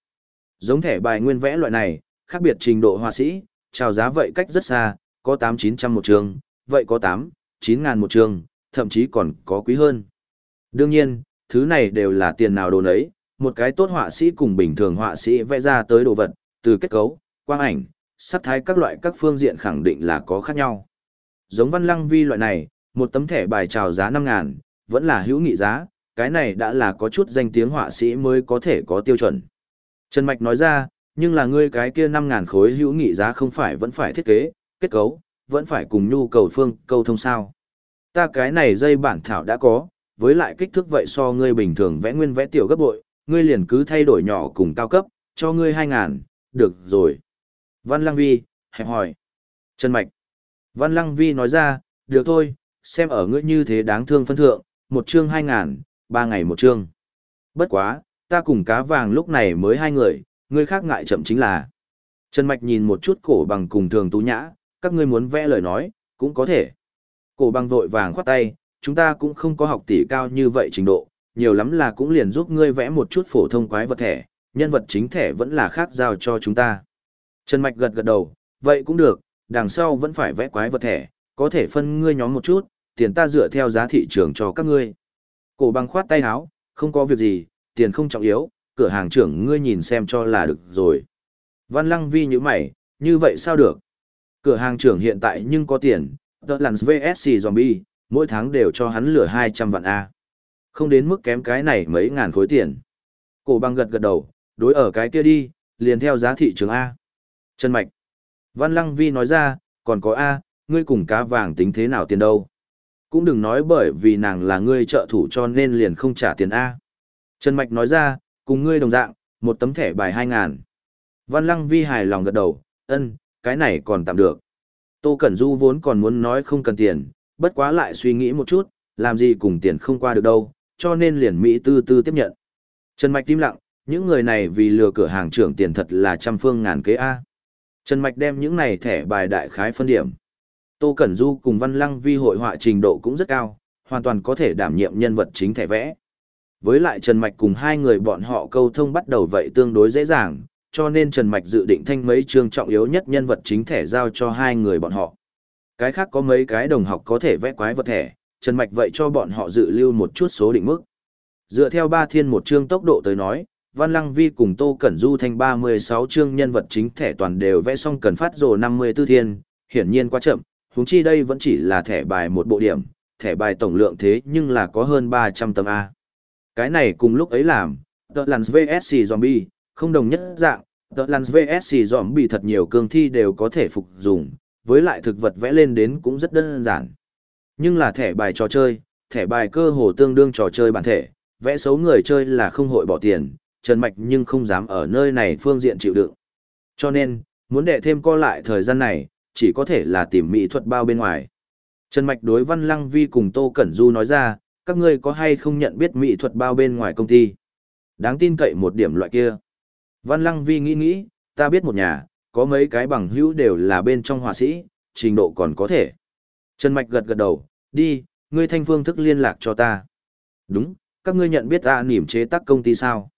Giống thẻ bài nguyên vẽ loại này, khác biệt trình độ họa sĩ, chào giá vậy cách rất xa, có 8-900 một trường, vậy có 8-9 ngàn một trường, thậm chí còn có quý hơn. Đương nhiên, thứ này đều là tiền nào đồ nấy, một cái tốt họa sĩ cùng bình thường họa sĩ vẽ ra tới đồ vật, từ kết cấu, quang ảnh, sắc thái các loại các phương diện khẳng định là có khác nhau. Giống văn lăng vi loại này, một tấm thẻ bài chào giá 5 ngàn, vẫn là hữu nghị giá, cái này đã là có chút danh tiếng họa sĩ mới có thể có tiêu chuẩn. Trần Mạch nói ra, nhưng là ngươi cái kia 5 ngàn khối hữu nghị giá không phải vẫn phải thiết kế, kết cấu, vẫn phải cùng nhu cầu phương, câu thông sao. Ta cái này dây bản thảo đã có, với lại kích thước vậy so ngươi bình thường vẽ nguyên vẽ tiểu gấp bội, ngươi liền cứ thay đổi nhỏ cùng cao cấp, cho ngươi 2 ngàn, được rồi. Văn Lăng Vi, hẹp hỏi. Trần Mạch. Văn Lăng Vi nói ra, được thôi, xem ở ngươi như thế đáng thương phân thượng, một chương hai ngàn, ba ngày một chương. Bất quá, ta cùng cá vàng lúc này mới hai người, ngươi khác ngại chậm chính là. Trần Mạch nhìn một chút cổ bằng cùng thường tú nhã, các ngươi muốn vẽ lời nói, cũng có thể. Cổ bằng vội vàng khoát tay, chúng ta cũng không có học tỷ cao như vậy trình độ, nhiều lắm là cũng liền giúp ngươi vẽ một chút phổ thông quái vật thẻ, nhân vật chính thẻ vẫn là khác giao cho chúng ta. Trần Mạch gật gật đầu, vậy cũng được, đằng sau vẫn phải vẽ quái vật thẻ, có thể phân ngươi nhóm một chút, tiền ta dựa theo giá thị trường cho các ngươi. Cổ bằng khoát tay áo, không có việc gì, tiền không trọng yếu, cửa hàng trưởng ngươi nhìn xem cho là được rồi. Văn Lăng Vi như mày, như vậy sao được? Cửa hàng trưởng hiện tại nhưng có tiền, tợ lằn VSC Zombie, mỗi tháng đều cho hắn lửa 200 vạn A. Không đến mức kém cái này mấy ngàn khối tiền. Cổ băng gật gật đầu, đối ở cái kia đi, liền theo giá thị trường A. Trần Mạch. Văn Lăng Vi nói ra, còn có A, ngươi cùng cá vàng tính thế nào tiền đâu. Cũng đừng nói bởi vì nàng là ngươi trợ thủ cho nên liền không trả tiền A. Trần Mạch nói ra, cùng ngươi đồng dạng, một tấm thẻ bài 2.000. Văn Lăng Vi hài lòng gật đầu, ân, cái này còn tạm được. Tô Cẩn Du vốn còn muốn nói không cần tiền, bất quá lại suy nghĩ một chút, làm gì cùng tiền không qua được đâu, cho nên liền Mỹ tư tư tiếp nhận. Trần Mạch tim lặng, những người này vì lừa cửa hàng trưởng tiền thật là trăm phương ngàn kế A. Trần Mạch đem những này thẻ bài đại khái phân điểm. Tô Cẩn Du cùng Văn Lăng Vi hội họa trình độ cũng rất cao, hoàn toàn có thể đảm nhiệm nhân vật chính thẻ vẽ. Với lại Trần Mạch cùng hai người bọn họ câu thông bắt đầu vậy tương đối dễ dàng, cho nên Trần Mạch dự định thanh mấy chương trọng yếu nhất nhân vật chính thẻ giao cho hai người bọn họ. Cái khác có mấy cái đồng học có thể vẽ quái vật thẻ, Trần Mạch vậy cho bọn họ dự lưu một chút số định mức. Dựa theo ba thiên một chương tốc độ tới nói, Văn Lăng Vi cùng Tô Cẩn Du thành 36 chương nhân vật chính thẻ toàn đều vẽ xong cần phát rồ 54 thiên, hiển nhiên quá chậm, huống chi đây vẫn chỉ là thẻ bài một bộ điểm, thẻ bài tổng lượng thế nhưng là có hơn 300 tấm A. Cái này cùng lúc ấy làm, The Lands VSC Zombie, không đồng nhất dạng, The Lands VSC Zombie thật nhiều cương thi đều có thể phục dùng, với lại thực vật vẽ lên đến cũng rất đơn giản. Nhưng là thẻ bài trò chơi, thẻ bài cơ hồ tương đương trò chơi bản thể, vẽ xấu người chơi là không hội bỏ tiền, Trần Mạch nhưng không dám ở nơi này phương diện chịu đựng. Cho nên, muốn đệ thêm co lại thời gian này, chỉ có thể là tìm mỹ thuật bao bên ngoài. Trần Mạch đối Văn Lăng Vi cùng Tô Cẩn Du nói ra, các ngươi có hay không nhận biết mỹ thuật bao bên ngoài công ty? Đáng tin cậy một điểm loại kia. Văn Lăng Vi nghĩ nghĩ, ta biết một nhà, có mấy cái bằng hữu đều là bên trong họa sĩ, trình độ còn có thể. Trần Mạch gật gật đầu, đi, ngươi thanh phương thức liên lạc cho ta. Đúng, các ngươi nhận biết ta nỉm chế tác công ty sao?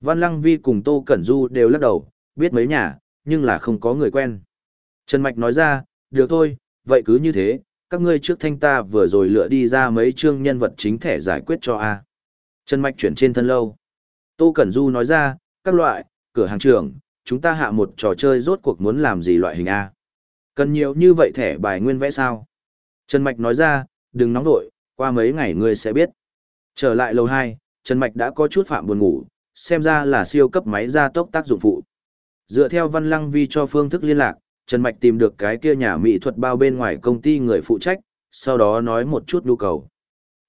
Văn Lăng Vi cùng Tô Cẩn Du đều lắc đầu, biết mấy nhà, nhưng là không có người quen. Trần Mạch nói ra, được thôi, vậy cứ như thế, các ngươi trước thanh ta vừa rồi lựa đi ra mấy chương nhân vật chính thẻ giải quyết cho A. Trần Mạch chuyển trên thân lâu. Tô Cẩn Du nói ra, các loại, cửa hàng trưởng, chúng ta hạ một trò chơi rốt cuộc muốn làm gì loại hình A. Cần nhiều như vậy thẻ bài nguyên vẽ sao? Trần Mạch nói ra, đừng nóng vội, qua mấy ngày ngươi sẽ biết. Trở lại lầu hai Trần Mạch đã có chút phạm buồn ngủ, xem ra là siêu cấp máy gia tốc tác dụng phụ. Dựa theo văn lăng vi cho phương thức liên lạc, Trần Mạch tìm được cái kia nhà mỹ thuật bao bên ngoài công ty người phụ trách, sau đó nói một chút nhu cầu.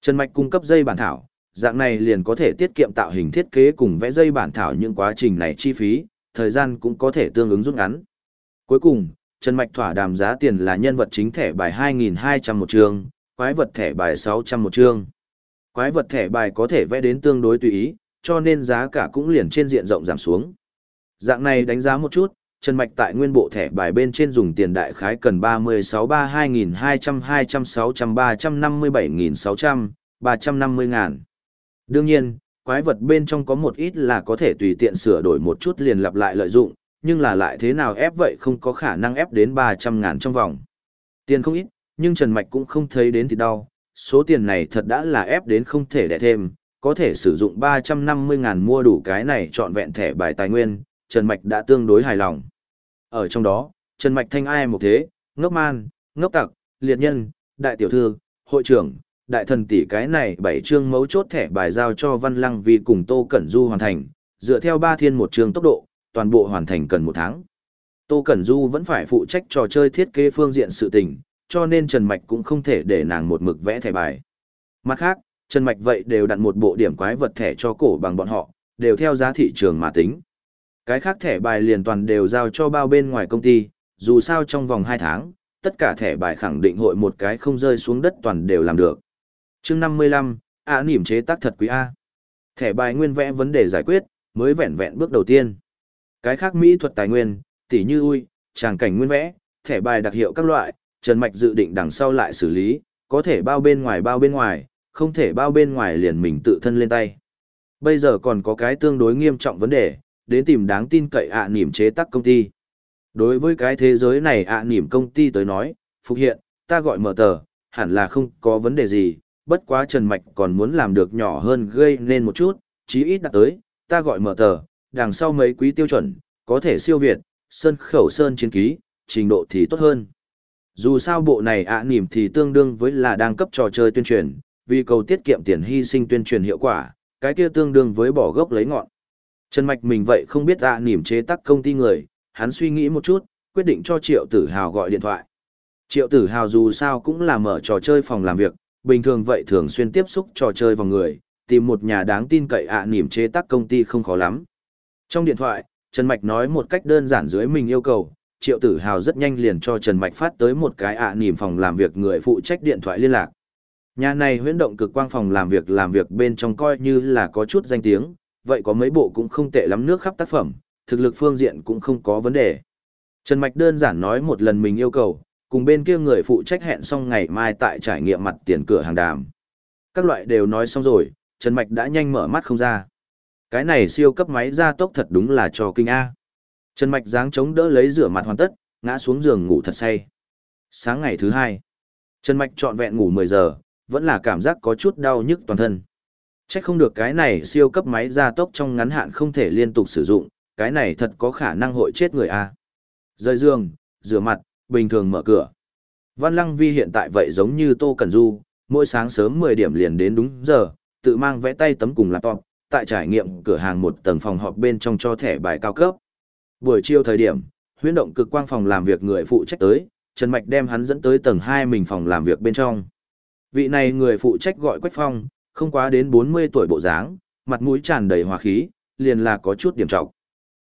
Trần Mạch cung cấp dây bản thảo, dạng này liền có thể tiết kiệm tạo hình thiết kế cùng vẽ dây bản thảo những quá trình này chi phí, thời gian cũng có thể tương ứng rút ngắn. Cuối cùng, Trần Mạch thỏa đàm giá tiền là nhân vật chính thẻ bài 2.200 một trường, quái vật thẻ bài 600 một trường. Quái vật thẻ bài có thể vẽ đến tương đối tùy ý, cho nên giá cả cũng liền trên diện rộng giảm xuống. Dạng này đánh giá một chút, Trần Mạch tại nguyên bộ thẻ bài bên trên dùng tiền đại khái cần 36-32-200-200-600-357-600, 350 ngàn. Đương nhiên, quái vật bên trong có một ít là có thể tùy tiện sửa đổi một chút liền lặp lại lợi dụng, nhưng là lại thế nào ép vậy không có khả năng ép đến 300 ngàn trong vòng. Tiền không ít, nhưng Trần Mạch cũng không thấy đến thì đau, số tiền này thật đã là ép đến không thể đẻ thêm, có thể sử dụng 350 ngàn mua đủ cái này trọn vẹn thẻ bài tài nguyên, Trần Mạch đã tương đối hài lòng. Ở trong đó, Trần Mạch thanh ai một thế, ngốc man, ngốc tặc, liệt nhân, đại tiểu thư, hội trưởng, đại thần tỷ cái này bảy chương mấu chốt thẻ bài giao cho Văn Lăng vì cùng Tô Cẩn Du hoàn thành, dựa theo ba thiên một chương tốc độ, toàn bộ hoàn thành cần một tháng. Tô Cẩn Du vẫn phải phụ trách trò chơi thiết kế phương diện sự tình, cho nên Trần Mạch cũng không thể để nàng một mực vẽ thẻ bài. Mặt khác, Trần Mạch vậy đều đặt một bộ điểm quái vật thẻ cho cổ bằng bọn họ, đều theo giá thị trường mà tính. Cái khác thẻ bài liền toàn đều giao cho bao bên ngoài công ty, dù sao trong vòng 2 tháng, tất cả thẻ bài khẳng định hội một cái không rơi xuống đất toàn đều làm được. chương 55, ạ niềm chế tác thật quý A. Thẻ bài nguyên vẽ vấn đề giải quyết, mới vẹn vẹn bước đầu tiên. Cái khác mỹ thuật tài nguyên, tỉ như ui, tràng cảnh nguyên vẽ, thẻ bài đặc hiệu các loại, Trần Mạch dự định đằng sau lại xử lý, có thể bao bên ngoài bao bên ngoài, không thể bao bên ngoài liền mình tự thân lên tay. Bây giờ còn có cái tương đối nghiêm trọng vấn đề, đến tìm đáng tin cậy ạ à chế tác công ty. Đối với cái thế giới này ạ à công ty tới nói, phục hiện, ta gọi mở tờ, hẳn là không có vấn đề gì, bất quá Trần Mạch còn muốn làm được nhỏ hơn gây nên một chút, chí ít đặt tới, ta gọi mở tờ, đằng sau mấy quý tiêu chuẩn, có thể siêu việt, sơn khẩu sơn chiến ký, trình độ thì tốt hơn. Dù sao bộ này ạ à thì tương đương với là đang cấp trò chơi tuyên truyền, vì cầu tiết kiệm tiền hy sinh tuyên truyền hiệu quả, cái kia tương đương với bỏ gốc lấy ngọn. Trần Mạch mình vậy không biết ạ à chế tác công ty người, hắn suy nghĩ một chút, quyết định cho Triệu Tử Hào gọi điện thoại. Triệu Tử Hào dù sao cũng là mở trò chơi phòng làm việc, bình thường vậy thường xuyên tiếp xúc trò chơi vào người, tìm một nhà đáng tin cậy ạ à chế tác công ty không khó lắm. Trong điện thoại, Trần Mạch nói một cách đơn giản dưới mình yêu cầu, Triệu Tử Hào rất nhanh liền cho Trần Mạch phát tới một cái ạ à phòng làm việc người phụ trách điện thoại liên lạc. Nhà này huyễn động cực quang phòng làm việc làm việc bên trong coi như là có chút danh tiếng, vậy có mấy bộ cũng không tệ lắm nước khắp tác phẩm, thực lực phương diện cũng không có vấn đề. Trần Mạch đơn giản nói một lần mình yêu cầu, cùng bên kia người phụ trách hẹn xong ngày mai tại trải nghiệm mặt tiền cửa hàng đàm. Các loại đều nói xong rồi, Trần Mạch đã nhanh mở mắt không ra. Cái này siêu cấp máy ra tốc thật đúng là cho kinh A. Trần Mạch dáng chống đỡ lấy rửa mặt hoàn tất, ngã xuống giường ngủ thật say. Sáng ngày thứ hai, Trần Mạch trọn vẹn ngủ 10 giờ, vẫn là cảm giác có chút đau nhức toàn thân. Chắc không được cái này siêu cấp máy gia tốc trong ngắn hạn không thể liên tục sử dụng, cái này thật có khả năng hội chết người a. Rời giường, rửa mặt, bình thường mở cửa. Văn Lăng Vi hiện tại vậy giống như Tô Cần Du, mỗi sáng sớm 10 điểm liền đến đúng giờ, tự mang vẽ tay tấm cùng laptop, tại trải nghiệm cửa hàng một tầng phòng họp bên trong cho thẻ bài cao cấp. Buổi chiều thời điểm, huyễn động cực quang phòng làm việc người phụ trách tới, Trần Mạch đem hắn dẫn tới tầng 2 mình phòng làm việc bên trong. Vị này người phụ trách gọi Quách Phong, không quá đến 40 tuổi bộ dáng, mặt mũi tràn đầy hòa khí, liền là có chút điểm trọng.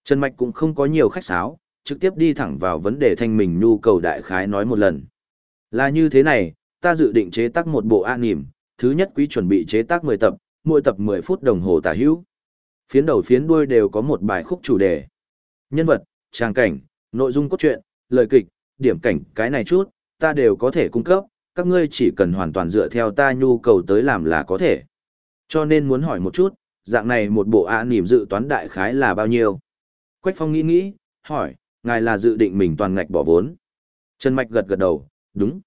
Trần Mạch cũng không có nhiều khách sáo, trực tiếp đi thẳng vào vấn đề thanh mình nhu cầu đại khái nói một lần. Là như thế này, ta dự định chế tác một bộ anime, thứ nhất quý chuẩn bị chế tác 10 tập, mỗi tập 10 phút đồng hồ tả hữu. Phiến đầu phiến đuôi đều có một bài khúc chủ đề. Nhân vật, trang cảnh, nội dung cốt truyện, lời kịch, điểm cảnh, cái này chút, ta đều có thể cung cấp, các ngươi chỉ cần hoàn toàn dựa theo ta nhu cầu tới làm là có thể. Cho nên muốn hỏi một chút, dạng này một bộ ạ niềm dự toán đại khái là bao nhiêu? Quách Phong nghĩ nghĩ, hỏi, ngài là dự định mình toàn ngạch bỏ vốn. Trần Mạch gật gật đầu, đúng.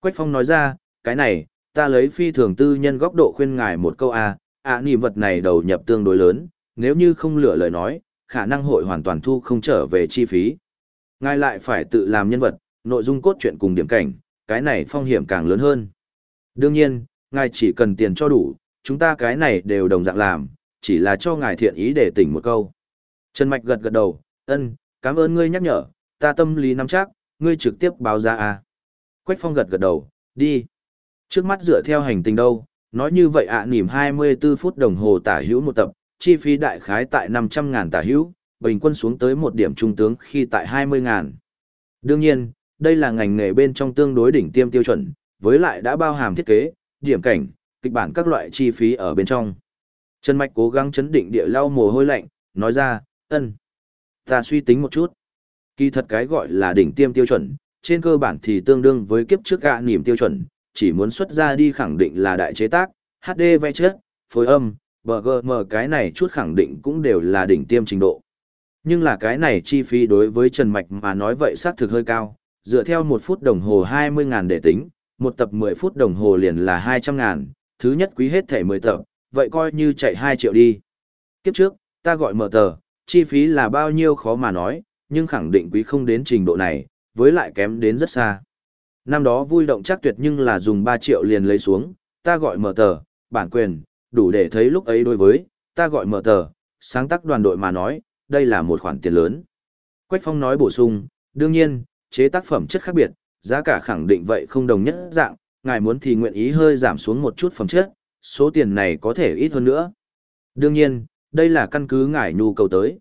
Quách Phong nói ra, cái này, ta lấy phi thường tư nhân góc độ khuyên ngài một câu A, ạ niềm vật này đầu nhập tương đối lớn, nếu như không lựa lời nói, khả năng hội hoàn toàn thu không trở về chi phí. Ngài lại phải tự làm nhân vật, nội dung cốt truyện cùng điểm cảnh, cái này phong hiểm càng lớn hơn. Đương nhiên, ngài chỉ cần tiền cho đủ, chúng ta cái này đều đồng dạng làm, chỉ là cho ngài thiện ý để tỉnh một câu. Trần Mạch gật gật đầu, ân, cảm ơn ngươi nhắc nhở, ta tâm lý nắm chắc, ngươi trực tiếp báo ra à. Quách Phong gật gật đầu, đi. Trước mắt dựa theo hành tình đâu, nói như vậy ạ à, nỉm 24 phút đồng hồ tả hữu một tập, chi phí đại khái tại 500 ngàn tả hữu, bình quân xuống tới một điểm trung tướng khi tại 20 ngàn. Đương nhiên, đây là ngành nghề bên trong tương đối đỉnh tiêm tiêu chuẩn, với lại đã bao hàm thiết kế, điểm cảnh, kịch bản các loại chi phí ở bên trong. Trần Mạch cố gắng chấn định địa lau mồ hôi lạnh, nói ra, ân. Ta suy tính một chút. Kỳ thật cái gọi là đỉnh tiêm tiêu chuẩn, trên cơ bản thì tương đương với kiếp trước gạ niềm tiêu chuẩn, chỉ muốn xuất ra đi khẳng định là đại chế tác, HD vẽ chất, phối âm, BGM cái này chút khẳng định cũng đều là đỉnh tiêm trình độ. Nhưng là cái này chi phí đối với Trần Mạch mà nói vậy xác thực hơi cao, dựa theo một phút đồng hồ 20.000 để tính, một tập 10 phút đồng hồ liền là 200.000, thứ nhất quý hết thể 10 tập, vậy coi như chạy 2 triệu đi. Kiếp trước, ta gọi mở tờ, chi phí là bao nhiêu khó mà nói, nhưng khẳng định quý không đến trình độ này, với lại kém đến rất xa. Năm đó vui động chắc tuyệt nhưng là dùng 3 triệu liền lấy xuống, ta gọi mở tờ, bản quyền, đủ để thấy lúc ấy đối với, ta gọi mở tờ, sáng tác đoàn đội mà nói, đây là một khoản tiền lớn. Quách Phong nói bổ sung, đương nhiên, chế tác phẩm chất khác biệt, giá cả khẳng định vậy không đồng nhất dạng, ngài muốn thì nguyện ý hơi giảm xuống một chút phẩm chất, số tiền này có thể ít hơn nữa. Đương nhiên, đây là căn cứ ngài nhu cầu tới.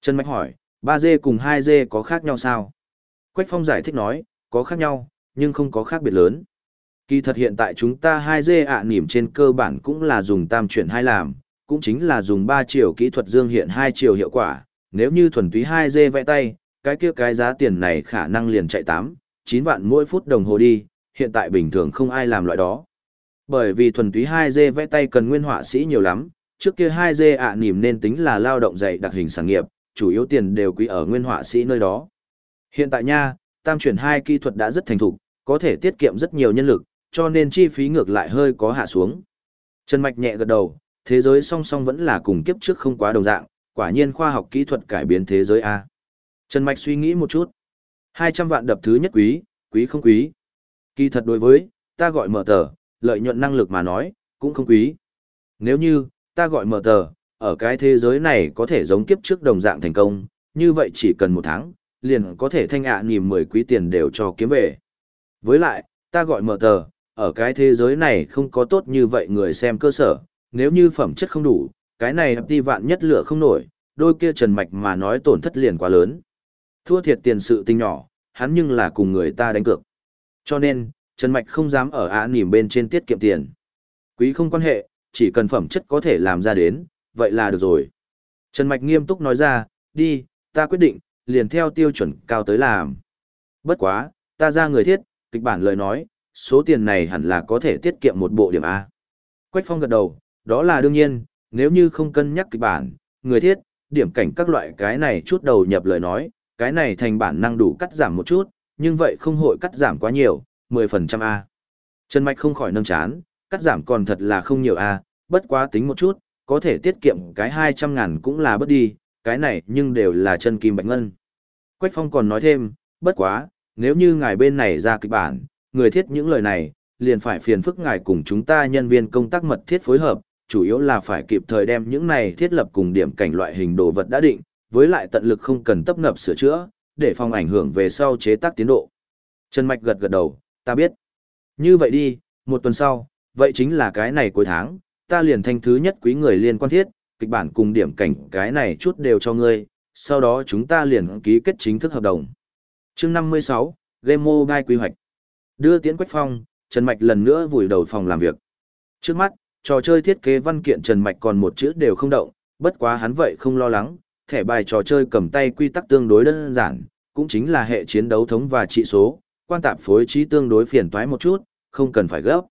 Trần Mạch hỏi, 3G cùng 2G có khác nhau sao? Quách Phong giải thích nói, có khác nhau, nhưng không có khác biệt lớn. Kỳ thật hiện tại chúng ta 2G ạ nỉm trên cơ bản cũng là dùng tam chuyển hai làm, cũng chính là dùng 3 chiều kỹ thuật dương hiện 2 chiều hiệu quả, nếu như thuần túy 2G vẽ tay, cái kia cái giá tiền này khả năng liền chạy 8, 9 vạn mỗi phút đồng hồ đi, hiện tại bình thường không ai làm loại đó. Bởi vì thuần túy 2G vẽ tay cần nguyên họa sĩ nhiều lắm, trước kia 2G ạ nỉm nên tính là lao động dạy đặc hình sản nghiệp, chủ yếu tiền đều quý ở nguyên họa sĩ nơi đó. Hiện tại nha, tam chuyển 2 kỹ thuật đã rất thành thục, có thể tiết kiệm rất nhiều nhân lực, cho nên chi phí ngược lại hơi có hạ xuống. Trần Mạch nhẹ gật đầu, thế giới song song vẫn là cùng kiếp trước không quá đồng dạng, quả nhiên khoa học kỹ thuật cải biến thế giới A. Trần Mạch suy nghĩ một chút. 200 vạn đập thứ nhất quý, quý không quý. Kỳ thật đối với, ta gọi mở tờ, lợi nhuận năng lực mà nói, cũng không quý. Nếu như, ta gọi mở tờ, ở cái thế giới này có thể giống kiếp trước đồng dạng thành công, như vậy chỉ cần một tháng, liền có thể thanh ạ à nìm 10 quý tiền đều cho kiếm về. Với lại, ta gọi mở tờ, ở cái thế giới này không có tốt như vậy người xem cơ sở, nếu như phẩm chất không đủ, cái này đi vạn nhất lửa không nổi, đôi kia trần mạch mà nói tổn thất liền quá lớn. Thua thiệt tiền sự tinh nhỏ, hắn nhưng là cùng người ta đánh cược. Cho nên, Trần Mạch không dám ở á nỉm bên trên tiết kiệm tiền. Quý không quan hệ, chỉ cần phẩm chất có thể làm ra đến, vậy là được rồi. Trần Mạch nghiêm túc nói ra, đi, ta quyết định, liền theo tiêu chuẩn cao tới làm. Bất quá, ta ra người thiết, kịch bản lời nói, số tiền này hẳn là có thể tiết kiệm một bộ điểm A. Quách Phong gật đầu, đó là đương nhiên, nếu như không cân nhắc kịch bản, người thiết, điểm cảnh các loại cái này chút đầu nhập lời nói, cái này thành bản năng đủ cắt giảm một chút, nhưng vậy không hội cắt giảm quá nhiều, 10% A. Trần Mạch không khỏi nâng chán, cắt giảm còn thật là không nhiều A, bất quá tính một chút, có thể tiết kiệm cái 200 ngàn cũng là bất đi, cái này nhưng đều là chân kim bạch ngân. Quách Phong còn nói thêm, bất quá, nếu như ngài bên này ra kịch bản, người thiết những lời này, liền phải phiền phức ngài cùng chúng ta nhân viên công tác mật thiết phối hợp, chủ yếu là phải kịp thời đem những này thiết lập cùng điểm cảnh loại hình đồ vật đã định, với lại tận lực không cần tấp nập sửa chữa, để phòng ảnh hưởng về sau chế tác tiến độ. Trần Mạch gật gật đầu, ta biết. Như vậy đi, một tuần sau, vậy chính là cái này cuối tháng, ta liền thanh thứ nhất quý người liên quan thiết, kịch bản cùng điểm cảnh cái này chút đều cho ngươi, sau đó chúng ta liền ký kết chính thức hợp đồng. chương 56, Game Mobile quy hoạch. Đưa tiễn Quách Phong, Trần Mạch lần nữa vùi đầu phòng làm việc. Trước mắt, trò chơi thiết kế văn kiện Trần Mạch còn một chữ đều không động, bất quá hắn vậy không lo lắng, thẻ bài trò chơi cầm tay quy tắc tương đối đơn giản, cũng chính là hệ chiến đấu thống và trị số, quan tạp phối trí tương đối phiền toái một chút, không cần phải gấp.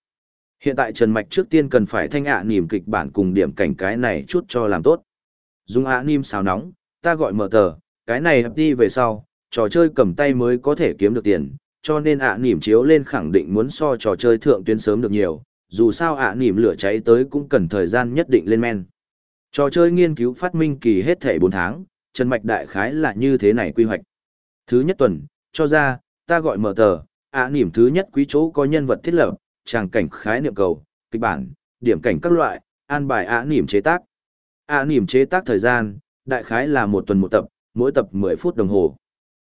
Hiện tại Trần Mạch trước tiên cần phải thanh ạ à kịch bản cùng điểm cảnh cái này chút cho làm tốt. Dùng ạ à nìm xào nóng, ta gọi mở tờ, cái này hấp đi về sau, trò chơi cầm tay mới có thể kiếm được tiền, cho nên ạ à chiếu lên khẳng định muốn so trò chơi thượng tuyến sớm được nhiều, dù sao ạ niềm lửa cháy tới cũng cần thời gian nhất định lên men. Trò chơi nghiên cứu phát minh kỳ hết thể 4 tháng, Trần Mạch đại khái là như thế này quy hoạch. Thứ nhất tuần, cho ra, ta gọi mở tờ, ạ niềm thứ nhất quý chỗ có nhân vật thiết lập, tràng cảnh khái niệm cầu, kịch bản, điểm cảnh các loại, an bài ạ niềm chế tác. ạ niềm chế tác thời gian, đại khái là một tuần một tập, mỗi tập 10 phút đồng hồ.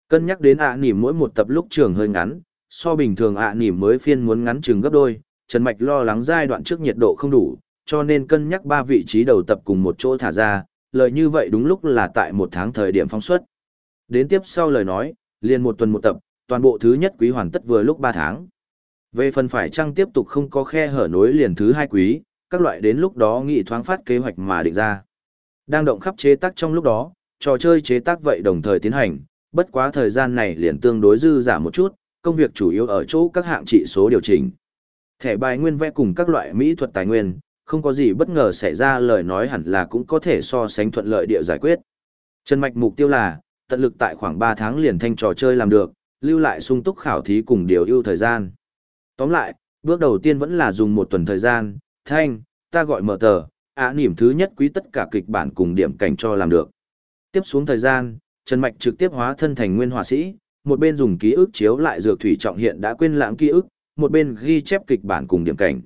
Cân nhắc đến ạ niềm mỗi một tập lúc trường hơi ngắn, so bình thường ạ niềm mới phiên muốn ngắn chừng gấp đôi, Trần Mạch lo lắng giai đoạn trước nhiệt độ không đủ, cho nên cân nhắc ba vị trí đầu tập cùng một chỗ thả ra, lời như vậy đúng lúc là tại một tháng thời điểm phóng xuất. Đến tiếp sau lời nói, liền một tuần một tập, toàn bộ thứ nhất quý hoàn tất vừa lúc 3 tháng. Về phần phải chăng tiếp tục không có khe hở nối liền thứ hai quý, các loại đến lúc đó nghị thoáng phát kế hoạch mà định ra. Đang động khắp chế tác trong lúc đó, trò chơi chế tác vậy đồng thời tiến hành, bất quá thời gian này liền tương đối dư giả một chút, công việc chủ yếu ở chỗ các hạng trị số điều chỉnh. Thẻ bài nguyên vẽ cùng các loại mỹ thuật tài nguyên, không có gì bất ngờ xảy ra lời nói hẳn là cũng có thể so sánh thuận lợi địa giải quyết. Trần Mạch mục tiêu là, tận lực tại khoảng 3 tháng liền thanh trò chơi làm được, lưu lại sung túc khảo thí cùng điều ưu thời gian. Tóm lại, bước đầu tiên vẫn là dùng một tuần thời gian, thanh, ta gọi mở tờ, ạ niềm thứ nhất quý tất cả kịch bản cùng điểm cảnh cho làm được. Tiếp xuống thời gian, Trần Mạch trực tiếp hóa thân thành nguyên họa sĩ, một bên dùng ký ức chiếu lại dược thủy trọng hiện đã quên lãng ký ức, một bên ghi chép kịch bản cùng điểm cảnh.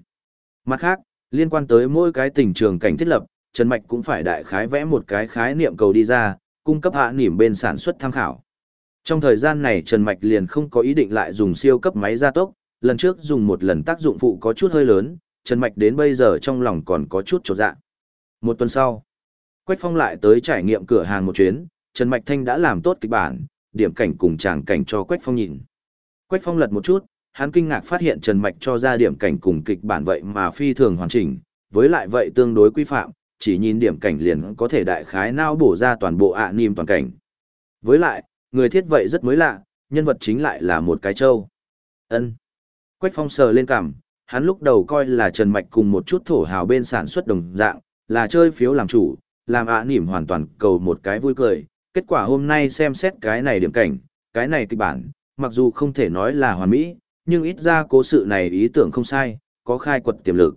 Mặt khác, liên quan tới mỗi cái tình trường cảnh thiết lập, Trần Mạch cũng phải đại khái vẽ một cái khái niệm cầu đi ra, cung cấp hạ niệm bên sản xuất tham khảo. Trong thời gian này Trần Mạch liền không có ý định lại dùng siêu cấp máy gia tốc, lần trước dùng một lần tác dụng phụ có chút hơi lớn, Trần Mạch đến bây giờ trong lòng còn có chút trột dạ. Một tuần sau, Quách Phong lại tới trải nghiệm cửa hàng một chuyến, Trần Mạch Thanh đã làm tốt kịch bản, điểm cảnh cùng tràng cảnh cho Quách Phong nhìn. Quách Phong lật một chút, hắn kinh ngạc phát hiện Trần Mạch cho ra điểm cảnh cùng kịch bản vậy mà phi thường hoàn chỉnh, với lại vậy tương đối quy phạm, chỉ nhìn điểm cảnh liền có thể đại khái nao bổ ra toàn bộ ạ à niềm toàn cảnh. Với lại, người thiết vậy rất mới lạ, nhân vật chính lại là một cái trâu. ân Quách Phong sờ lên cằm, hắn lúc đầu coi là Trần Mạch cùng một chút thổ hào bên sản xuất đồng dạng, là chơi phiếu làm chủ, làm ạ à hoàn toàn cầu một cái vui cười. Kết quả hôm nay xem xét cái này điểm cảnh, cái này kịch bản, mặc dù không thể nói là hoàn mỹ, nhưng ít ra cố sự này ý tưởng không sai, có khai quật tiềm lực.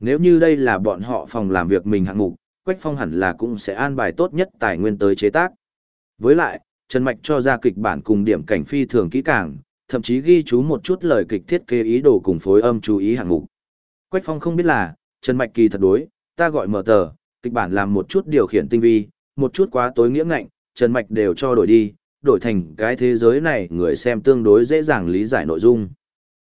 Nếu như đây là bọn họ phòng làm việc mình hạng mục, Quách Phong hẳn là cũng sẽ an bài tốt nhất tài nguyên tới chế tác. Với lại, Trần Mạch cho ra kịch bản cùng điểm cảnh phi thường kỹ càng, thậm chí ghi chú một chút lời kịch thiết kế ý đồ cùng phối âm chú ý hạng mục. Quách Phong không biết là, Trần Mạch kỳ thật đối, ta gọi mở tờ, kịch bản làm một chút điều khiển tinh vi, một chút quá tối nghĩa ngạnh, Trần Mạch đều cho đổi đi, đổi thành cái thế giới này người xem tương đối dễ dàng lý giải nội dung.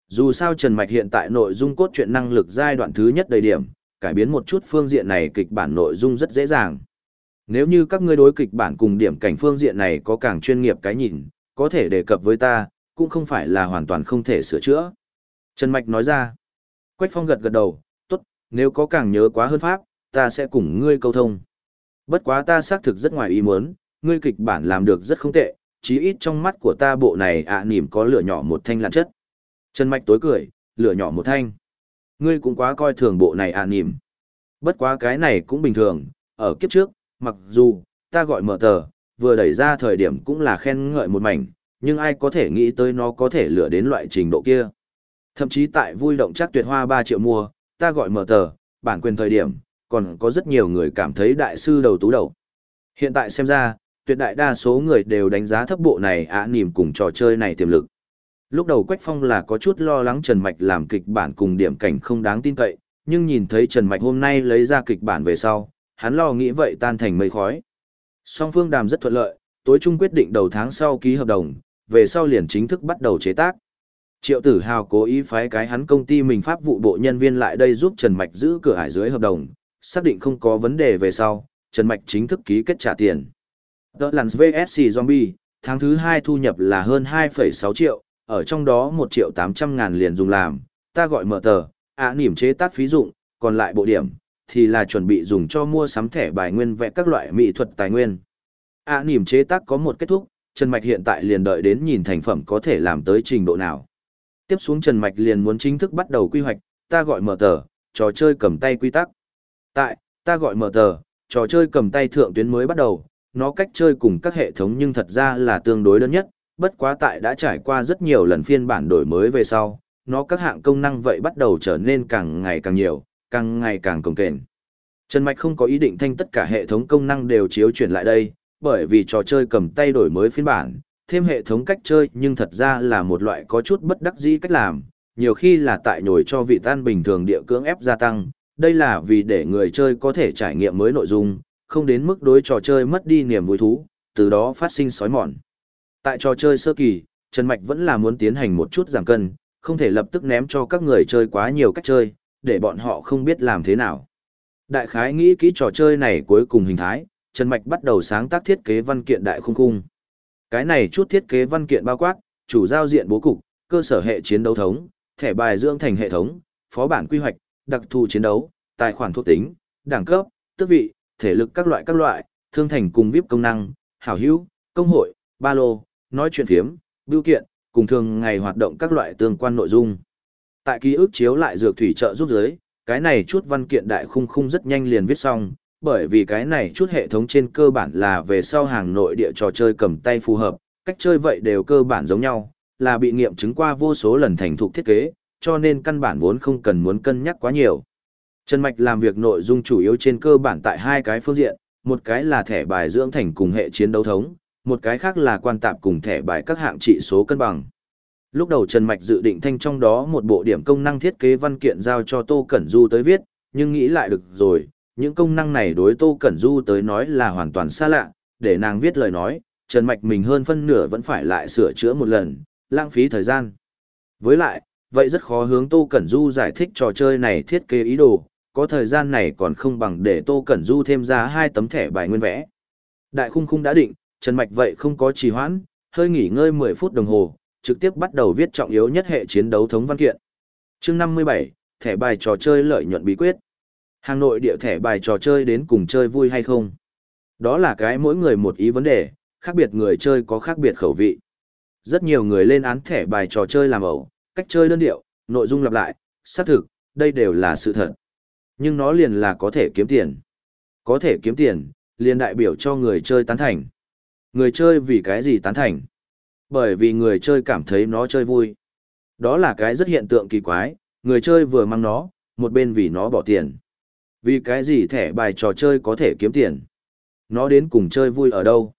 Dù sao Trần Mạch hiện tại nội dung cốt truyện năng lực giai đoạn thứ nhất đầy điểm, cải biến một chút phương diện này kịch bản nội dung rất dễ dàng. Nếu như các ngươi đối kịch bản cùng điểm cảnh phương diện này có càng chuyên nghiệp cái nhìn, có thể đề cập với ta, cũng không phải là hoàn toàn không thể sửa chữa. Trần Mạch nói ra. Quách Phong gật gật đầu, tốt, nếu có càng nhớ quá hơn pháp, ta sẽ cùng ngươi câu thông. Bất quá ta xác thực rất ngoài ý muốn, ngươi kịch bản làm được rất không tệ, chí ít trong mắt của ta bộ này ạ à, nỉm có lửa nhỏ một thanh lạn chất. Trần Mạch tối cười, lửa nhỏ một thanh. Ngươi cũng quá coi thường bộ này ạ à, nỉm. Bất quá cái này cũng bình thường, ở kiếp trước, mặc dù, ta gọi mở tờ, vừa đẩy ra thời điểm cũng là khen ngợi một mảnh, nhưng ai có thể nghĩ tới nó có thể lửa đến loại trình độ kia. Thậm chí tại vui động chắc tuyệt hoa 3 triệu mua, ta gọi mở tờ, bản quyền thời điểm, còn có rất nhiều người cảm thấy đại sư đầu tú đầu. Hiện tại xem ra, tuyệt đại đa số người đều đánh giá thấp bộ này ạ à, cùng trò chơi này tiềm lực. Lúc đầu Quách Phong là có chút lo lắng Trần Mạch làm kịch bản cùng điểm cảnh không đáng tin cậy, nhưng nhìn thấy Trần Mạch hôm nay lấy ra kịch bản về sau, hắn lo nghĩ vậy tan thành mây khói. Song phương đàm rất thuận lợi, tối trung quyết định đầu tháng sau ký hợp đồng, về sau liền chính thức bắt đầu chế tác. Triệu tử hào cố ý phái cái hắn công ty mình pháp vụ bộ nhân viên lại đây giúp Trần Mạch giữ cửa hải dưới hợp đồng, xác định không có vấn đề về sau, Trần Mạch chính thức ký kết trả tiền. The Lance VSC Zombie, tháng thứ 2 thu nhập là hơn 2,6 triệu, ở trong đó 1 triệu 800 ngàn liền dùng làm, ta gọi mở tờ, ạ niềm chế tác phí dụng, còn lại bộ điểm, thì là chuẩn bị dùng cho mua sắm thẻ bài nguyên vẽ các loại mỹ thuật tài nguyên. ạ niềm chế tác có một kết thúc, Trần Mạch hiện tại liền đợi đến nhìn thành phẩm có thể làm tới trình độ nào. Tiếp xuống Trần Mạch liền muốn chính thức bắt đầu quy hoạch, ta gọi mở tờ, trò chơi cầm tay quy tắc. Tại, ta gọi mở tờ, trò chơi cầm tay thượng tuyến mới bắt đầu, nó cách chơi cùng các hệ thống nhưng thật ra là tương đối đơn nhất, bất quá tại đã trải qua rất nhiều lần phiên bản đổi mới về sau, nó các hạng công năng vậy bắt đầu trở nên càng ngày càng nhiều, càng ngày càng cồng kềnh. Trần Mạch không có ý định thanh tất cả hệ thống công năng đều chiếu chuyển lại đây, bởi vì trò chơi cầm tay đổi mới phiên bản, thêm hệ thống cách chơi nhưng thật ra là một loại có chút bất đắc dĩ cách làm, nhiều khi là tại nhồi cho vị tan bình thường địa cưỡng ép gia tăng, đây là vì để người chơi có thể trải nghiệm mới nội dung, không đến mức đối trò chơi mất đi niềm vui thú, từ đó phát sinh sói mòn. Tại trò chơi sơ kỳ, Trần Mạch vẫn là muốn tiến hành một chút giảm cân, không thể lập tức ném cho các người chơi quá nhiều cách chơi, để bọn họ không biết làm thế nào. Đại khái nghĩ kỹ trò chơi này cuối cùng hình thái, Trần Mạch bắt đầu sáng tác thiết kế văn kiện đại khung khung. Cái này chút thiết kế văn kiện bao quát, chủ giao diện bố cục, cơ sở hệ chiến đấu thống, thẻ bài dưỡng thành hệ thống, phó bản quy hoạch, đặc thù chiến đấu, tài khoản thuộc tính, đẳng cấp, tước vị, thể lực các loại các loại, thương thành cùng VIP công năng, hảo hữu, công hội, ba lô, nói chuyện phiếm, biểu kiện, cùng thường ngày hoạt động các loại tương quan nội dung. Tại ký ức chiếu lại dược thủy trợ giúp giới, cái này chút văn kiện đại khung khung rất nhanh liền viết xong, bởi vì cái này chút hệ thống trên cơ bản là về sau hàng nội địa trò chơi cầm tay phù hợp, cách chơi vậy đều cơ bản giống nhau, là bị nghiệm chứng qua vô số lần thành thục thiết kế, cho nên căn bản vốn không cần muốn cân nhắc quá nhiều. Trần Mạch làm việc nội dung chủ yếu trên cơ bản tại hai cái phương diện, một cái là thẻ bài dưỡng thành cùng hệ chiến đấu thống, một cái khác là quan tạp cùng thẻ bài các hạng trị số cân bằng. Lúc đầu Trần Mạch dự định thanh trong đó một bộ điểm công năng thiết kế văn kiện giao cho Tô Cẩn Du tới viết, nhưng nghĩ lại được rồi, những công năng này đối Tô Cẩn Du tới nói là hoàn toàn xa lạ, để nàng viết lời nói, Trần Mạch mình hơn phân nửa vẫn phải lại sửa chữa một lần, lãng phí thời gian. Với lại, vậy rất khó hướng Tô Cẩn Du giải thích trò chơi này thiết kế ý đồ, có thời gian này còn không bằng để Tô Cẩn Du thêm ra hai tấm thẻ bài nguyên vẽ. Đại khung khung đã định, Trần Mạch vậy không có trì hoãn, hơi nghỉ ngơi 10 phút đồng hồ, trực tiếp bắt đầu viết trọng yếu nhất hệ chiến đấu thống văn kiện. chương 57, thẻ bài trò chơi lợi nhuận bí quyết. Hàng nội địa thẻ bài trò chơi đến cùng chơi vui hay không? Đó là cái mỗi người một ý vấn đề, khác biệt người chơi có khác biệt khẩu vị. Rất nhiều người lên án thẻ bài trò chơi làm ẩu, cách chơi đơn điệu, nội dung lặp lại, xác thực, đây đều là sự thật. Nhưng nó liền là có thể kiếm tiền. Có thể kiếm tiền, liền đại biểu cho người chơi tán thành. Người chơi vì cái gì tán thành? Bởi vì người chơi cảm thấy nó chơi vui. Đó là cái rất hiện tượng kỳ quái, người chơi vừa mang nó, một bên vì nó bỏ tiền. Vì cái gì thẻ bài trò chơi có thể kiếm tiền? Nó đến cùng chơi vui ở đâu?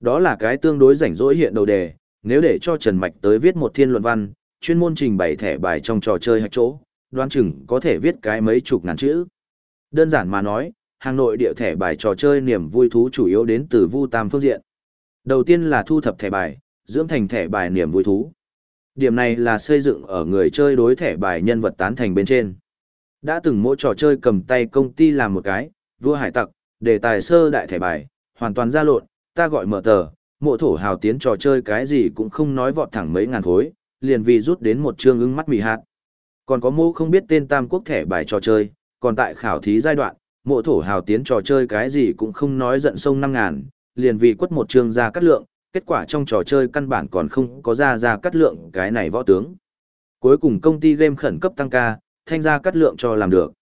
Đó là cái tương đối rảnh rỗi hiện đầu đề, nếu để cho Trần Mạch tới viết một thiên luận văn, chuyên môn trình bày thẻ bài trong trò chơi hạch chỗ, đoán chừng có thể viết cái mấy chục ngàn chữ. Đơn giản mà nói, hàng nội địa thẻ bài trò chơi niềm vui thú chủ yếu đến từ Vu Tam phương diện. Đầu tiên là thu thập thẻ bài, dưỡng thành thẻ bài niềm vui thú. Điểm này là xây dựng ở người chơi đối thẻ bài nhân vật tán thành bên trên. Đã từng mỗi trò chơi cầm tay công ty làm một cái, vua hải tặc, đề tài sơ đại thẻ bài, hoàn toàn ra lộn, ta gọi mở tờ, mộ thổ hào tiến trò chơi cái gì cũng không nói vọt thẳng mấy ngàn khối, liền vì rút đến một chương ưng mắt mì hạt. Còn có mô không biết tên tam quốc thẻ bài trò chơi, còn tại khảo thí giai đoạn, mộ thổ hào tiến trò chơi cái gì cũng không nói giận sông năm ngàn, liền vì quất một trường ra cắt lượng, kết quả trong trò chơi căn bản còn không có ra ra cắt lượng cái này võ tướng. Cuối cùng công ty game khẩn cấp tăng ca, thanh ra cắt lượng cho làm được.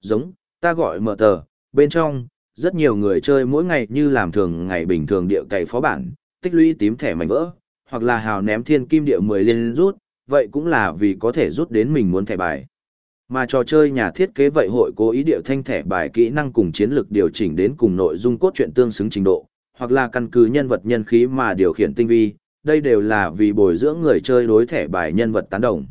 Giống, ta gọi mở tờ, bên trong, rất nhiều người chơi mỗi ngày như làm thường ngày bình thường địa cày phó bản, tích lũy tím thẻ mảnh vỡ, hoặc là hào ném thiên kim địa 10 lên rút, vậy cũng là vì có thể rút đến mình muốn thẻ bài. Mà trò chơi nhà thiết kế vậy hội cố ý điệu thanh thẻ bài kỹ năng cùng chiến lược điều chỉnh đến cùng nội dung cốt truyện tương xứng trình độ, hoặc là căn cứ nhân vật nhân khí mà điều khiển tinh vi, đây đều là vì bồi dưỡng người chơi đối thẻ bài nhân vật tán đồng.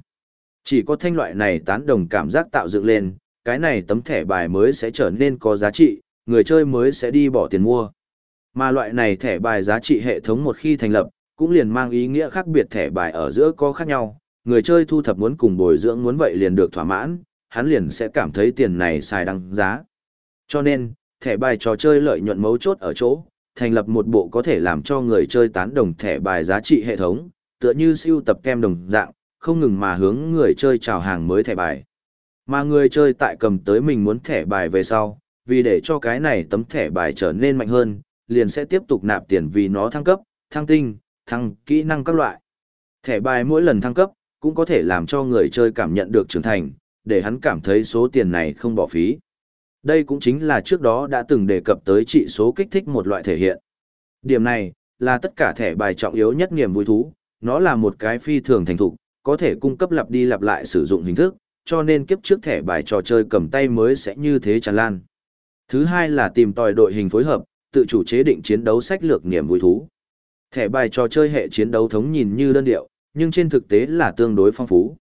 Chỉ có thanh loại này tán đồng cảm giác tạo dựng lên, cái này tấm thẻ bài mới sẽ trở nên có giá trị, người chơi mới sẽ đi bỏ tiền mua. Mà loại này thẻ bài giá trị hệ thống một khi thành lập, cũng liền mang ý nghĩa khác biệt thẻ bài ở giữa có khác nhau, người chơi thu thập muốn cùng bồi dưỡng muốn vậy liền được thỏa mãn, hắn liền sẽ cảm thấy tiền này xài đăng giá. Cho nên, thẻ bài trò chơi lợi nhuận mấu chốt ở chỗ, thành lập một bộ có thể làm cho người chơi tán đồng thẻ bài giá trị hệ thống, tựa như siêu tập kem đồng dạng, không ngừng mà hướng người chơi chào hàng mới thẻ bài. Mà người chơi tại cầm tới mình muốn thẻ bài về sau, vì để cho cái này tấm thẻ bài trở nên mạnh hơn, liền sẽ tiếp tục nạp tiền vì nó thăng cấp, thăng tinh, thăng kỹ năng các loại. Thẻ bài mỗi lần thăng cấp, cũng có thể làm cho người chơi cảm nhận được trưởng thành, để hắn cảm thấy số tiền này không bỏ phí. Đây cũng chính là trước đó đã từng đề cập tới trị số kích thích một loại thể hiện. Điểm này, là tất cả thẻ bài trọng yếu nhất niềm vui thú, nó là một cái phi thường thành thục, có thể cung cấp lặp đi lặp lại sử dụng hình thức, cho nên kiếp trước thẻ bài trò chơi cầm tay mới sẽ như thế tràn lan. Thứ hai là tìm tòi đội hình phối hợp, tự chủ chế định chiến đấu sách lược niềm vui thú. Thẻ bài trò chơi hệ chiến đấu thống nhìn như đơn điệu, nhưng trên thực tế là tương đối phong phú.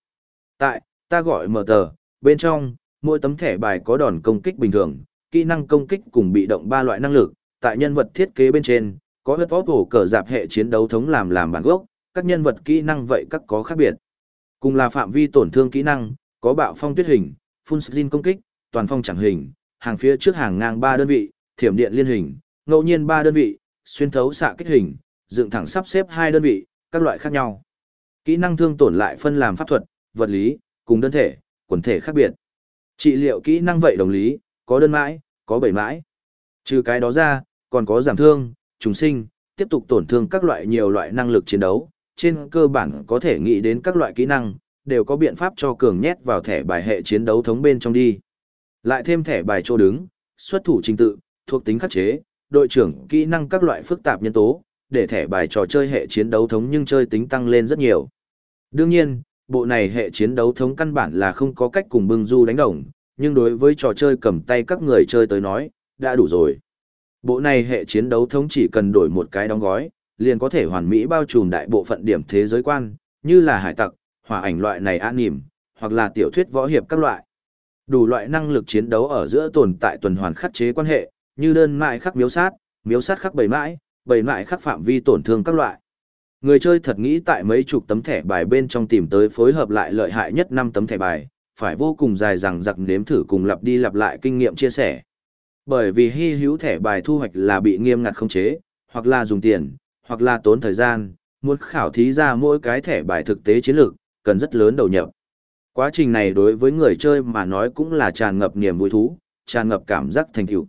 Tại, ta gọi mở tờ, bên trong, mỗi tấm thẻ bài có đòn công kích bình thường, kỹ năng công kích cùng bị động ba loại năng lực, tại nhân vật thiết kế bên trên, có hất vót hổ cờ dạp hệ chiến đấu thống làm làm bản gốc, các nhân vật kỹ năng vậy các có khác biệt. Cùng là phạm vi tổn thương kỹ năng, có bạo phong tuyết hình, phun skin công kích, toàn phong chẳng hình, hàng phía trước hàng ngang 3 đơn vị, thiểm điện liên hình, ngẫu nhiên 3 đơn vị, xuyên thấu xạ kích hình, dựng thẳng sắp xếp 2 đơn vị, các loại khác nhau. Kỹ năng thương tổn lại phân làm pháp thuật, vật lý, cùng đơn thể, quần thể khác biệt. Trị liệu kỹ năng vậy đồng lý, có đơn mãi, có bảy mãi. Trừ cái đó ra, còn có giảm thương, trùng sinh, tiếp tục tổn thương các loại nhiều loại năng lực chiến đấu. Trên cơ bản có thể nghĩ đến các loại kỹ năng, đều có biện pháp cho cường nhét vào thẻ bài hệ chiến đấu thống bên trong đi. Lại thêm thẻ bài chỗ đứng, xuất thủ trình tự, thuộc tính khắc chế, đội trưởng kỹ năng các loại phức tạp nhân tố, để thẻ bài trò chơi hệ chiến đấu thống nhưng chơi tính tăng lên rất nhiều. Đương nhiên, bộ này hệ chiến đấu thống căn bản là không có cách cùng bưng du đánh đồng, nhưng đối với trò chơi cầm tay các người chơi tới nói, đã đủ rồi. Bộ này hệ chiến đấu thống chỉ cần đổi một cái đóng gói, liền có thể hoàn mỹ bao trùm đại bộ phận điểm thế giới quan, như là hải tặc, hỏa ảnh loại này an nỉm, hoặc là tiểu thuyết võ hiệp các loại. Đủ loại năng lực chiến đấu ở giữa tồn tại tuần hoàn khắc chế quan hệ, như đơn mại khắc miếu sát, miếu sát khắc bầy mãi, bầy mãi khắc phạm vi tổn thương các loại. Người chơi thật nghĩ tại mấy chục tấm thẻ bài bên trong tìm tới phối hợp lại lợi hại nhất 5 tấm thẻ bài, phải vô cùng dài rằng giặc nếm thử cùng lặp đi lặp lại kinh nghiệm chia sẻ. Bởi vì hy hữu thẻ bài thu hoạch là bị nghiêm ngặt không chế, hoặc là dùng tiền, hoặc là tốn thời gian, muốn khảo thí ra mỗi cái thẻ bài thực tế chiến lược, cần rất lớn đầu nhập. Quá trình này đối với người chơi mà nói cũng là tràn ngập niềm vui thú, tràn ngập cảm giác thành tựu.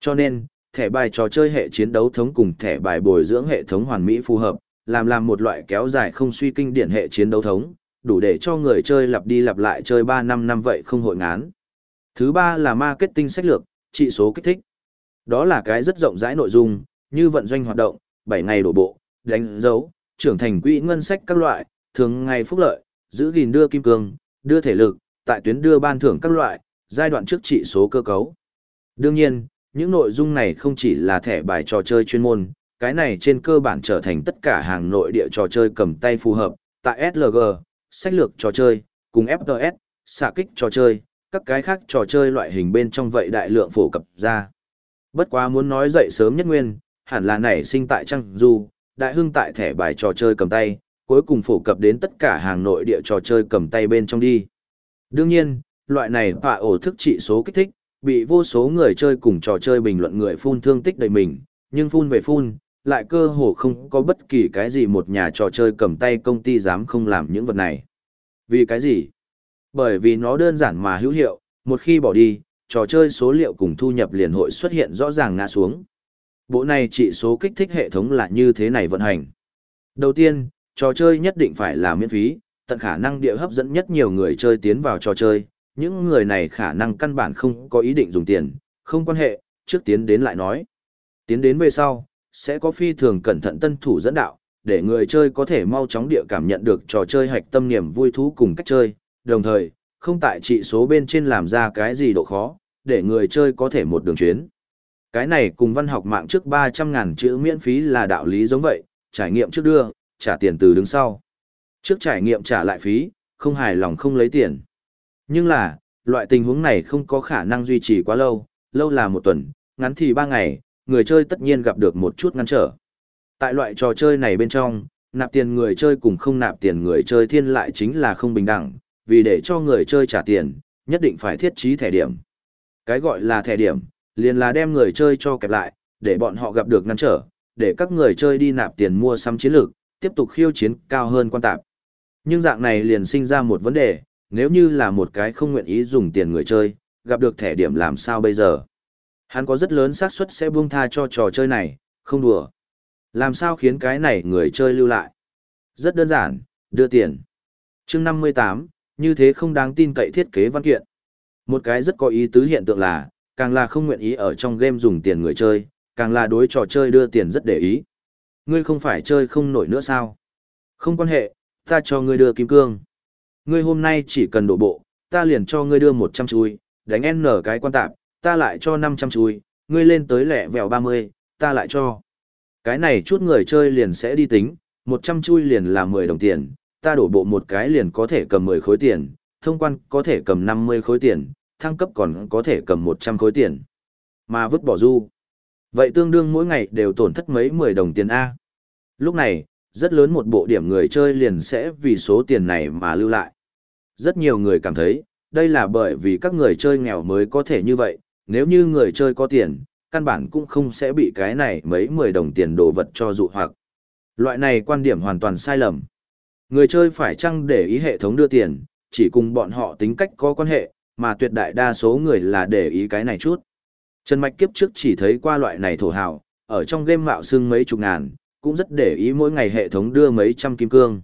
Cho nên, thẻ bài trò chơi hệ chiến đấu thống cùng thẻ bài bồi dưỡng hệ thống hoàn mỹ phù hợp, làm làm một loại kéo dài không suy kinh điển hệ chiến đấu thống, đủ để cho người chơi lặp đi lặp lại chơi 3 năm năm vậy không hội ngán. Thứ ba là marketing sách lược, trị số kích thích. Đó là cái rất rộng rãi nội dung, như vận doanh hoạt động, 7 ngày đổ bộ, đánh dấu, trưởng thành quỹ ngân sách các loại, thường ngày phúc lợi, giữ gìn đưa kim cương, đưa thể lực, tại tuyến đưa ban thưởng các loại, giai đoạn trước trị số cơ cấu. Đương nhiên, những nội dung này không chỉ là thẻ bài trò chơi chuyên môn, cái này trên cơ bản trở thành tất cả hàng nội địa trò chơi cầm tay phù hợp, tại SLG, sách lược trò chơi, cùng FPS, xạ kích trò chơi, các cái khác trò chơi loại hình bên trong vậy đại lượng phổ cập ra. Bất quá muốn nói dậy sớm nhất nguyên, hẳn là nảy sinh tại Trăng Du, đại hưng tại thẻ bài trò chơi cầm tay, cuối cùng phổ cập đến tất cả hàng nội địa trò chơi cầm tay bên trong đi. Đương nhiên, loại này phạ ổ thức trị số kích thích, bị vô số người chơi cùng trò chơi bình luận người phun thương tích đầy mình, nhưng phun về phun, lại cơ hồ không có bất kỳ cái gì một nhà trò chơi cầm tay công ty dám không làm những vật này. Vì cái gì? Bởi vì nó đơn giản mà hữu hiệu, một khi bỏ đi, trò chơi số liệu cùng thu nhập liền hội xuất hiện rõ ràng ngã xuống. Bộ này chỉ số kích thích hệ thống là như thế này vận hành. Đầu tiên, trò chơi nhất định phải là miễn phí, tận khả năng địa hấp dẫn nhất nhiều người chơi tiến vào trò chơi. Những người này khả năng căn bản không có ý định dùng tiền, không quan hệ, trước tiến đến lại nói. Tiến đến về sau, sẽ có phi thường cẩn thận tân thủ dẫn đạo, để người chơi có thể mau chóng địa cảm nhận được trò chơi hạch tâm niềm vui thú cùng cách chơi, đồng thời, không tại trị số bên trên làm ra cái gì độ khó, để người chơi có thể một đường chuyến. Cái này cùng văn học mạng trước 300.000 chữ miễn phí là đạo lý giống vậy, trải nghiệm trước đưa, trả tiền từ đứng sau. Trước trải nghiệm trả lại phí, không hài lòng không lấy tiền. Nhưng là, loại tình huống này không có khả năng duy trì quá lâu, lâu là một tuần, ngắn thì ba ngày, người chơi tất nhiên gặp được một chút ngăn trở. Tại loại trò chơi này bên trong, nạp tiền người chơi cùng không nạp tiền người chơi thiên lại chính là không bình đẳng, vì để cho người chơi trả tiền, nhất định phải thiết trí thẻ điểm. Cái gọi là thẻ điểm, liền là đem người chơi cho kẹp lại, để bọn họ gặp được ngăn trở, để các người chơi đi nạp tiền mua sắm chiến lược, tiếp tục khiêu chiến cao hơn quan tạp. Nhưng dạng này liền sinh ra một vấn đề, nếu như là một cái không nguyện ý dùng tiền người chơi, gặp được thẻ điểm làm sao bây giờ? Hắn có rất lớn xác suất sẽ buông tha cho trò chơi này, không đùa. Làm sao khiến cái này người chơi lưu lại? Rất đơn giản, đưa tiền. chương 58, như thế không đáng tin cậy thiết kế văn kiện. Một cái rất có ý tứ hiện tượng là, càng là không nguyện ý ở trong game dùng tiền người chơi, càng là đối trò chơi đưa tiền rất để ý. Ngươi không phải chơi không nổi nữa sao? Không quan hệ, ta cho ngươi đưa kim cương. Ngươi hôm nay chỉ cần đổ bộ, ta liền cho ngươi đưa 100 chui, đánh N cái quan tạp, ta lại cho 500 chui, ngươi lên tới lẹ vèo 30, ta lại cho. Cái này chút người chơi liền sẽ đi tính, 100 chui liền là 10 đồng tiền, ta đổ bộ một cái liền có thể cầm 10 khối tiền, thông quan có thể cầm 50 khối tiền, thăng cấp còn có thể cầm 100 khối tiền. Mà vứt bỏ du. Vậy tương đương mỗi ngày đều tổn thất mấy 10 đồng tiền A. Lúc này, rất lớn một bộ điểm người chơi liền sẽ vì số tiền này mà lưu lại. Rất nhiều người cảm thấy, đây là bởi vì các người chơi nghèo mới có thể như vậy, nếu như người chơi có tiền, căn bản cũng không sẽ bị cái này mấy 10 đồng tiền đồ vật cho dụ hoặc. Loại này quan điểm hoàn toàn sai lầm. Người chơi phải chăng để ý hệ thống đưa tiền, chỉ cùng bọn họ tính cách có quan hệ, mà tuyệt đại đa số người là để ý cái này chút. Trần Mạch kiếp trước chỉ thấy qua loại này thổ hào, ở trong game mạo xưng mấy chục ngàn, cũng rất để ý mỗi ngày hệ thống đưa mấy trăm kim cương.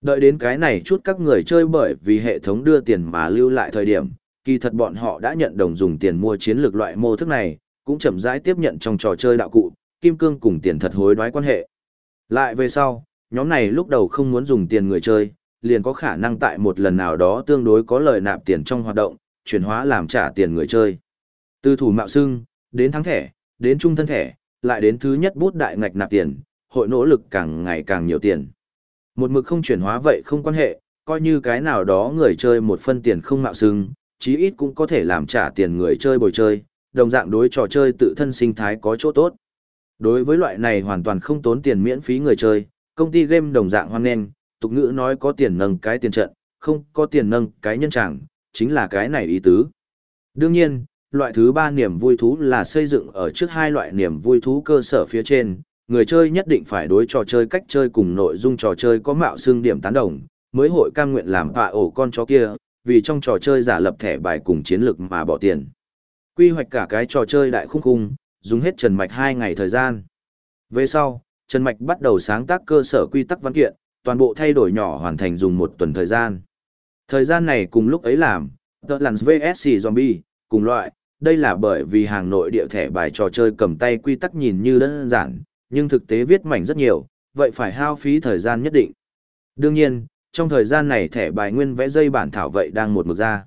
Đợi đến cái này chút các người chơi bởi vì hệ thống đưa tiền mà lưu lại thời điểm, kỳ thật bọn họ đã nhận đồng dùng tiền mua chiến lược loại mô thức này, cũng chậm rãi tiếp nhận trong trò chơi đạo cụ, kim cương cùng tiền thật hối đoái quan hệ. Lại về sau, nhóm này lúc đầu không muốn dùng tiền người chơi, liền có khả năng tại một lần nào đó tương đối có lời nạp tiền trong hoạt động, chuyển hóa làm trả tiền người chơi. Từ thủ mạo xưng, đến thắng thẻ, đến trung thân thẻ, lại đến thứ nhất bút đại ngạch nạp tiền, hội nỗ lực càng ngày càng nhiều tiền. Một mực không chuyển hóa vậy không quan hệ, coi như cái nào đó người chơi một phân tiền không mạo xưng, chí ít cũng có thể làm trả tiền người chơi bồi chơi, đồng dạng đối trò chơi tự thân sinh thái có chỗ tốt. Đối với loại này hoàn toàn không tốn tiền miễn phí người chơi, công ty game đồng dạng hoan nghênh, tục ngữ nói có tiền nâng cái tiền trận, không có tiền nâng cái nhân chẳng, chính là cái này ý tứ. Đương nhiên, loại thứ ba niềm vui thú là xây dựng ở trước hai loại niềm vui thú cơ sở phía trên, người chơi nhất định phải đối trò chơi cách chơi cùng nội dung trò chơi có mạo xương điểm tán đồng, mới hội cam nguyện làm họa ổ con chó kia, vì trong trò chơi giả lập thẻ bài cùng chiến lược mà bỏ tiền. Quy hoạch cả cái trò chơi đại khung khung, dùng hết Trần Mạch 2 ngày thời gian. Về sau, Trần Mạch bắt đầu sáng tác cơ sở quy tắc văn kiện, toàn bộ thay đổi nhỏ hoàn thành dùng một tuần thời gian. Thời gian này cùng lúc ấy làm, The Lands VSC Zombie, cùng loại, đây là bởi vì hàng nội địa thẻ bài trò chơi cầm tay quy tắc nhìn như đơn giản, nhưng thực tế viết mảnh rất nhiều, vậy phải hao phí thời gian nhất định. Đương nhiên, trong thời gian này thẻ bài nguyên vẽ dây bản thảo vậy đang một mực ra.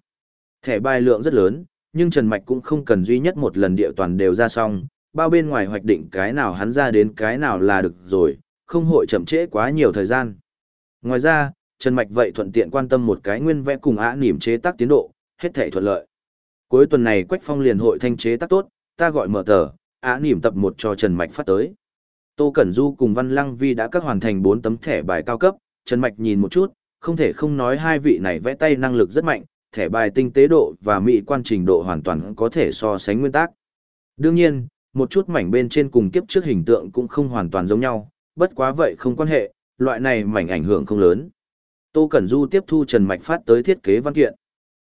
Thẻ bài lượng rất lớn, nhưng Trần Mạch cũng không cần duy nhất một lần địa toàn đều ra xong, bao bên ngoài hoạch định cái nào hắn ra đến cái nào là được rồi, không hội chậm trễ quá nhiều thời gian. Ngoài ra, Trần Mạch vậy thuận tiện quan tâm một cái nguyên vẽ cùng ả niềm chế tác tiến độ, hết thể thuận lợi. Cuối tuần này Quách Phong liền hội thanh chế tác tốt, ta gọi mở tờ, ả niềm tập một cho Trần Mạch phát tới. Tô Cẩn Du cùng Văn Lăng Vi đã các hoàn thành 4 tấm thẻ bài cao cấp, Trần Mạch nhìn một chút, không thể không nói hai vị này vẽ tay năng lực rất mạnh, thẻ bài tinh tế độ và mỹ quan trình độ hoàn toàn có thể so sánh nguyên tắc. Đương nhiên, một chút mảnh bên trên cùng kiếp trước hình tượng cũng không hoàn toàn giống nhau, bất quá vậy không quan hệ, loại này mảnh ảnh hưởng không lớn. Tô Cẩn Du tiếp thu Trần Mạch phát tới thiết kế văn kiện.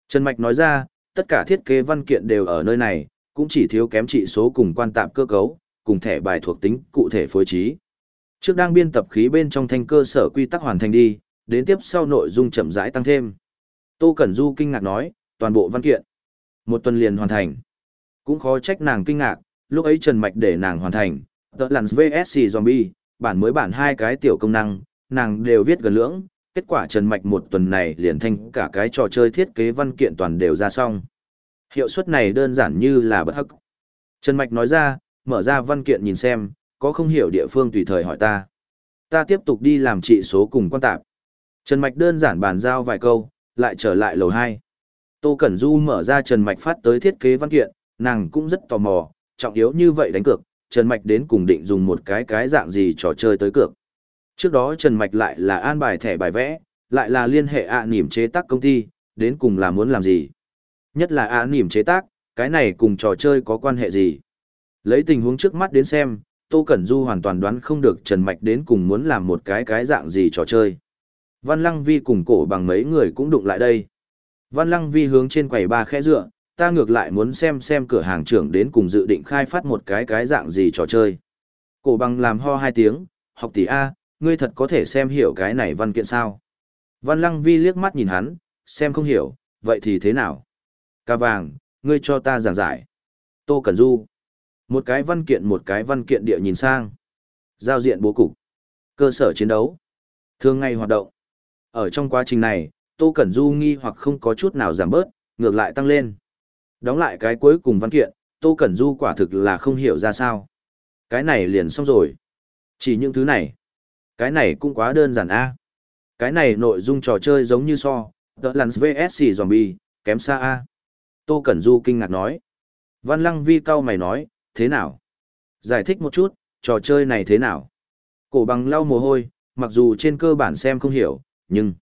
Trần Mạch nói ra, tất cả thiết kế văn kiện đều ở nơi này, cũng chỉ thiếu kém trị số cùng quan tạm cơ cấu, cùng thẻ bài thuộc tính cụ thể phối trí. Trước đang biên tập khí bên trong thanh cơ sở quy tắc hoàn thành đi, đến tiếp sau nội dung chậm rãi tăng thêm. Tô Cẩn Du kinh ngạc nói, toàn bộ văn kiện. Một tuần liền hoàn thành. Cũng khó trách nàng kinh ngạc, lúc ấy Trần Mạch để nàng hoàn thành. The Lands VSC Zombie, bản mới bản hai cái tiểu công năng, nàng đều viết gần lưỡng. Kết quả Trần Mạch một tuần này liền thanh cả cái trò chơi thiết kế văn kiện toàn đều ra xong. Hiệu suất này đơn giản như là bất hắc. Trần Mạch nói ra, mở ra văn kiện nhìn xem, có không hiểu địa phương tùy thời hỏi ta. Ta tiếp tục đi làm trị số cùng quan tạp. Trần Mạch đơn giản bàn giao vài câu, lại trở lại lầu 2. Tô Cẩn Du mở ra Trần Mạch phát tới thiết kế văn kiện, nàng cũng rất tò mò, trọng yếu như vậy đánh cược, Trần Mạch đến cùng định dùng một cái cái dạng gì trò chơi tới cược. Trước đó Trần Mạch lại là an bài thẻ bài vẽ, lại là liên hệ ạ à nỉm chế tác công ty, đến cùng là muốn làm gì. Nhất là ạ à nỉm chế tác, cái này cùng trò chơi có quan hệ gì. Lấy tình huống trước mắt đến xem, Tô Cẩn Du hoàn toàn đoán không được Trần Mạch đến cùng muốn làm một cái cái dạng gì trò chơi. Văn Lăng Vi cùng cổ bằng mấy người cũng đụng lại đây. Văn Lăng Vi hướng trên quầy ba khẽ dựa, ta ngược lại muốn xem xem cửa hàng trưởng đến cùng dự định khai phát một cái cái dạng gì trò chơi. Cổ bằng làm ho hai tiếng, học tỷ A, ngươi thật có thể xem hiểu cái này văn kiện sao. Văn Lăng Vi liếc mắt nhìn hắn, xem không hiểu, vậy thì thế nào? Ca vàng, ngươi cho ta giảng giải. Tô Cẩn Du. Một cái văn kiện một cái văn kiện địa nhìn sang. Giao diện bố cục. Cơ sở chiến đấu. Thường ngày hoạt động. Ở trong quá trình này, Tô Cẩn Du nghi hoặc không có chút nào giảm bớt, ngược lại tăng lên. Đóng lại cái cuối cùng văn kiện, Tô Cẩn Du quả thực là không hiểu ra sao. Cái này liền xong rồi. Chỉ những thứ này. Cái này cũng quá đơn giản a. Cái này nội dung trò chơi giống như so, The Lance VSC Zombie, kém xa a. Tô Cẩn Du kinh ngạc nói. Văn Lăng Vi cao mày nói, thế nào? Giải thích một chút, trò chơi này thế nào? Cổ bằng lau mồ hôi, mặc dù trên cơ bản xem không hiểu, nhưng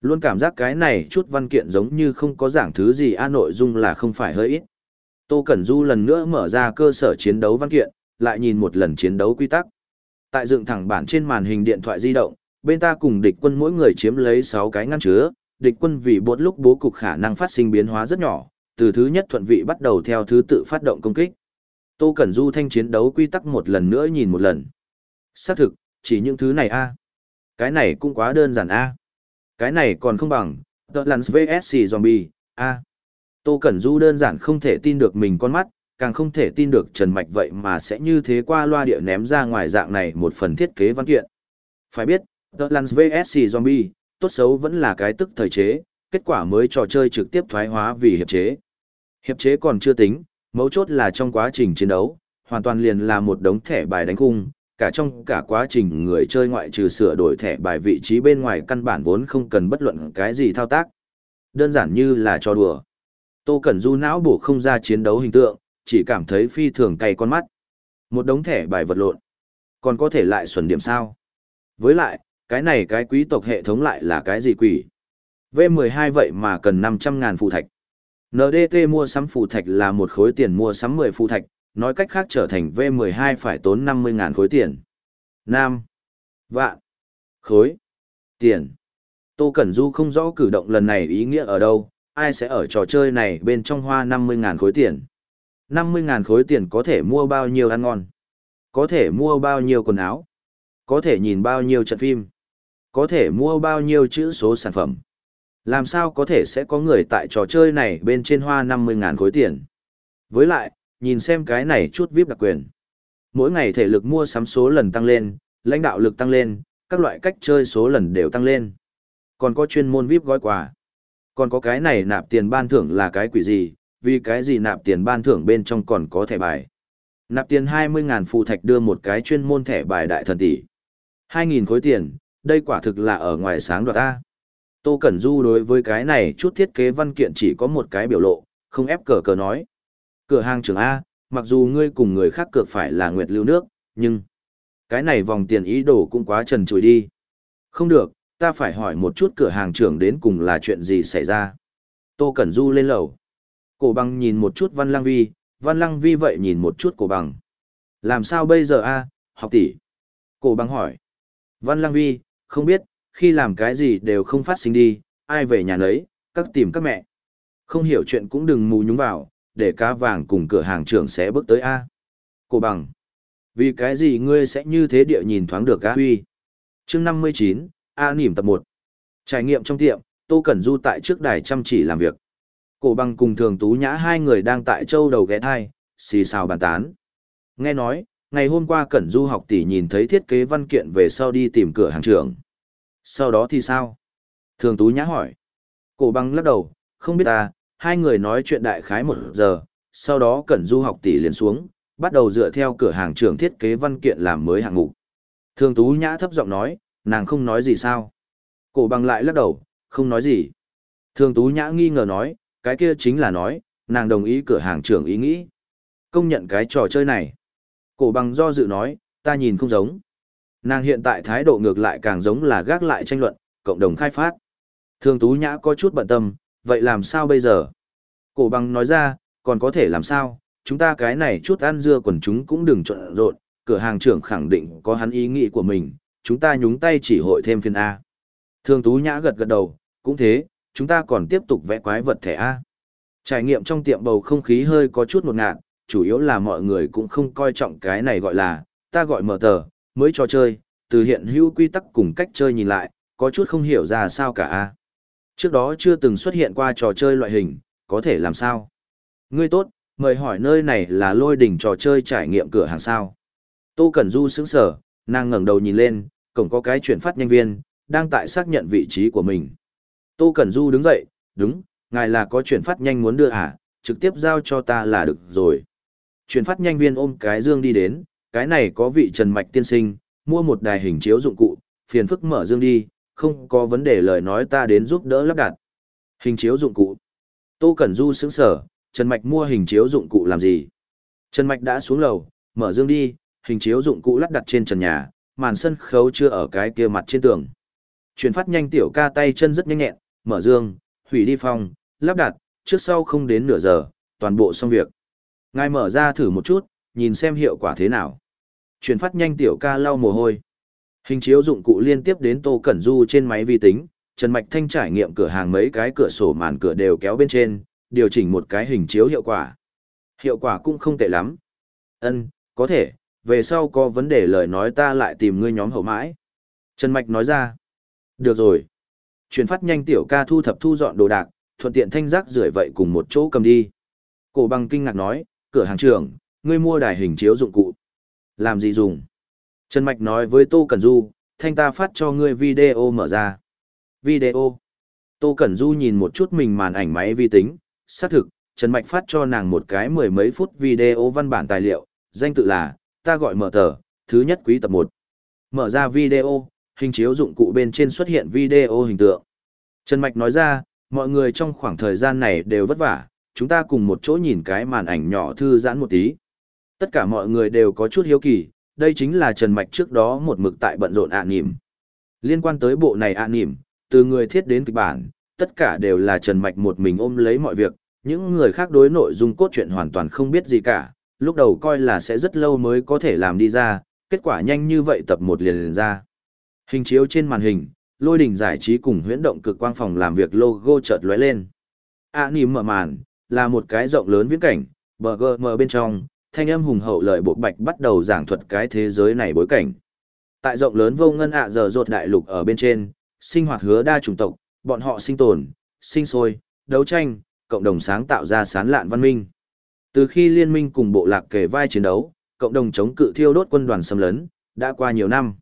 luôn cảm giác cái này chút văn kiện giống như không có giảng thứ gì a nội dung là không phải hơi ít. Tô Cẩn Du lần nữa mở ra cơ sở chiến đấu văn kiện, lại nhìn một lần chiến đấu quy tắc. Tại dựng thẳng bản trên màn hình điện thoại di động, bên ta cùng địch quân mỗi người chiếm lấy 6 cái ngăn chứa, địch quân vì bột lúc bố cục khả năng phát sinh biến hóa rất nhỏ, từ thứ nhất thuận vị bắt đầu theo thứ tự phát động công kích. Tô Cẩn Du thanh chiến đấu quy tắc một lần nữa nhìn một lần. Xác thực, chỉ những thứ này a Cái này cũng quá đơn giản a Cái này còn không bằng, The Lance VSC Zombie, a Tô Cẩn Du đơn giản không thể tin được mình con mắt, càng không thể tin được Trần Mạch vậy mà sẽ như thế qua loa địa ném ra ngoài dạng này một phần thiết kế văn kiện. Phải biết, The Lance VSC Zombie, tốt xấu vẫn là cái tức thời chế, kết quả mới trò chơi trực tiếp thoái hóa vì hiệp chế. Hiệp chế còn chưa tính, mấu chốt là trong quá trình chiến đấu, hoàn toàn liền là một đống thẻ bài đánh khung, cả trong cả quá trình người chơi ngoại trừ sửa đổi thẻ bài vị trí bên ngoài căn bản vốn không cần bất luận cái gì thao tác. Đơn giản như là cho đùa. Tô Cẩn Du não bổ không ra chiến đấu hình tượng, chỉ cảm thấy phi thường cay con mắt. Một đống thẻ bài vật lộn. Còn có thể lại xuẩn điểm sao? Với lại, cái này cái quý tộc hệ thống lại là cái gì quỷ? V12 vậy mà cần 500.000 phụ thạch. NDT mua sắm phù thạch là một khối tiền mua sắm 10 phù thạch, nói cách khác trở thành V12 phải tốn 50.000 khối tiền. Nam. Vạn. Khối. Tiền. Tô Cẩn Du không rõ cử động lần này ý nghĩa ở đâu, ai sẽ ở trò chơi này bên trong hoa 50.000 khối tiền. 50.000 khối tiền có thể mua bao nhiêu ăn ngon. Có thể mua bao nhiêu quần áo. Có thể nhìn bao nhiêu trận phim. Có thể mua bao nhiêu chữ số sản phẩm. Làm sao có thể sẽ có người tại trò chơi này bên trên hoa 50.000 khối tiền. Với lại, nhìn xem cái này chút VIP đặc quyền. Mỗi ngày thể lực mua sắm số lần tăng lên, lãnh đạo lực tăng lên, các loại cách chơi số lần đều tăng lên. Còn có chuyên môn VIP gói quà. Còn có cái này nạp tiền ban thưởng là cái quỷ gì, vì cái gì nạp tiền ban thưởng bên trong còn có thẻ bài. Nạp tiền 20.000 phù thạch đưa một cái chuyên môn thẻ bài đại thần tỷ. 2.000 khối tiền, đây quả thực là ở ngoài sáng đoạt ta. Tô Cẩn Du đối với cái này chút thiết kế văn kiện chỉ có một cái biểu lộ, không ép cờ cờ nói. Cửa hàng trưởng A, mặc dù ngươi cùng người khác cược phải là nguyệt lưu nước, nhưng cái này vòng tiền ý đồ cũng quá trần trùi đi. Không được, ta phải hỏi một chút cửa hàng trưởng đến cùng là chuyện gì xảy ra. Tô Cẩn Du lên lầu. Cổ bằng nhìn một chút Văn Lăng Vi, Văn Lăng Vi vậy nhìn một chút cổ bằng. Làm sao bây giờ a, học tỷ? Cổ bằng hỏi. Văn Lăng Vi, không biết, khi làm cái gì đều không phát sinh đi, ai về nhà nấy, các tìm các mẹ. Không hiểu chuyện cũng đừng mù nhúng vào, để cá vàng cùng cửa hàng trưởng sẽ bước tới A. Cô bằng. Vì cái gì ngươi sẽ như thế địa nhìn thoáng được A huy? chương 59, A nỉm tập 1. Trải nghiệm trong tiệm, Tô Cẩn Du tại trước đài chăm chỉ làm việc. Cổ bằng cùng thường tú nhã hai người đang tại châu đầu ghé thai, xì xào bàn tán. Nghe nói, ngày hôm qua Cẩn Du học tỷ nhìn thấy thiết kế văn kiện về sau đi tìm cửa hàng trưởng. Sau đó thì sao? Thường Tú Nhã hỏi. Cổ băng lắc đầu, không biết ta, hai người nói chuyện đại khái một giờ, sau đó Cẩn Du học tỷ liền xuống, bắt đầu dựa theo cửa hàng trưởng thiết kế văn kiện làm mới hạng mục. Thường Tú Nhã thấp giọng nói, nàng không nói gì sao? Cổ băng lại lắc đầu, không nói gì. Thường Tú Nhã nghi ngờ nói, cái kia chính là nói, nàng đồng ý cửa hàng trưởng ý nghĩ. Công nhận cái trò chơi này. Cổ băng do dự nói, ta nhìn không giống. Nàng hiện tại thái độ ngược lại càng giống là gác lại tranh luận, cộng đồng khai phát. Thường Tú Nhã có chút bận tâm, vậy làm sao bây giờ? Cổ bằng nói ra, còn có thể làm sao, chúng ta cái này chút ăn dưa quần chúng cũng đừng trộn rộn, cửa hàng trưởng khẳng định có hắn ý nghĩ của mình, chúng ta nhúng tay chỉ hội thêm phiên A. Thường Tú Nhã gật gật đầu, cũng thế, chúng ta còn tiếp tục vẽ quái vật thẻ A. Trải nghiệm trong tiệm bầu không khí hơi có chút một ngạt, chủ yếu là mọi người cũng không coi trọng cái này gọi là, ta gọi mở tờ, mới trò chơi, từ hiện hữu quy tắc cùng cách chơi nhìn lại, có chút không hiểu ra sao cả a. Trước đó chưa từng xuất hiện qua trò chơi loại hình, có thể làm sao? Ngươi tốt, mời hỏi nơi này là lôi đỉnh trò chơi trải nghiệm cửa hàng sao? Tô Cẩn Du sững sở, nàng ngẩng đầu nhìn lên, cổng có cái chuyển phát nhanh viên, đang tại xác nhận vị trí của mình. Tô Cẩn Du đứng dậy, đúng, ngài là có chuyển phát nhanh muốn đưa à, trực tiếp giao cho ta là được rồi. Chuyển phát nhanh viên ôm cái dương đi đến, cái này có vị trần mạch tiên sinh, mua một đài hình chiếu dụng cụ, phiền phức mở dương đi, không có vấn đề lời nói ta đến giúp đỡ lắp đặt. Hình chiếu dụng cụ. Tô Cẩn Du sững sở, Trần Mạch mua hình chiếu dụng cụ làm gì? Trần Mạch đã xuống lầu, mở dương đi, hình chiếu dụng cụ lắp đặt trên trần nhà, màn sân khấu chưa ở cái kia mặt trên tường. Chuyển phát nhanh tiểu ca tay chân rất nhanh nhẹn, mở dương, hủy đi phòng, lắp đặt, trước sau không đến nửa giờ, toàn bộ xong việc. Ngài mở ra thử một chút, nhìn xem hiệu quả thế nào. Chuyển phát nhanh tiểu ca lau mồ hôi. Hình chiếu dụng cụ liên tiếp đến Tô Cẩn Du trên máy vi tính, Trần Mạch Thanh trải nghiệm cửa hàng mấy cái cửa sổ màn cửa đều kéo bên trên, điều chỉnh một cái hình chiếu hiệu quả. Hiệu quả cũng không tệ lắm. Ân, có thể, về sau có vấn đề lời nói ta lại tìm ngươi nhóm hậu mãi. Trần Mạch nói ra. Được rồi. Chuyển phát nhanh tiểu ca thu thập thu dọn đồ đạc, thuận tiện thanh rác rưởi vậy cùng một chỗ cầm đi. Cổ bằng kinh ngạc nói, cửa hàng trưởng, ngươi mua đài hình chiếu dụng cụ. Làm gì dùng? Trần Mạch nói với Tô Cẩn Du, thanh ta phát cho ngươi video mở ra. Video. Tô Cẩn Du nhìn một chút mình màn ảnh máy vi tính, xác thực, Trần Mạch phát cho nàng một cái mười mấy phút video văn bản tài liệu, danh tự là, ta gọi mở tờ, thứ nhất quý tập 1. Mở ra video, hình chiếu dụng cụ bên trên xuất hiện video hình tượng. Trần Mạch nói ra, mọi người trong khoảng thời gian này đều vất vả, chúng ta cùng một chỗ nhìn cái màn ảnh nhỏ thư giãn một tí. Tất cả mọi người đều có chút hiếu kỳ, đây chính là Trần Mạch trước đó một mực tại bận rộn ạ à nỉm. Liên quan tới bộ này ạ à nỉm, từ người thiết đến kịch bản, tất cả đều là Trần Mạch một mình ôm lấy mọi việc, những người khác đối nội dung cốt truyện hoàn toàn không biết gì cả, lúc đầu coi là sẽ rất lâu mới có thể làm đi ra, kết quả nhanh như vậy tập một liền liền ra. Hình chiếu trên màn hình, lôi đỉnh giải trí cùng huyễn động cực quang phòng làm việc logo chợt lóe lên. ạ à, nỉm mở màn, là một cái rộng lớn viễn cảnh, bờ gờ bên trong, thanh âm hùng hậu lời bộ bạch bắt đầu giảng thuật cái thế giới này bối cảnh. Tại rộng lớn vô ngân ạ giờ rột đại lục ở bên trên, sinh hoạt hứa đa chủng tộc, bọn họ sinh tồn, sinh sôi, đấu tranh, cộng đồng sáng tạo ra sán lạn văn minh. Từ khi liên minh cùng bộ lạc kề vai chiến đấu, cộng đồng chống cự thiêu đốt quân đoàn xâm lấn, đã qua nhiều năm.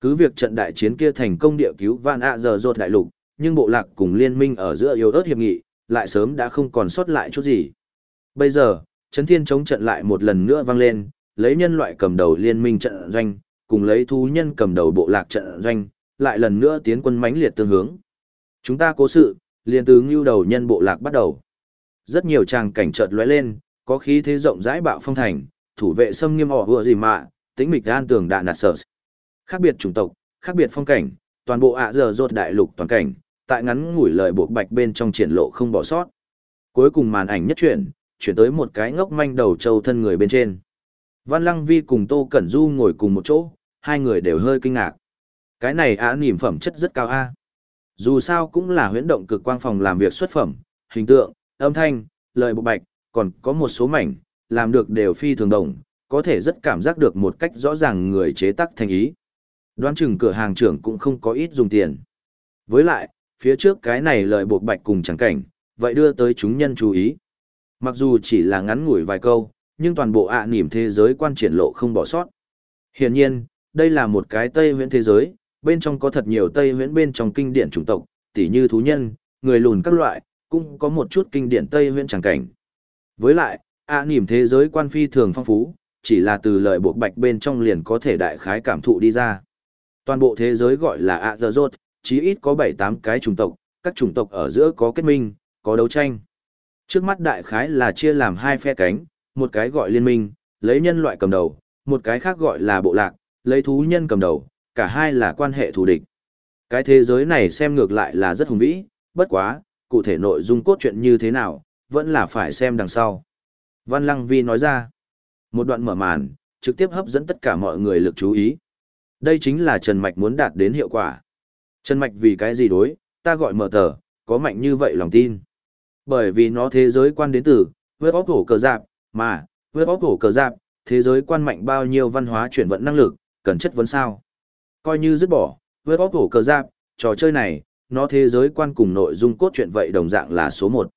Cứ việc trận đại chiến kia thành công địa cứu Van ạ giờ rột đại lục, nhưng bộ lạc cùng liên minh ở giữa yếu ớt hiệp nghị, lại sớm đã không còn sót lại chút gì. Bây giờ, chấn thiên chống trận lại một lần nữa vang lên, lấy nhân loại cầm đầu liên minh trận doanh, cùng lấy thú nhân cầm đầu bộ lạc trận doanh, lại lần nữa tiến quân mãnh liệt tương hướng. Chúng ta cố sự, liền từ ngưu đầu nhân bộ lạc bắt đầu. Rất nhiều tràng cảnh chợt lóe lên, có khí thế rộng rãi bạo phong thành, thủ vệ xâm nghiêm họ vừa gì mà, tính mịch an tường đạn nạt sở. Khác biệt chủng tộc, khác biệt phong cảnh, toàn bộ ạ giờ rột đại lục toàn cảnh, tại ngắn ngủi lời buộc bạch bên trong triển lộ không bỏ sót. Cuối cùng màn ảnh nhất chuyển, chuyển tới một cái ngốc manh đầu trâu thân người bên trên. Văn Lăng Vi cùng Tô Cẩn Du ngồi cùng một chỗ, hai người đều hơi kinh ngạc. Cái này á niềm phẩm chất rất cao a. Dù sao cũng là huyễn động cực quang phòng làm việc xuất phẩm, hình tượng, âm thanh, lời bộ bạch, còn có một số mảnh, làm được đều phi thường đồng, có thể rất cảm giác được một cách rõ ràng người chế tác thành ý. Đoán chừng cửa hàng trưởng cũng không có ít dùng tiền. Với lại, phía trước cái này lời bộ bạch cùng chẳng cảnh, vậy đưa tới chúng nhân chú ý. Mặc dù chỉ là ngắn ngủi vài câu, nhưng toàn bộ ạ à nỉm thế giới quan triển lộ không bỏ sót. Hiển nhiên, đây là một cái Tây huyễn thế giới, bên trong có thật nhiều Tây huyễn bên trong kinh điển chủng tộc, tỉ như thú nhân, người lùn các loại, cũng có một chút kinh điển Tây huyễn chẳng cảnh. Với lại, ạ à nỉm thế giới quan phi thường phong phú, chỉ là từ lời buộc bạch bên trong liền có thể đại khái cảm thụ đi ra. Toàn bộ thế giới gọi là ạ dơ rốt, chí ít có 7-8 cái chủng tộc, các chủng tộc ở giữa có kết minh, có đấu tranh. Trước mắt đại khái là chia làm hai phe cánh, một cái gọi liên minh, lấy nhân loại cầm đầu, một cái khác gọi là bộ lạc, lấy thú nhân cầm đầu, cả hai là quan hệ thù địch. Cái thế giới này xem ngược lại là rất hùng vĩ, bất quá, cụ thể nội dung cốt truyện như thế nào, vẫn là phải xem đằng sau. Văn Lăng Vi nói ra, một đoạn mở màn, trực tiếp hấp dẫn tất cả mọi người lực chú ý. Đây chính là Trần Mạch muốn đạt đến hiệu quả. Trần Mạch vì cái gì đối, ta gọi mở tờ, có mạnh như vậy lòng tin. Bởi vì nó thế giới quan đến từ, với óc hổ cờ giạp, mà, với óc hổ cờ giạp, thế giới quan mạnh bao nhiêu văn hóa chuyển vận năng lực, cần chất vấn sao. Coi như dứt bỏ, với óc hổ cờ giạp, trò chơi này, nó thế giới quan cùng nội dung cốt truyện vậy đồng dạng là số một.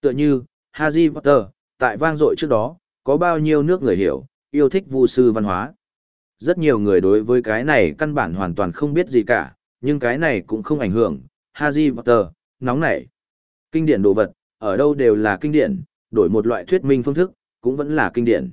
Tựa như, Harry Potter, tại vang dội trước đó, có bao nhiêu nước người hiểu, yêu thích vu sư văn hóa. Rất nhiều người đối với cái này căn bản hoàn toàn không biết gì cả, nhưng cái này cũng không ảnh hưởng. Harry Potter, nóng nảy. Kinh điển đồ vật, ở đâu đều là kinh điển, đổi một loại thuyết minh phương thức, cũng vẫn là kinh điển.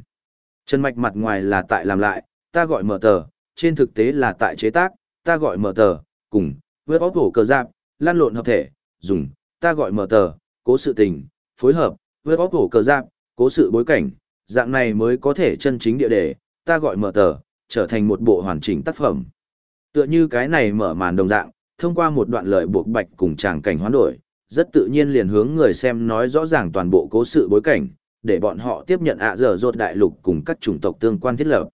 Trần Mạch mặt ngoài là tại làm lại, ta gọi mở tờ, trên thực tế là tại chế tác, ta gọi mở tờ, cùng, với bóp hổ cờ giáp, lan lộn hợp thể, dùng, ta gọi mở tờ, cố sự tình, phối hợp, với bóp hổ cờ giáp, cố sự bối cảnh, dạng này mới có thể chân chính địa đề, ta gọi mở tờ, trở thành một bộ hoàn chỉnh tác phẩm. Tựa như cái này mở màn đồng dạng, thông qua một đoạn lời buộc bạch cùng tràng cảnh hoán đổi, rất tự nhiên liền hướng người xem nói rõ ràng toàn bộ cố sự bối cảnh, để bọn họ tiếp nhận ạ dở dột đại lục cùng các chủng tộc tương quan thiết lập.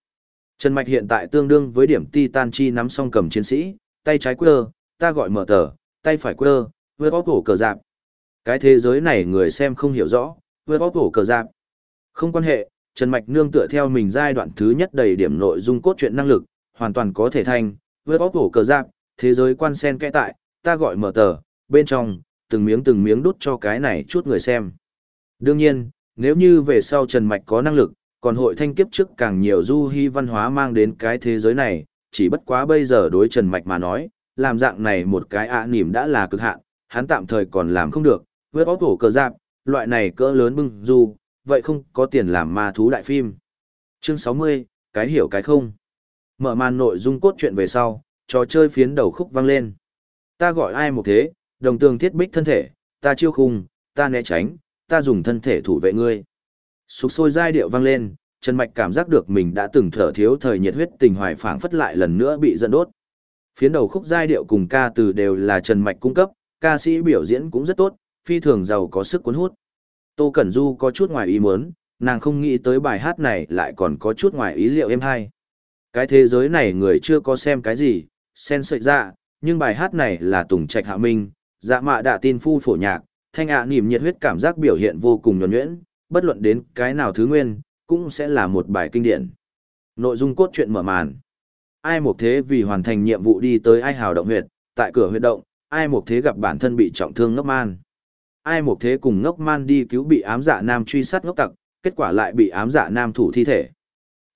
Trần Mạch hiện tại tương đương với điểm Titan Chi nắm song cầm chiến sĩ, tay trái quơ, ta gọi mở tờ, tay phải quơ, với bóp cổ cờ dạp. Cái thế giới này người xem không hiểu rõ, với bóp cổ cờ dạp. Không quan hệ, Trần Mạch nương tựa theo mình giai đoạn thứ nhất đầy điểm nội dung cốt truyện năng lực, hoàn toàn có thể thành, với bóp cổ cờ dạp, thế giới quan sen kẽ tại, ta gọi mở tờ, bên trong, từng miếng từng miếng đút cho cái này chút người xem. Đương nhiên, nếu như về sau Trần Mạch có năng lực, còn hội thanh kiếp trước càng nhiều du hy văn hóa mang đến cái thế giới này, chỉ bất quá bây giờ đối Trần Mạch mà nói, làm dạng này một cái ạ à nỉm đã là cực hạn, hắn tạm thời còn làm không được, với bóp hổ cờ giáp, loại này cỡ lớn bưng du, vậy không có tiền làm ma thú đại phim. Chương 60, cái hiểu cái không. Mở màn nội dung cốt truyện về sau, trò chơi phiến đầu khúc vang lên. Ta gọi ai một thế, đồng tường thiết bích thân thể, ta chiêu khung, ta né tránh, ta dùng thân thể thủ vệ ngươi. Sục sôi giai điệu vang lên, Trần Mạch cảm giác được mình đã từng thở thiếu thời nhiệt huyết tình hoài phảng phất lại lần nữa bị dẫn đốt. Phiến đầu khúc giai điệu cùng ca từ đều là Trần Mạch cung cấp, ca sĩ biểu diễn cũng rất tốt, phi thường giàu có sức cuốn hút. Tô Cẩn Du có chút ngoài ý muốn, nàng không nghĩ tới bài hát này lại còn có chút ngoài ý liệu em hay. Cái thế giới này người chưa có xem cái gì, sen sợi ra, nhưng bài hát này là Tùng Trạch Hạ Minh, dạ mạ đạ tin phu phổ nhạc, thanh ạ à nỉm nhiệt huyết cảm giác biểu hiện vô cùng nhuẩn nhuyễn, bất luận đến cái nào thứ nguyên, cũng sẽ là một bài kinh điển. Nội dung cốt truyện mở màn. Ai một thế vì hoàn thành nhiệm vụ đi tới ai hào động huyệt, tại cửa huyệt động, ai một thế gặp bản thân bị trọng thương ngốc man. Ai một thế cùng ngốc man đi cứu bị ám dạ nam truy sát ngốc tặc, kết quả lại bị ám dạ nam thủ thi thể.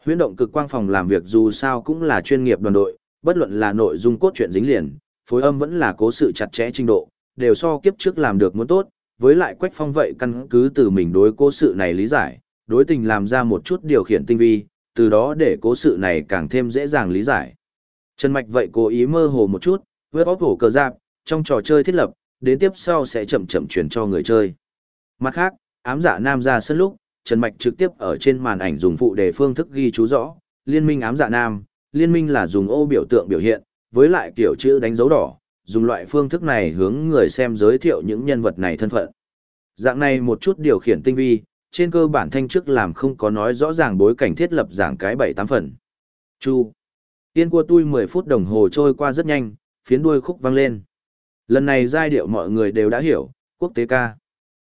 Huyễn động cực quang phòng làm việc dù sao cũng là chuyên nghiệp đoàn đội, bất luận là nội dung cốt truyện dính liền, phối âm vẫn là cố sự chặt chẽ trình độ, đều so kiếp trước làm được muốn tốt, với lại Quách Phong vậy căn cứ từ mình đối cố sự này lý giải, đối tình làm ra một chút điều khiển tinh vi, từ đó để cố sự này càng thêm dễ dàng lý giải. Trần Mạch vậy cố ý mơ hồ một chút, với bóp hổ cờ giáp, trong trò chơi thiết lập, đến tiếp sau sẽ chậm chậm chuyển cho người chơi. Mặt khác, ám giả nam ra sân lúc, Trần Mạch trực tiếp ở trên màn ảnh dùng phụ đề phương thức ghi chú rõ, liên minh ám giả dạ nam, liên minh là dùng ô biểu tượng biểu hiện, với lại kiểu chữ đánh dấu đỏ, dùng loại phương thức này hướng người xem giới thiệu những nhân vật này thân phận. Dạng này một chút điều khiển tinh vi, trên cơ bản thanh trước làm không có nói rõ ràng bối cảnh thiết lập giảng cái bảy tám phần. Chu. Tiên của tôi 10 phút đồng hồ trôi qua rất nhanh, phiến đuôi khúc vang lên. Lần này giai điệu mọi người đều đã hiểu, quốc tế ca.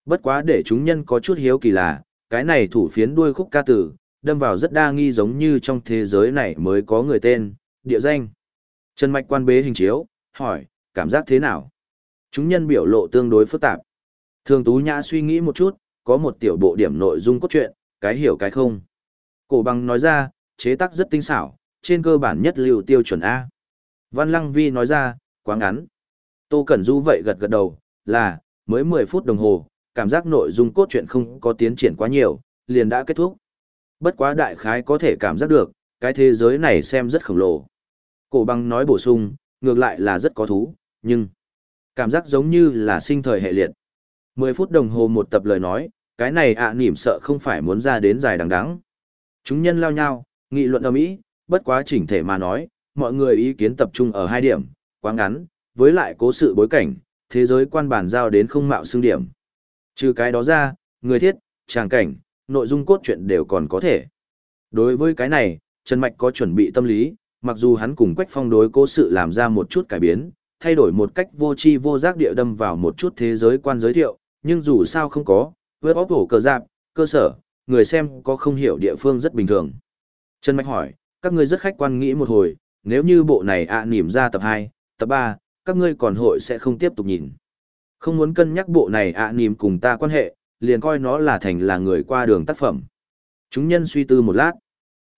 Bất quá để chúng nhân có chút hiếu kỳ là, cái này thủ phiến đuôi khúc ca tử, đâm vào rất đa nghi giống như trong thế giới này mới có người tên, địa danh. Trần Mạch quan bế hình chiếu, hỏi, cảm giác thế nào? Chúng nhân biểu lộ tương đối phức tạp. Thường Tú Nhã suy nghĩ một chút, có một tiểu bộ điểm nội dung cốt truyện, cái hiểu cái không. Cổ bằng nói ra, chế tác rất tinh xảo, trên cơ bản nhất lưu tiêu chuẩn A. Văn Lăng Vi nói ra, quá ngắn. Tô Cẩn Du vậy gật gật đầu, là, mới 10 phút đồng hồ, cảm giác nội dung cốt truyện không có tiến triển quá nhiều, liền đã kết thúc. Bất quá đại khái có thể cảm giác được, cái thế giới này xem rất khổng lồ. Cổ bằng nói bổ sung, ngược lại là rất có thú, nhưng cảm giác giống như là sinh thời hệ liệt. 10 phút đồng hồ một tập lời nói, cái này ạ à nỉm sợ không phải muốn ra đến dài đằng đắng. Chúng nhân lao nhau, nghị luận ầm ĩ, bất quá chỉnh thể mà nói, mọi người ý kiến tập trung ở hai điểm, quá ngắn, với lại cố sự bối cảnh, thế giới quan bản giao đến không mạo xương điểm. Trừ cái đó ra, người thiết, tràng cảnh, nội dung cốt truyện đều còn có thể. Đối với cái này, Trần Mạch có chuẩn bị tâm lý, mặc dù hắn cùng Quách Phong đối cố sự làm ra một chút cải biến, thay đổi một cách vô tri vô giác địa đâm vào một chút thế giới quan giới thiệu, nhưng dù sao không có, với bóp hổ cờ giáp, cơ sở, người xem có không hiểu địa phương rất bình thường. Trần Mạch hỏi, các ngươi rất khách quan nghĩ một hồi, nếu như bộ này ạ à nỉm ra tập 2, tập 3, các ngươi còn hội sẽ không tiếp tục nhìn. Không muốn cân nhắc bộ này ạ à nỉm cùng ta quan hệ, liền coi nó là thành là người qua đường tác phẩm. Chúng nhân suy tư một lát.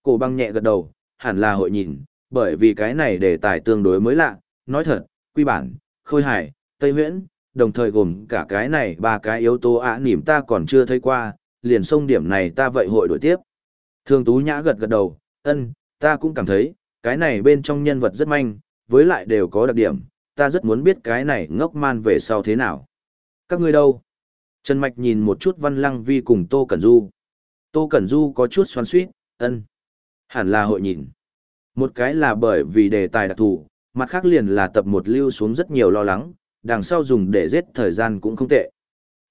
Cổ băng nhẹ gật đầu, hẳn là hội nhìn, bởi vì cái này đề tài tương đối mới lạ, nói thật, quy bản, khôi hải, tây huyễn, đồng thời gồm cả cái này ba cái yếu tố ạ nỉm ta còn chưa thấy qua, liền sông điểm này ta vậy hội đổi tiếp. Thường Tú Nhã gật gật đầu, ân, ta cũng cảm thấy, cái này bên trong nhân vật rất manh, với lại đều có đặc điểm, ta rất muốn biết cái này ngốc man về sau thế nào. Các ngươi đâu? Trần Mạch nhìn một chút Văn Lăng Vi cùng Tô Cẩn Du. Tô Cẩn Du có chút xoắn suýt, ân. Hẳn là hội nhìn. Một cái là bởi vì đề tài đặc thù, mặt khác liền là tập một lưu xuống rất nhiều lo lắng, đằng sau dùng để giết thời gian cũng không tệ.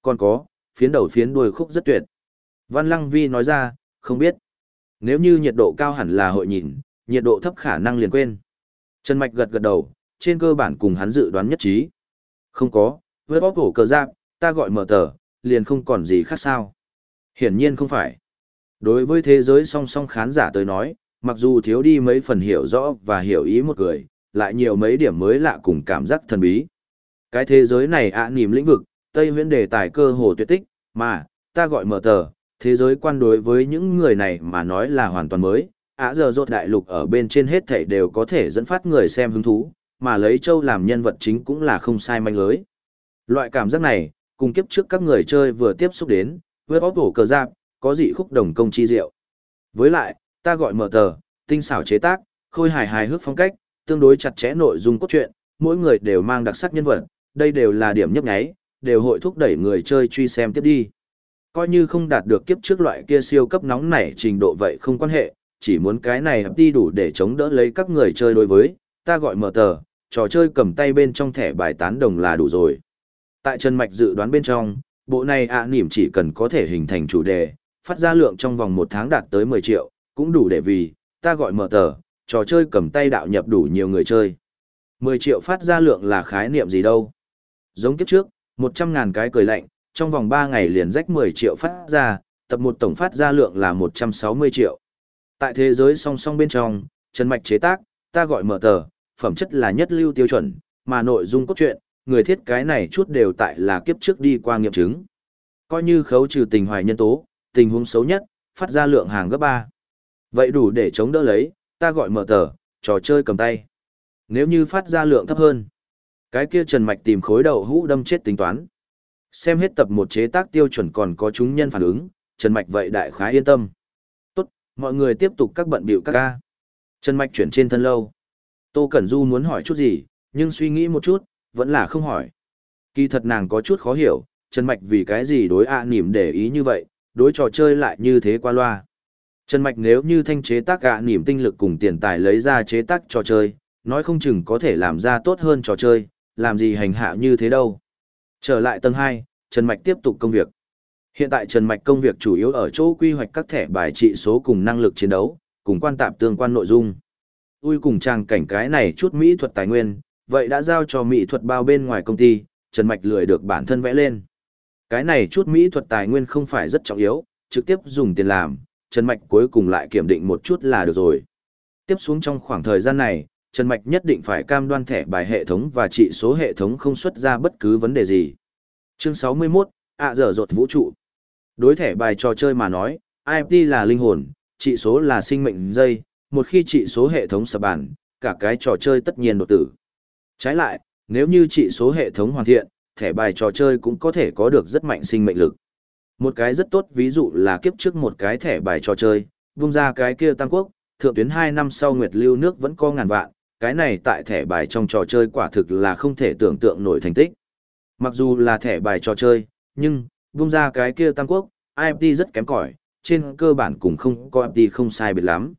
Còn có, phiến đầu phiến đuôi khúc rất tuyệt. Văn Lăng Vi nói ra, không biết. Nếu như nhiệt độ cao hẳn là hội nhìn, nhiệt độ thấp khả năng liền quên. Trần Mạch gật gật đầu, trên cơ bản cùng hắn dự đoán nhất trí. Không có, với bóp cổ cờ giáp, ta gọi mở tờ, liền không còn gì khác sao. Hiển nhiên không phải. Đối với thế giới song song khán giả tới nói, mặc dù thiếu đi mấy phần hiểu rõ và hiểu ý một người, lại nhiều mấy điểm mới lạ cùng cảm giác thần bí. Cái thế giới này ạ à, nìm lĩnh vực, Tây huyễn đề tài cơ hồ tuyệt tích, mà, ta gọi mở tờ, thế giới quan đối với những người này mà nói là hoàn toàn mới. Ả giờ rốt đại lục ở bên trên hết thảy đều có thể dẫn phát người xem hứng thú, mà lấy châu làm nhân vật chính cũng là không sai manh lưới. Loại cảm giác này, cùng kiếp trước các người chơi vừa tiếp xúc đến, với bóp bổ cờ giáp, có dị khúc đồng công chi diệu. Với lại, ta gọi mở tờ, tinh xảo chế tác, khôi hài hài hước phong cách, tương đối chặt chẽ nội dung cốt truyện, mỗi người đều mang đặc sắc nhân vật, đây đều là điểm nhấp nháy, đều hội thúc đẩy người chơi truy xem tiếp đi. Coi như không đạt được kiếp trước loại kia siêu cấp nóng nảy trình độ vậy không quan hệ, chỉ muốn cái này đi đủ để chống đỡ lấy các người chơi đối với, ta gọi mở tờ, trò chơi cầm tay bên trong thẻ bài tán đồng là đủ rồi. Tại Trần Mạch dự đoán bên trong, bộ này ạ à nỉm chỉ cần có thể hình thành chủ đề, phát ra lượng trong vòng một tháng đạt tới 10 triệu, cũng đủ để vì, ta gọi mở tờ, trò chơi cầm tay đạo nhập đủ nhiều người chơi. 10 triệu phát ra lượng là khái niệm gì đâu. Giống kiếp trước, 100 ngàn cái cười lạnh, trong vòng 3 ngày liền rách 10 triệu phát ra, tập một tổng phát ra lượng là 160 triệu. Tại thế giới song song bên trong, Trần Mạch chế tác, ta gọi mở tờ, phẩm chất là nhất lưu tiêu chuẩn, mà nội dung cốt truyện, người thiết cái này chút đều tại là kiếp trước đi qua nghiệm chứng. Coi như khấu trừ tình hoài nhân tố, tình huống xấu nhất, phát ra lượng hàng gấp 3. Vậy đủ để chống đỡ lấy, ta gọi mở tờ, trò chơi cầm tay. Nếu như phát ra lượng thấp hơn, cái kia Trần Mạch tìm khối đầu hũ đâm chết tính toán. Xem hết tập một chế tác tiêu chuẩn còn có chúng nhân phản ứng, Trần Mạch vậy đại khá yên tâm. Tốt, mọi người tiếp tục các bận biểu các ca. Trần Mạch chuyển trên thân lâu. Tô Cẩn Du muốn hỏi chút gì, nhưng suy nghĩ một chút, vẫn là không hỏi. Kỳ thật nàng có chút khó hiểu, Trần Mạch vì cái gì đối ạ à nỉm để ý như vậy, đối trò chơi lại như thế qua loa. Trần Mạch nếu như thanh chế tác gạ niềm tinh lực cùng tiền tài lấy ra chế tác trò chơi, nói không chừng có thể làm ra tốt hơn trò chơi, làm gì hành hạ như thế đâu. Trở lại tầng 2, Trần Mạch tiếp tục công việc. Hiện tại Trần Mạch công việc chủ yếu ở chỗ quy hoạch các thẻ bài trị số cùng năng lực chiến đấu, cùng quan tạp tương quan nội dung. Tôi cùng trang cảnh cái này chút mỹ thuật tài nguyên, vậy đã giao cho mỹ thuật bao bên ngoài công ty, Trần Mạch lười được bản thân vẽ lên. Cái này chút mỹ thuật tài nguyên không phải rất trọng yếu, trực tiếp dùng tiền làm, Trần Mạch cuối cùng lại kiểm định một chút là được rồi. Tiếp xuống trong khoảng thời gian này, Trần Mạch nhất định phải cam đoan thẻ bài hệ thống và trị số hệ thống không xuất ra bất cứ vấn đề gì. Chương 61, ạ dở dột vũ trụ. Đối thẻ bài trò chơi mà nói, IP là linh hồn, trị số là sinh mệnh dây, một khi trị số hệ thống sập bản, cả cái trò chơi tất nhiên đột tử. Trái lại, nếu như trị số hệ thống hoàn thiện, thẻ bài trò chơi cũng có thể có được rất mạnh sinh mệnh lực. Một cái rất tốt ví dụ là kiếp trước một cái thẻ bài trò chơi, vung ra cái kia tam quốc, thượng tuyến 2 năm sau nguyệt lưu nước vẫn có ngàn vạn, cái này tại thẻ bài trong trò chơi quả thực là không thể tưởng tượng nổi thành tích. Mặc dù là thẻ bài trò chơi, nhưng, vung ra cái kia tam quốc, IMT rất kém cỏi, trên cơ bản cũng không có IMT không sai biệt lắm.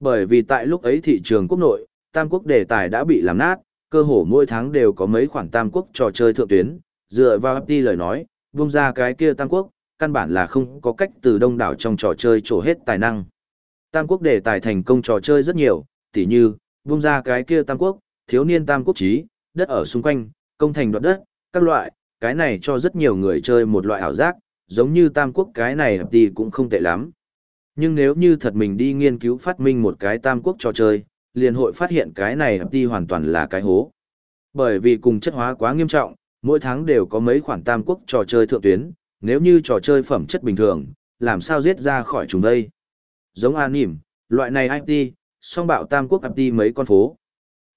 Bởi vì tại lúc ấy thị trường quốc nội, tam quốc đề tài đã bị làm nát, cơ hồ mỗi tháng đều có mấy khoản tam quốc trò chơi thượng tuyến, dựa vào FT lời nói, vung ra cái kia tam quốc, căn bản là không có cách từ đông đảo trong trò chơi trổ hết tài năng. Tam quốc đề tài thành công trò chơi rất nhiều, tỉ như, vung ra cái kia tam quốc, thiếu niên tam quốc trí, đất ở xung quanh, công thành đoạt đất, các loại, cái này cho rất nhiều người chơi một loại ảo giác, giống như Tam Quốc cái này thì cũng không tệ lắm. Nhưng nếu như thật mình đi nghiên cứu phát minh một cái Tam Quốc trò chơi, liền hội phát hiện cái này đi hoàn toàn là cái hố. Bởi vì cùng chất hóa quá nghiêm trọng, mỗi tháng đều có mấy khoản Tam Quốc trò chơi thượng tuyến, nếu như trò chơi phẩm chất bình thường, làm sao giết ra khỏi chúng đây. Giống an nỉm, loại này IT, song bạo Tam Quốc IT mấy con phố.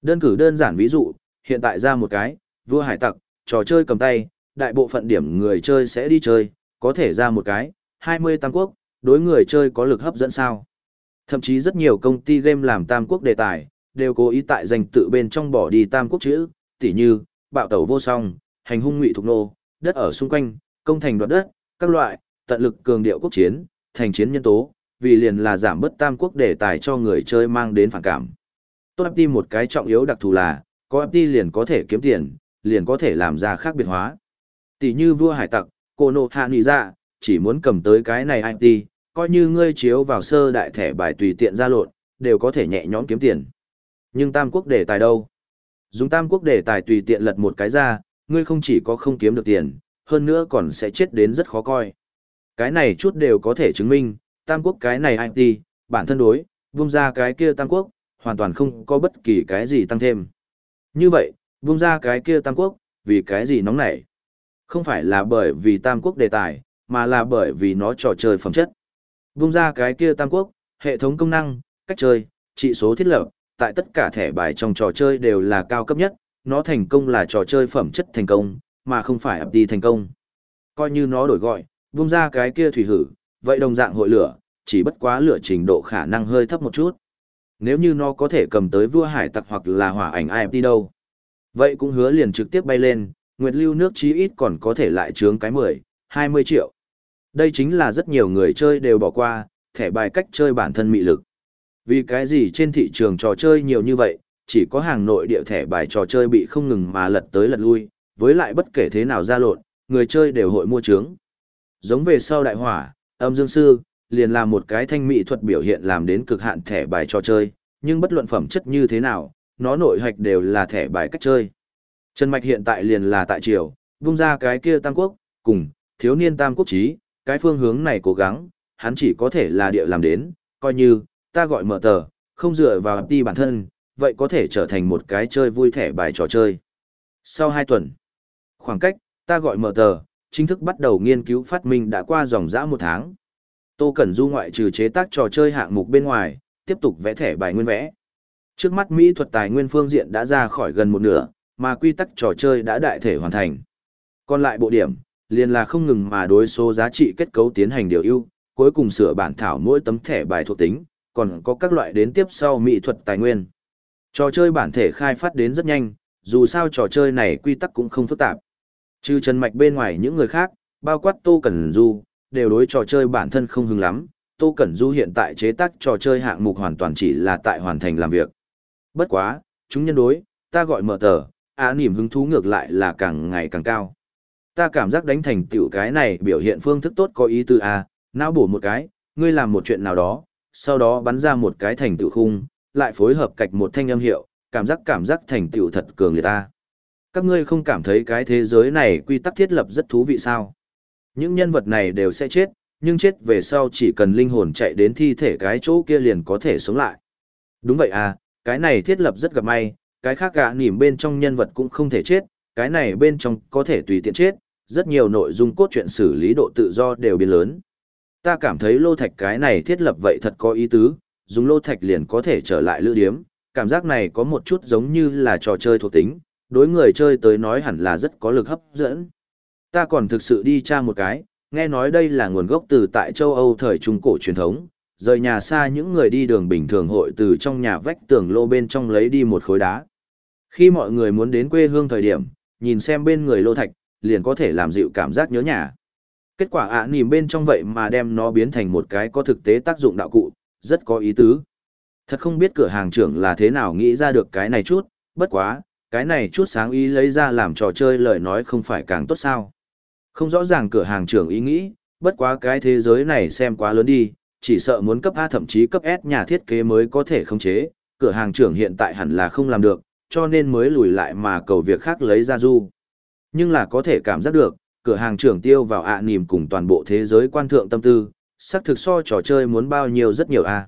Đơn cử đơn giản ví dụ, hiện tại ra một cái, vua hải tặc, trò chơi cầm tay, đại bộ phận điểm người chơi sẽ đi chơi, có thể ra một cái, 20 tam quốc, đối người chơi có lực hấp dẫn sao. Thậm chí rất nhiều công ty game làm tam quốc đề tài, đều cố ý tại danh tự bên trong bỏ đi tam quốc chữ, tỉ như, bạo tẩu vô song, hành hung ngụy thục nô, đất ở xung quanh, công thành đoạt đất, các loại, tận lực cường điệu quốc chiến, thành chiến nhân tố, vì liền là giảm bớt tam quốc đề tài cho người chơi mang đến phản cảm. Tốt FT một cái trọng yếu đặc thù là, có FT liền có thể kiếm tiền, liền có thể làm ra khác biệt hóa. Tỷ như vua hải tặc, cô nộ hạ nì ra, dạ, chỉ muốn cầm tới cái này IT, coi như ngươi chiếu vào sơ đại thẻ bài tùy tiện ra lộn, đều có thể nhẹ nhõm kiếm tiền. Nhưng tam quốc đề tài đâu? Dùng tam quốc đề tài tùy tiện lật một cái ra, ngươi không chỉ có không kiếm được tiền, hơn nữa còn sẽ chết đến rất khó coi. Cái này chút đều có thể chứng minh, tam quốc cái này IT, bản thân đối, vung ra cái kia tam quốc, hoàn toàn không có bất kỳ cái gì tăng thêm. Như vậy, vung ra cái kia tam quốc, vì cái gì nóng nảy? Không phải là bởi vì tam quốc đề tài, mà là bởi vì nó trò chơi phẩm chất. Vung ra cái kia tam quốc, hệ thống công năng, cách chơi, trị số thiết lập, tại tất cả thẻ bài trong trò chơi đều là cao cấp nhất, nó thành công là trò chơi phẩm chất thành công, mà không phải ập đi thành công. Coi như nó đổi gọi, vung ra cái kia thủy hử, vậy đồng dạng hội lửa, chỉ bất quá lửa trình độ khả năng hơi thấp một chút. Nếu như nó có thể cầm tới vua hải tặc hoặc là hỏa ảnh IFT đâu. Vậy cũng hứa liền trực tiếp bay lên, nguyệt lưu nước chí ít còn có thể lại trướng cái 10, 20 triệu. Đây chính là rất nhiều người chơi đều bỏ qua, thẻ bài cách chơi bản thân mị lực. Vì cái gì trên thị trường trò chơi nhiều như vậy, chỉ có hàng nội địa thẻ bài trò chơi bị không ngừng mà lật tới lật lui, với lại bất kể thế nào ra lộn, người chơi đều hội mua trướng. Giống về sau đại hỏa, âm dương sư, liền là một cái thanh mỹ thuật biểu hiện làm đến cực hạn thẻ bài trò chơi, nhưng bất luận phẩm chất như thế nào, nó nội hạch đều là thẻ bài cách chơi. Trần Mạch hiện tại liền là tại triều, vung ra cái kia tam quốc, cùng, thiếu niên tam quốc trí, cái phương hướng này cố gắng, hắn chỉ có thể là địa làm đến, coi như, ta gọi mở tờ, không dựa vào đi bản thân, vậy có thể trở thành một cái chơi vui thẻ bài trò chơi. Sau 2 tuần, khoảng cách, ta gọi mở tờ, chính thức bắt đầu nghiên cứu phát minh đã qua dòng dã một tháng. Tô Cẩn Du ngoại trừ chế tác trò chơi hạng mục bên ngoài, tiếp tục vẽ thẻ bài nguyên vẽ. Trước mắt mỹ thuật tài nguyên phương diện đã ra khỏi gần một nửa, mà quy tắc trò chơi đã đại thể hoàn thành. Còn lại bộ điểm, liền là không ngừng mà đối số giá trị kết cấu tiến hành điều ưu, cuối cùng sửa bản thảo mỗi tấm thẻ bài thuộc tính, còn có các loại đến tiếp sau mỹ thuật tài nguyên. Trò chơi bản thể khai phát đến rất nhanh, dù sao trò chơi này quy tắc cũng không phức tạp. Trừ Trần Mạch bên ngoài những người khác, bao quát Tô Cẩn Du, đều đối trò chơi bản thân không hứng lắm. Tô Cẩn Du hiện tại chế tác trò chơi hạng mục hoàn toàn chỉ là tại hoàn thành làm việc. Bất quá, chúng nhân đối, ta gọi mở tờ, á niềm hứng thú ngược lại là càng ngày càng cao. Ta cảm giác đánh thành tiểu cái này biểu hiện phương thức tốt có ý tư a, não bổ một cái, ngươi làm một chuyện nào đó, sau đó bắn ra một cái thành tựu khung, lại phối hợp cạch một thanh âm hiệu, cảm giác cảm giác thành tựu thật cường liệt ta. Các ngươi không cảm thấy cái thế giới này quy tắc thiết lập rất thú vị sao? Những nhân vật này đều sẽ chết, nhưng chết về sau chỉ cần linh hồn chạy đến thi thể cái chỗ kia liền có thể sống lại. Đúng vậy à, cái này thiết lập rất gặp may, cái khác gã nỉm bên trong nhân vật cũng không thể chết, cái này bên trong có thể tùy tiện chết, rất nhiều nội dung cốt truyện xử lý độ tự do đều biến lớn. Ta cảm thấy lô thạch cái này thiết lập vậy thật có ý tứ, dùng lô thạch liền có thể trở lại lưu điếm, cảm giác này có một chút giống như là trò chơi thuộc tính, đối người chơi tới nói hẳn là rất có lực hấp dẫn. Ta còn thực sự đi tra một cái, nghe nói đây là nguồn gốc từ tại châu Âu thời Trung Cổ truyền thống, rời nhà xa những người đi đường bình thường hội từ trong nhà vách tường lô bên trong lấy đi một khối đá. Khi mọi người muốn đến quê hương thời điểm, nhìn xem bên người lô thạch, liền có thể làm dịu cảm giác nhớ nhà. Kết quả ạ à, nìm bên trong vậy mà đem nó biến thành một cái có thực tế tác dụng đạo cụ, rất có ý tứ. Thật không biết cửa hàng trưởng là thế nào nghĩ ra được cái này chút, bất quá, cái này chút sáng ý lấy ra làm trò chơi lời nói không phải càng tốt sao. Không rõ ràng cửa hàng trưởng ý nghĩ, bất quá cái thế giới này xem quá lớn đi, chỉ sợ muốn cấp A thậm chí cấp S nhà thiết kế mới có thể khống chế, cửa hàng trưởng hiện tại hẳn là không làm được, cho nên mới lùi lại mà cầu việc khác lấy ra du. Nhưng là có thể cảm giác được, cửa hàng trưởng tiêu vào ạ à cùng toàn bộ thế giới quan thượng tâm tư, sắc thực so trò chơi muốn bao nhiêu rất nhiều a.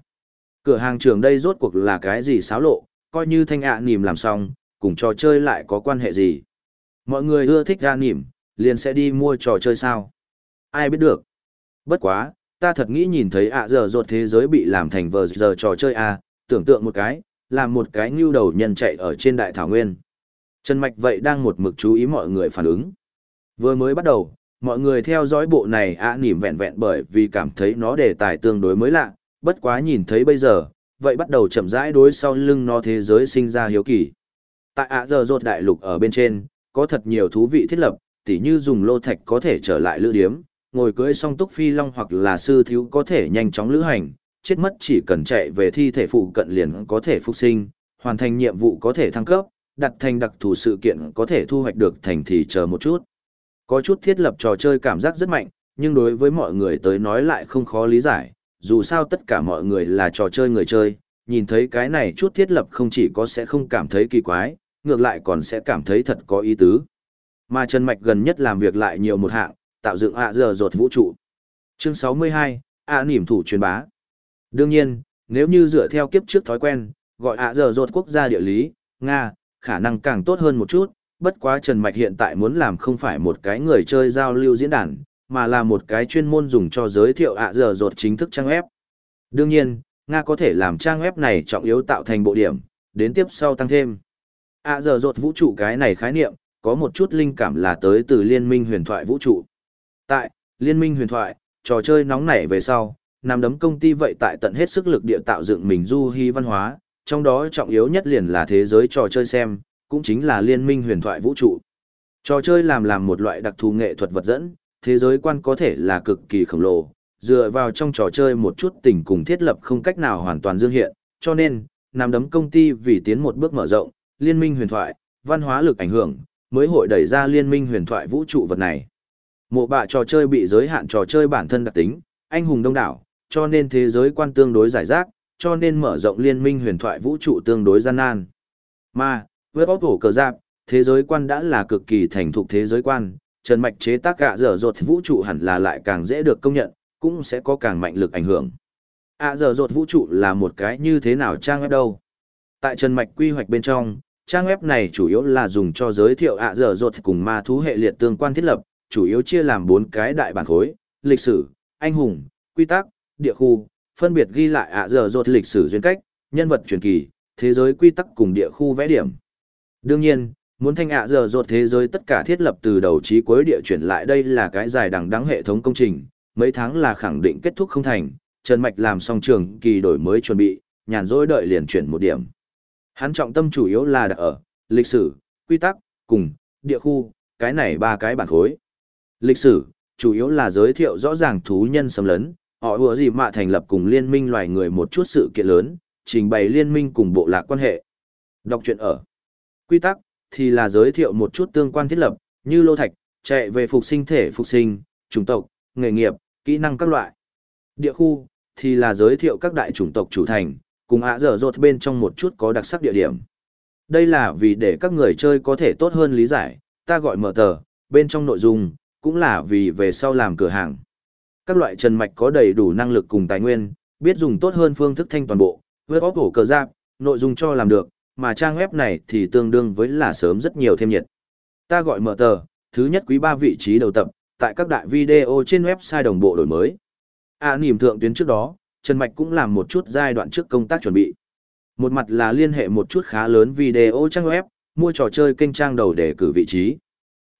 Cửa hàng trưởng đây rốt cuộc là cái gì xáo lộ, coi như thanh ạ à làm xong, cùng trò chơi lại có quan hệ gì. Mọi người ưa thích ạ nỉm, liền sẽ đi mua trò chơi sao. Ai biết được. Bất quá, ta thật nghĩ nhìn thấy ạ giờ rột thế giới bị làm thành vờ giờ trò chơi à, tưởng tượng một cái, làm một cái ngưu đầu nhân chạy ở trên đại thảo nguyên. Trần Mạch vậy đang một mực chú ý mọi người phản ứng. Vừa mới bắt đầu, mọi người theo dõi bộ này ạ nỉm vẹn vẹn bởi vì cảm thấy nó đề tài tương đối mới lạ, bất quá nhìn thấy bây giờ, vậy bắt đầu chậm rãi đối sau lưng nó thế giới sinh ra hiếu kỳ. Tại ạ giờ rột đại lục ở bên trên, có thật nhiều thú vị thiết lập, tỉ như dùng lô thạch có thể trở lại lữ điếm, ngồi cưỡi song túc phi long hoặc là sư thiếu có thể nhanh chóng lữ hành, chết mất chỉ cần chạy về thi thể phụ cận liền có thể phục sinh, hoàn thành nhiệm vụ có thể thăng cấp, đặt thành đặc thù sự kiện có thể thu hoạch được thành thì chờ một chút. Có chút thiết lập trò chơi cảm giác rất mạnh, nhưng đối với mọi người tới nói lại không khó lý giải, dù sao tất cả mọi người là trò chơi người chơi, nhìn thấy cái này chút thiết lập không chỉ có sẽ không cảm thấy kỳ quái, ngược lại còn sẽ cảm thấy thật có ý tứ. Mà Trần Mạch gần nhất làm việc lại nhiều một hạng, tạo dựng ạ giờ rột vũ trụ. Chương 62, ạ niềm thủ truyền bá. Đương nhiên, nếu như dựa theo kiếp trước thói quen, gọi ạ giờ rột quốc gia địa lý, Nga, khả năng càng tốt hơn một chút, bất quá Trần Mạch hiện tại muốn làm không phải một cái người chơi giao lưu diễn đàn, mà là một cái chuyên môn dùng cho giới thiệu ạ giờ rột chính thức trang web. Đương nhiên, Nga có thể làm trang web này trọng yếu tạo thành bộ điểm, đến tiếp sau tăng thêm. À giờ rột vũ trụ cái này khái niệm, có một chút linh cảm là tới từ liên minh huyền thoại vũ trụ. Tại, liên minh huyền thoại, trò chơi nóng nảy về sau, nằm đấm công ty vậy tại tận hết sức lực địa tạo dựng mình du hy văn hóa, trong đó trọng yếu nhất liền là thế giới trò chơi xem, cũng chính là liên minh huyền thoại vũ trụ. Trò chơi làm làm một loại đặc thù nghệ thuật vật dẫn, thế giới quan có thể là cực kỳ khổng lồ, dựa vào trong trò chơi một chút tình cùng thiết lập không cách nào hoàn toàn dương hiện, cho nên, nằm đấm công ty vì tiến một bước mở rộng, liên minh huyền thoại, văn hóa lực ảnh hưởng, mới hội đẩy ra liên minh huyền thoại vũ trụ vật này. Mộ bạ trò chơi bị giới hạn trò chơi bản thân đặc tính, anh hùng đông đảo, cho nên thế giới quan tương đối giải rác, cho nên mở rộng liên minh huyền thoại vũ trụ tương đối gian nan. Mà, với bóc hổ cờ giáp, thế giới quan đã là cực kỳ thành thục thế giới quan, Trần Mạch chế tác gạ dở dột vũ trụ hẳn là lại càng dễ được công nhận, cũng sẽ có càng mạnh lực ảnh hưởng. À giờ dột vũ trụ là một cái như thế nào trang web đâu? Tại Trần Mạch quy hoạch bên trong, trang web này chủ yếu là dùng cho giới thiệu ạ dở dột cùng ma thú hệ liệt tương quan thiết lập, chủ yếu chia làm bốn cái đại bản khối, lịch sử, anh hùng, quy tắc, địa khu, phân biệt ghi lại ạ dở dột lịch sử duyên cách, nhân vật truyền kỳ, thế giới quy tắc cùng địa khu vẽ điểm. Đương nhiên, muốn thanh ạ dở dột thế giới tất cả thiết lập từ đầu chí cuối địa chuyển lại đây là cái dài đằng đắng hệ thống công trình, mấy tháng là khẳng định kết thúc không thành, Trần Mạch làm xong trường kỳ đổi mới chuẩn bị, nhàn rỗi đợi liền chuyển một điểm. Hắn trọng tâm chủ yếu là ở lịch sử, quy tắc, cùng địa khu, cái này ba cái bản khối. Lịch sử, chủ yếu là giới thiệu rõ ràng thú nhân xâm lấn, họ ủa gì mà thành lập cùng liên minh loài người một chút sự kiện lớn, trình bày liên minh cùng bộ lạc quan hệ. Đọc truyện ở. Quy tắc, thì là giới thiệu một chút tương quan thiết lập, như lô thạch, chạy về phục sinh thể phục sinh, chủng tộc, nghề nghiệp, kỹ năng các loại. Địa khu, thì là giới thiệu các đại chủng tộc chủ thành, cùng ạ dở dột bên trong một chút có đặc sắc địa điểm. Đây là vì để các người chơi có thể tốt hơn lý giải, ta gọi mở tờ, bên trong nội dung, cũng là vì về sau làm cửa hàng. Các loại trần mạch có đầy đủ năng lực cùng tài nguyên, biết dùng tốt hơn phương thức thanh toàn bộ, với có cổ cờ giáp, nội dung cho làm được, mà trang web này thì tương đương với là sớm rất nhiều thêm nhiệt. Ta gọi mở tờ, thứ nhất quý ba vị trí đầu tập, tại các đại video trên website đồng bộ đổi mới. À niềm thượng tuyến trước đó, Trần Mạch cũng làm một chút giai đoạn trước công tác chuẩn bị. Một mặt là liên hệ một chút khá lớn video trang web, mua trò chơi kênh trang đầu để cử vị trí.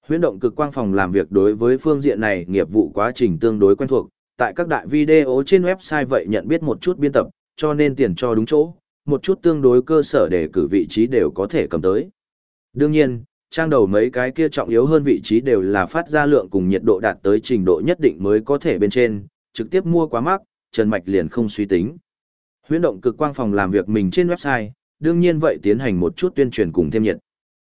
Huyễn động cực quang phòng làm việc đối với phương diện này nghiệp vụ quá trình tương đối quen thuộc, tại các đại video trên website vậy nhận biết một chút biên tập, cho nên tiền cho đúng chỗ, một chút tương đối cơ sở để cử vị trí đều có thể cầm tới. Đương nhiên, trang đầu mấy cái kia trọng yếu hơn vị trí đều là phát ra lượng cùng nhiệt độ đạt tới trình độ nhất định mới có thể bên trên, trực tiếp mua quá mắc, Trần Mạch liền không suy tính. Huyễn động cực quang phòng làm việc mình trên website, đương nhiên vậy tiến hành một chút tuyên truyền cùng thêm nhiệt.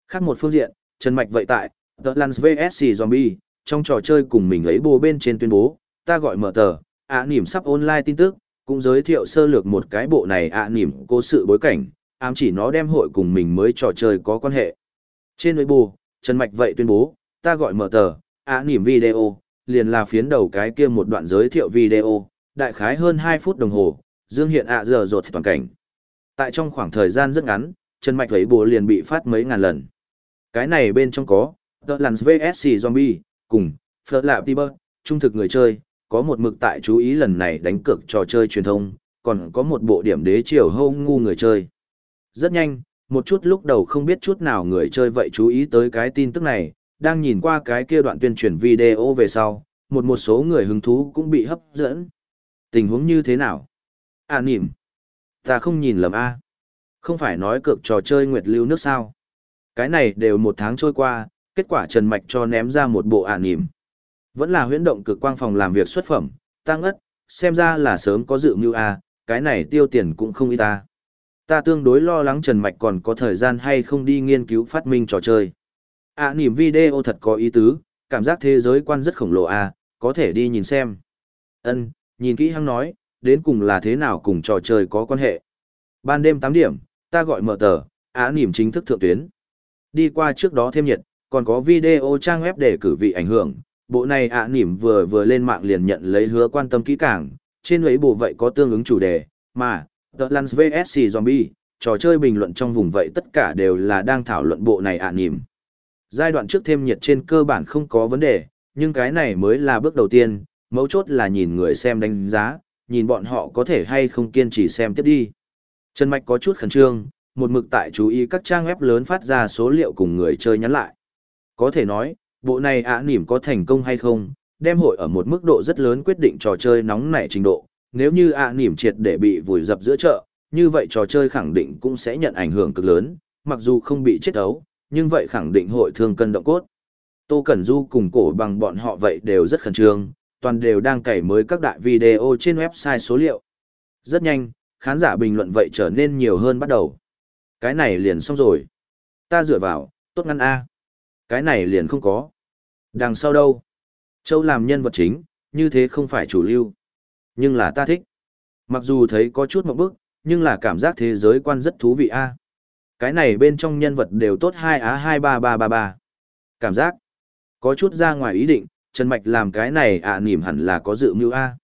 Khác một phương diện, Trần Mạch vậy tại, The Lance VSC Zombie, trong trò chơi cùng mình ấy bồ bên trên tuyên bố, ta gọi mở tờ, ạ à, nỉm sắp online tin tức, cũng giới thiệu sơ lược một cái bộ này ạ à, nỉm cố sự bối cảnh, ám chỉ nó đem hội cùng mình mới trò chơi có quan hệ. Trên Weibo, Trần Mạch vậy tuyên bố, ta gọi mở tờ, ạ nỉm video, liền là phiến đầu cái kia một đoạn giới thiệu video, đại khái hơn 2 phút đồng hồ, dương hiện ạ giờ rột toàn cảnh. Tại trong khoảng thời gian rất ngắn, Trần Mạch Weibo liền bị phát mấy ngàn lần. Cái này bên trong có, The Lance VSC Zombie, cùng, Phở Lạp Tiber, trung thực người chơi, có một mực tại chú ý lần này đánh cược trò chơi truyền thông, còn có một bộ điểm đế chiều hâu ngu người chơi. Rất nhanh, một chút lúc đầu không biết chút nào người chơi vậy chú ý tới cái tin tức này, đang nhìn qua cái kia đoạn tuyên truyền video về sau, một một số người hứng thú cũng bị hấp dẫn. Tình huống như thế nào? À nỉm. Ta không nhìn lầm a Không phải nói cược trò chơi nguyệt lưu nước sao? Cái này đều một tháng trôi qua, kết quả Trần Mạch cho ném ra một bộ ả nỉm. Vẫn là huyễn động cực quang phòng làm việc xuất phẩm, tăng ất, xem ra là sớm có dự mưu a cái này tiêu tiền cũng không ít ta. Ta tương đối lo lắng Trần Mạch còn có thời gian hay không đi nghiên cứu phát minh trò chơi. À nỉm video thật có ý tứ, cảm giác thế giới quan rất khổng lồ à, có thể đi nhìn xem. Ân, nhìn kỹ hăng nói, đến cùng là thế nào cùng trò chơi có quan hệ. Ban đêm 8 điểm, ta gọi mở tờ, á nỉm chính thức thượng tuyến. Đi qua trước đó thêm nhiệt, còn có video trang web để cử vị ảnh hưởng. Bộ này ạ nỉm vừa vừa lên mạng liền nhận lấy hứa quan tâm kỹ càng, trên ấy bộ vậy có tương ứng chủ đề, mà, The Lance VSC Zombie, trò chơi bình luận trong vùng vậy tất cả đều là đang thảo luận bộ này ạ nỉm. Giai đoạn trước thêm nhiệt trên cơ bản không có vấn đề, nhưng cái này mới là bước đầu tiên, mấu chốt là nhìn người xem đánh giá, nhìn bọn họ có thể hay không kiên trì xem tiếp đi. Trần Mạch có chút khẩn trương, một mực tại chú ý các trang web lớn phát ra số liệu cùng người chơi nhắn lại. Có thể nói, bộ này ạ nỉm có thành công hay không, đem hội ở một mức độ rất lớn quyết định trò chơi nóng nảy trình độ. Nếu như ạ nỉm triệt để bị vùi dập giữa chợ, như vậy trò chơi khẳng định cũng sẽ nhận ảnh hưởng cực lớn, mặc dù không bị chết ấu, nhưng vậy khẳng định hội thương cân động cốt. Tô Cẩn Du cùng cổ bằng bọn họ vậy đều rất khẩn trương, toàn đều đang cày mới các đại video trên website số liệu. Rất nhanh, khán giả bình luận vậy trở nên nhiều hơn bắt đầu. Cái này liền xong rồi. Ta dựa vào, tốt ngăn A. Cái này liền không có. Đằng sau đâu? Châu làm nhân vật chính, như thế không phải chủ lưu. Nhưng là ta thích. Mặc dù thấy có chút một bức, nhưng là cảm giác thế giới quan rất thú vị A. Cái này bên trong nhân vật đều tốt hai á hai ba ba ba ba. Cảm giác. Có chút ra ngoài ý định, Trần Mạch làm cái này ạ à, nỉm hẳn là có dự mưu A.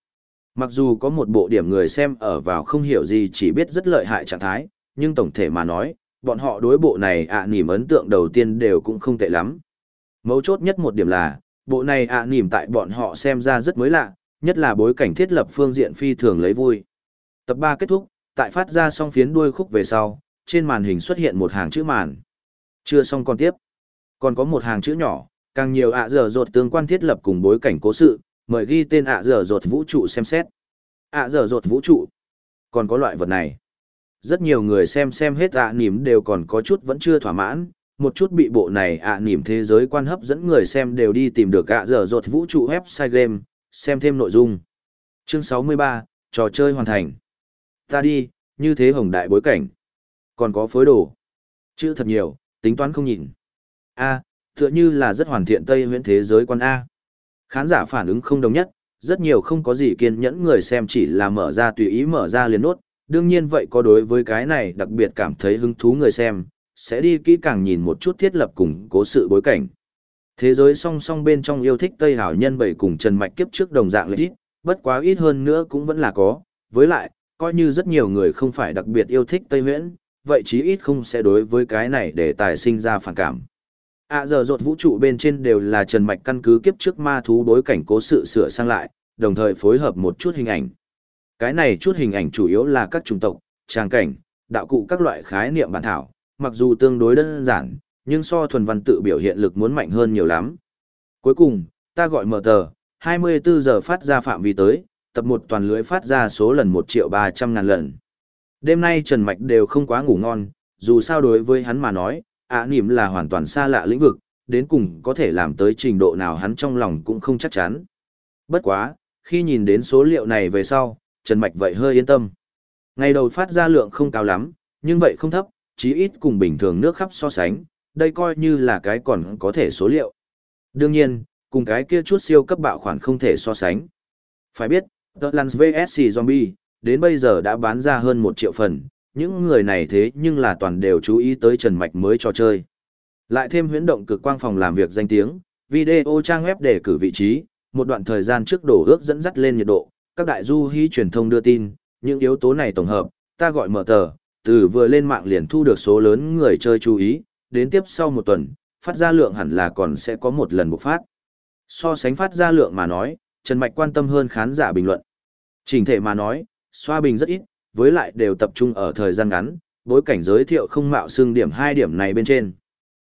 Mặc dù có một bộ điểm người xem ở vào không hiểu gì chỉ biết rất lợi hại trạng thái, nhưng tổng thể mà nói, bọn họ đối bộ này ạ à, nỉm ấn tượng đầu tiên đều cũng không tệ lắm. Mấu chốt nhất một điểm là, bộ này ạ nỉm tại bọn họ xem ra rất mới lạ, nhất là bối cảnh thiết lập phương diện phi thường lấy vui. Tập 3 kết thúc, tại phát ra xong phiến đuôi khúc về sau, trên màn hình xuất hiện một hàng chữ màn. Chưa xong còn tiếp. Còn có một hàng chữ nhỏ, càng nhiều ạ dở dột tương quan thiết lập cùng bối cảnh cố sự, mời ghi tên ạ dở dột vũ trụ xem xét. ạ dở dột vũ trụ. Còn có loại vật này. Rất nhiều người xem xem hết ạ nỉm đều còn có chút vẫn chưa thỏa mãn, một chút bị bộ này ạ nỉm thế giới quan hấp dẫn người xem đều đi tìm được ạ dở dột vũ trụ website game, xem thêm nội dung. Chương 63, trò chơi hoàn thành. Ta đi, như thế hồng đại bối cảnh. Còn có phối đồ. Chữ thật nhiều, tính toán không nhìn. A, tựa như là rất hoàn thiện Tây huyễn thế giới quan A. Khán giả phản ứng không đồng nhất, rất nhiều không có gì kiên nhẫn người xem chỉ là mở ra tùy ý mở ra liền nốt. Đương nhiên vậy có đối với cái này đặc biệt cảm thấy hứng thú người xem, sẽ đi kỹ càng nhìn một chút thiết lập cùng cố sự bối cảnh. Thế giới song song bên trong yêu thích Tây Hảo Nhân bảy cùng Trần Mạch kiếp trước đồng dạng lợi ít, bất quá ít hơn nữa cũng vẫn là có. Với lại, coi như rất nhiều người không phải đặc biệt yêu thích Tây Huyễn, vậy chí ít không sẽ đối với cái này để tài sinh ra phản cảm. À giờ rột vũ trụ bên trên đều là Trần Mạch căn cứ kiếp trước ma thú đối cảnh cố sự sửa sang lại, đồng thời phối hợp một chút hình ảnh. Cái này chút hình ảnh chủ yếu là các chủng tộc, trang cảnh, đạo cụ các loại khái niệm bản thảo, mặc dù tương đối đơn giản, nhưng so thuần văn tự biểu hiện lực muốn mạnh hơn nhiều lắm. Cuối cùng, ta gọi mở tờ, 24 giờ phát ra phạm vi tới, tập một toàn lưới phát ra số lần 1 triệu 300 ngàn lần. Đêm nay Trần Mạch đều không quá ngủ ngon, dù sao đối với hắn mà nói, ạ nỉm là hoàn toàn xa lạ lĩnh vực, đến cùng có thể làm tới trình độ nào hắn trong lòng cũng không chắc chắn. Bất quá, khi nhìn đến số liệu này về sau, Trần Mạch vậy hơi yên tâm. Ngày đầu phát ra lượng không cao lắm, nhưng vậy không thấp, chí ít cùng bình thường nước khắp so sánh, đây coi như là cái còn có thể số liệu. Đương nhiên, cùng cái kia chút siêu cấp bạo khoản không thể so sánh. Phải biết, The Lance VSC Zombie, đến bây giờ đã bán ra hơn 1 triệu phần, những người này thế nhưng là toàn đều chú ý tới Trần Mạch mới trò chơi. Lại thêm huyễn động cực quang phòng làm việc danh tiếng, video trang web để cử vị trí, một đoạn thời gian trước đổ ước dẫn dắt lên nhiệt độ, các đại du hí truyền thông đưa tin, những yếu tố này tổng hợp, ta gọi mở tờ, từ vừa lên mạng liền thu được số lớn người chơi chú ý, đến tiếp sau một tuần, phát ra lượng hẳn là còn sẽ có một lần bộc phát. So sánh phát ra lượng mà nói, Trần Mạch quan tâm hơn khán giả bình luận. Trình thể mà nói, xoa bình rất ít, với lại đều tập trung ở thời gian ngắn, bối cảnh giới thiệu không mạo xương điểm hai điểm này bên trên.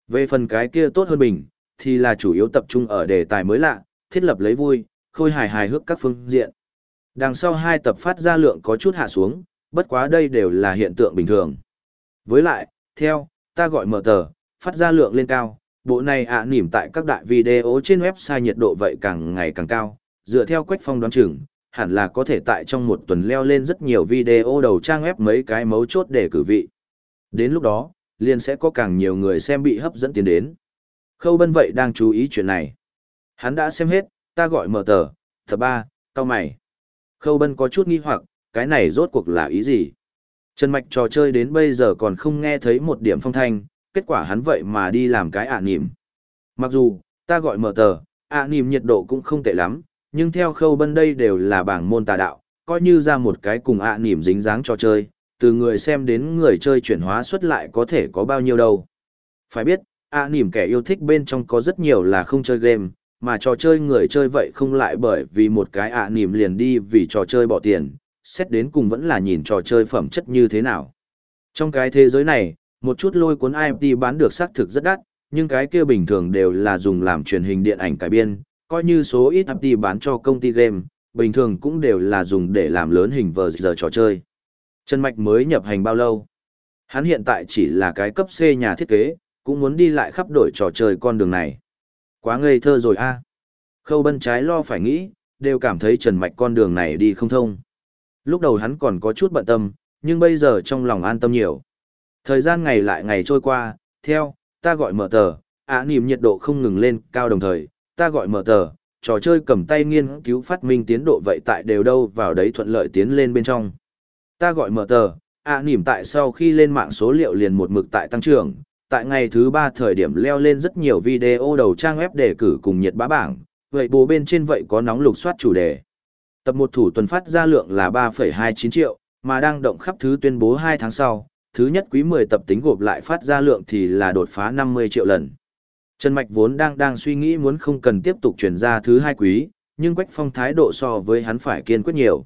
Về phần cái kia tốt hơn bình, thì là chủ yếu tập trung ở đề tài mới lạ, thiết lập lấy vui, khôi hài hài hước các phương diện. Đằng sau hai tập phát ra lượng có chút hạ xuống, bất quá đây đều là hiện tượng bình thường. Với lại, theo, ta gọi mở tờ, phát ra lượng lên cao, bộ này ạ à nỉm tại các đại video trên website nhiệt độ vậy càng ngày càng cao, dựa theo quách phong đoán chừng, hẳn là có thể tại trong một tuần leo lên rất nhiều video đầu trang web mấy cái mấu chốt để cử vị. Đến lúc đó, liền sẽ có càng nhiều người xem bị hấp dẫn tiến đến. Khâu Bân vậy đang chú ý chuyện này. Hắn đã xem hết, ta gọi mở tờ, Thập ba, cao mày. Khâu Bân có chút nghi hoặc, cái này rốt cuộc là ý gì? Trần Mạch trò chơi đến bây giờ còn không nghe thấy một điểm phong thanh, kết quả hắn vậy mà đi làm cái ạ à. Mặc dù, ta gọi mở tờ, ạ à nhiệt độ cũng không tệ lắm, nhưng theo khâu bân đây đều là bảng môn tà đạo, coi như ra một cái cùng ạ à nỉm dính dáng trò chơi, từ người xem đến người chơi chuyển hóa xuất lại có thể có bao nhiêu đâu. Phải biết, ạ nỉm kẻ yêu thích bên trong có rất nhiều là không chơi game, mà trò chơi người chơi vậy không lại bởi vì một cái ạ nỉm liền đi vì trò chơi bỏ tiền, xét đến cùng vẫn là nhìn trò chơi phẩm chất như thế nào. Trong cái thế giới này, một chút lôi cuốn IMT bán được xác thực rất đắt, nhưng cái kia bình thường đều là dùng làm truyền hình điện ảnh cải biên, coi như số ít IMT bán cho công ty game, bình thường cũng đều là dùng để làm lớn hình vờ giờ trò chơi. Trần Mạch mới nhập hành bao lâu? Hắn hiện tại chỉ là cái cấp C nhà thiết kế, cũng muốn đi lại khắp đổi trò chơi con đường này. Quá ngây thơ rồi a. Khâu bân trái lo phải nghĩ, đều cảm thấy Trần Mạch con đường này đi không thông. Lúc đầu hắn còn có chút bận tâm, nhưng bây giờ trong lòng an tâm nhiều. Thời gian ngày lại ngày trôi qua, theo, ta gọi mở tờ, ạ niềm nhiệt độ không ngừng lên cao đồng thời, ta gọi mở tờ, trò chơi cầm tay nghiên cứu phát minh tiến độ vậy tại đều đâu vào đấy thuận lợi tiến lên bên trong. Ta gọi mở tờ, ạ nỉm tại sau khi lên mạng số liệu liền một mực tại tăng trưởng, tại ngày thứ ba thời điểm leo lên rất nhiều video đầu trang web đề cử cùng nhiệt bá bảng, vậy bố bên trên vậy có nóng lục soát chủ đề. Tập một thủ tuần phát ra lượng là 3,29 triệu, mà đang động khắp thứ tuyên bố 2 tháng sau, thứ nhất quý 10 tập tính gộp lại phát ra lượng thì là đột phá 50 triệu lần. Trần Mạch vốn đang đang suy nghĩ muốn không cần tiếp tục chuyển ra thứ hai quý, nhưng Quách Phong thái độ so với hắn phải kiên quyết nhiều.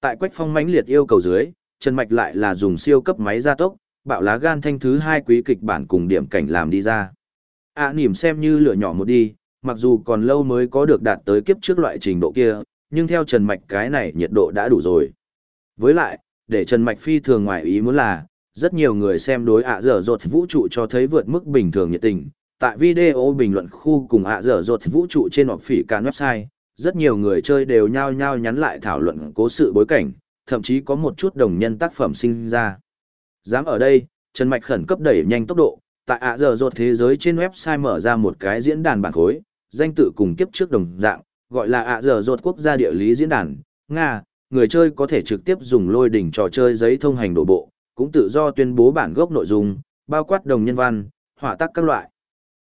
Tại Quách Phong mãnh liệt yêu cầu dưới, Trần Mạch lại là dùng siêu cấp máy gia tốc, bạo lá gan thanh thứ hai quý kịch bản cùng điểm cảnh làm đi ra. À nỉm xem như lửa nhỏ một đi, mặc dù còn lâu mới có được đạt tới kiếp trước loại trình độ kia, nhưng theo Trần Mạch cái này nhiệt độ đã đủ rồi. Với lại, để Trần Mạch phi thường ngoài ý muốn là, rất nhiều người xem đối ạ dở dột vũ trụ cho thấy vượt mức bình thường nhiệt tình. Tại video bình luận khu cùng ạ dở dột vũ trụ trên họp phỉ can website, rất nhiều người chơi đều nhao nhao nhắn lại thảo luận cố sự bối cảnh, thậm chí có một chút đồng nhân tác phẩm sinh ra. Dám ở đây, Trần Mạch khẩn cấp đẩy nhanh tốc độ, tại ạ dở dột thế giới trên website mở ra một cái diễn đàn bản khối, danh tự cùng kiếp trước đồng dạng, gọi là ạ dở dột quốc gia địa lý diễn đàn, Nga, người chơi có thể trực tiếp dùng lôi đỉnh trò chơi giấy thông hành đổ bộ, cũng tự do tuyên bố bản gốc nội dung, bao quát đồng nhân văn, họa tác các loại.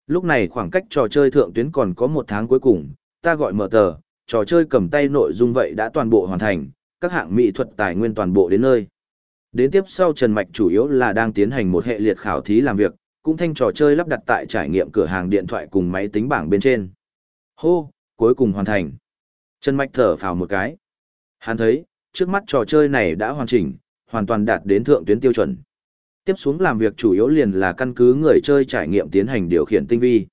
Lúc này khoảng cách trò chơi thượng tuyến còn có một tháng cuối cùng, ta gọi mở tờ, trò chơi cầm tay nội dung vậy đã toàn bộ hoàn thành, các hạng mỹ thuật tài nguyên toàn bộ đến nơi. Đến tiếp sau Trần Mạch chủ yếu là đang tiến hành một hệ liệt khảo thí làm việc, cũng thanh trò chơi lắp đặt tại trải nghiệm cửa hàng điện thoại cùng máy tính bảng bên trên. Hô, cuối cùng hoàn thành. Trần Mạch thở phào một cái. Hắn thấy, trước mắt trò chơi này đã hoàn chỉnh, hoàn toàn đạt đến thượng tuyến tiêu chuẩn. Tiếp xuống làm việc chủ yếu liền là căn cứ người chơi trải nghiệm tiến hành điều khiển tinh vi.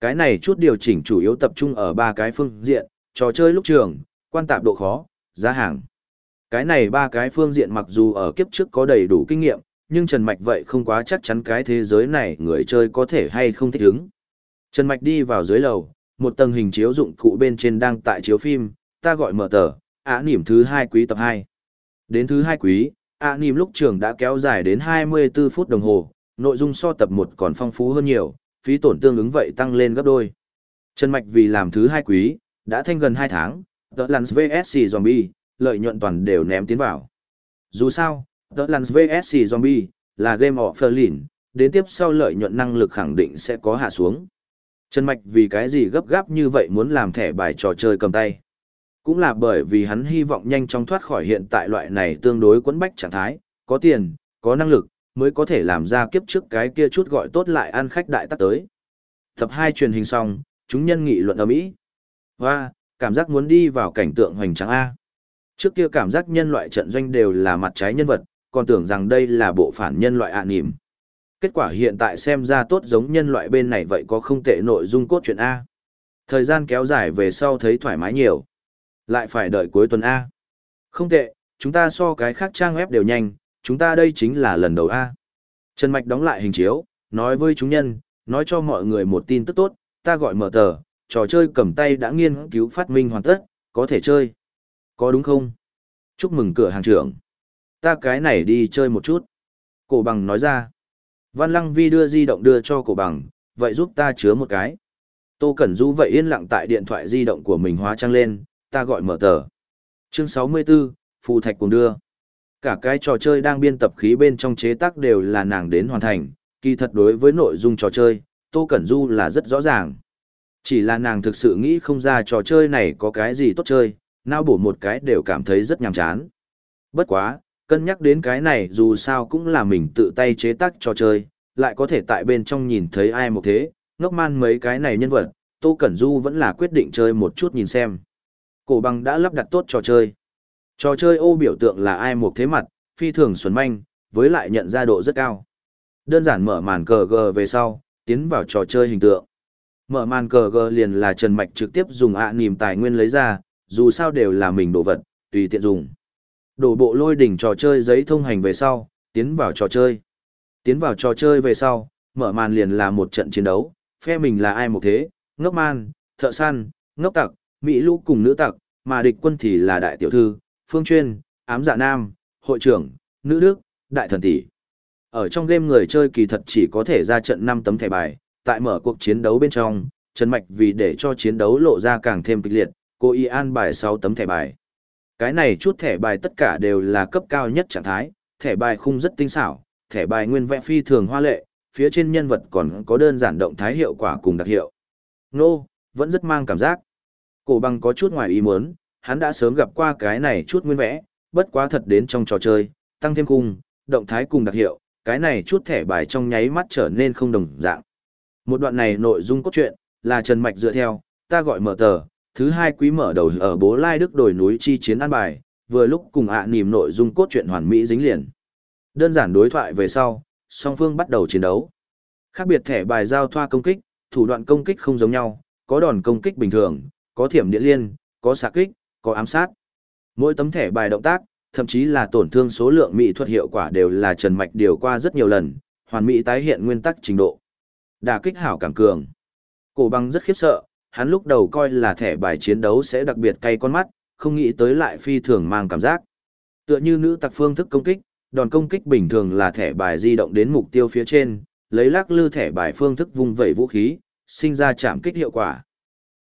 Cái này chút điều chỉnh chủ yếu tập trung ở ba cái phương diện, trò chơi lúc trường, quan tạp độ khó, giá hàng. Cái này ba cái phương diện mặc dù ở kiếp trước có đầy đủ kinh nghiệm, nhưng Trần Mạch vậy không quá chắc chắn cái thế giới này người chơi có thể hay không thích ứng. Trần Mạch đi vào dưới lầu, một tầng hình chiếu dụng cụ bên trên đang tại chiếu phim, ta gọi mở tờ, ả niệm thứ hai quý tập 2. Đến thứ hai quý, ạ nìm lúc trường đã kéo dài đến 24 phút đồng hồ, nội dung so tập 1 còn phong phú hơn nhiều, phí tổn tương ứng vậy tăng lên gấp đôi. Trần Mạch vì làm thứ hai quý, đã thanh gần 2 tháng, The Lance VSC Zombie, lợi nhuận toàn đều ném tiến vào. Dù sao, The Lands vs Zombie, là game of lìn, đến tiếp sau lợi nhuận năng lực khẳng định sẽ có hạ xuống. Trần Mạch vì cái gì gấp gáp như vậy muốn làm thẻ bài trò chơi cầm tay. Cũng là bởi vì hắn hy vọng nhanh chóng thoát khỏi hiện tại loại này tương đối quấn bách trạng thái, có tiền, có năng lực, mới có thể làm ra kiếp trước cái kia chút gọi tốt lại ăn khách đại tắc tới. Tập 2 truyền hình xong, chúng nhân nghị luận ở Mỹ. Và, cảm giác muốn đi vào cảnh tượng hoành tráng A. Trước kia cảm giác nhân loại trận doanh đều là mặt trái nhân vật, còn tưởng rằng đây là bộ phản nhân loại ạ à nỉm. Kết quả hiện tại xem ra tốt giống nhân loại bên này vậy có không tệ nội dung cốt truyện A. Thời gian kéo dài về sau thấy thoải mái nhiều. Lại phải đợi cuối tuần A. Không tệ, chúng ta so cái khác trang web đều nhanh, chúng ta đây chính là lần đầu A. Trần Mạch đóng lại hình chiếu, nói với chúng nhân, nói cho mọi người một tin tức tốt, ta gọi mở tờ, trò chơi cầm tay đã nghiên cứu phát minh hoàn tất, có thể chơi. Có đúng không? Chúc mừng cửa hàng trưởng. Ta cái này đi chơi một chút. Cổ bằng nói ra. Văn Lăng Vi đưa di động đưa cho cổ bằng, vậy giúp ta chứa một cái. Tô Cẩn Du vậy yên lặng tại điện thoại di động của mình hóa trang lên, ta gọi mở tờ. Chương 64, Phù Thạch cùng đưa. Cả cái trò chơi đang biên tập khí bên trong chế tác đều là nàng đến hoàn thành, kỳ thật đối với nội dung trò chơi, Tô Cẩn Du là rất rõ ràng. Chỉ là nàng thực sự nghĩ không ra trò chơi này có cái gì tốt chơi, nao bổ một cái đều cảm thấy rất nhàm chán. Bất quá, cân nhắc đến cái này dù sao cũng là mình tự tay chế tác trò chơi, lại có thể tại bên trong nhìn thấy ai một thế, ngốc man mấy cái này nhân vật, Tô Cẩn Du vẫn là quyết định chơi một chút nhìn xem. Cổ bằng đã lắp đặt tốt trò chơi. Trò chơi ô biểu tượng là ai một thế mặt, phi thường xuẩn manh, với lại nhận ra độ rất cao. Đơn giản mở màn cờ gờ về sau, tiến vào trò chơi hình tượng. Mở màn cờ gờ liền là Trần Mạch trực tiếp dùng ạ à tài nguyên lấy ra, dù sao đều là mình đồ vật, tùy tiện dùng. Đổ bộ lôi đỉnh trò chơi giấy thông hành về sau, tiến vào trò chơi. Tiến vào trò chơi về sau, mở màn liền là một trận chiến đấu, phe mình là ai một thế, ngốc man, thợ săn, ngốc tặc, mỹ lũ cùng nữ tặc, mà địch quân thì là đại tiểu thư, phương chuyên, ám dạ nam, hội trưởng, nữ đức, đại thần tỷ. Ở trong game người chơi kỳ thật chỉ có thể ra trận 5 tấm thẻ bài, tại mở cuộc chiến đấu bên trong, Trần Mạch vì để cho chiến đấu lộ ra càng thêm kịch liệt, cô y an bài 6 tấm thẻ bài. Cái này chút thẻ bài tất cả đều là cấp cao nhất trạng thái, thẻ bài khung rất tinh xảo, thẻ bài nguyên vẽ phi thường hoa lệ, phía trên nhân vật còn có đơn giản động thái hiệu quả cùng đặc hiệu. Nô, vẫn rất mang cảm giác. Cổ bằng có chút ngoài ý muốn, hắn đã sớm gặp qua cái này chút nguyên vẽ, bất quá thật đến trong trò chơi, tăng thêm cung, động thái cùng đặc hiệu, cái này chút thẻ bài trong nháy mắt trở nên không đồng dạng. Một đoạn này nội dung cốt truyện, là Trần Mạch dựa theo, ta gọi mở tờ, thứ hai quý mở đầu ở bố lai đức đồi núi chi chiến an bài, vừa lúc cùng ạ à nìm nội dung cốt truyện hoàn mỹ dính liền. Đơn giản đối thoại về sau, song phương bắt đầu chiến đấu. Khác biệt thẻ bài giao thoa công kích, thủ đoạn công kích không giống nhau, có đòn công kích bình thường, có thiểm địa liên, có xạ kích, có ám sát. Mỗi tấm thẻ bài động tác, thậm chí là tổn thương số lượng mỹ thuật hiệu quả đều là Trần Mạch điều qua rất nhiều lần, hoàn mỹ tái hiện nguyên tắc trình độ. Đả kích hảo cảm cường. Cổ băng rất khiếp sợ, hắn lúc đầu coi là thẻ bài chiến đấu sẽ đặc biệt cay con mắt, không nghĩ tới lại phi thường mang cảm giác. Tựa như nữ tặc phương thức công kích, đòn công kích bình thường là thẻ bài di động đến mục tiêu phía trên, lấy lắc lư thẻ bài phương thức vung vẩy vũ khí, sinh ra chạm kích hiệu quả.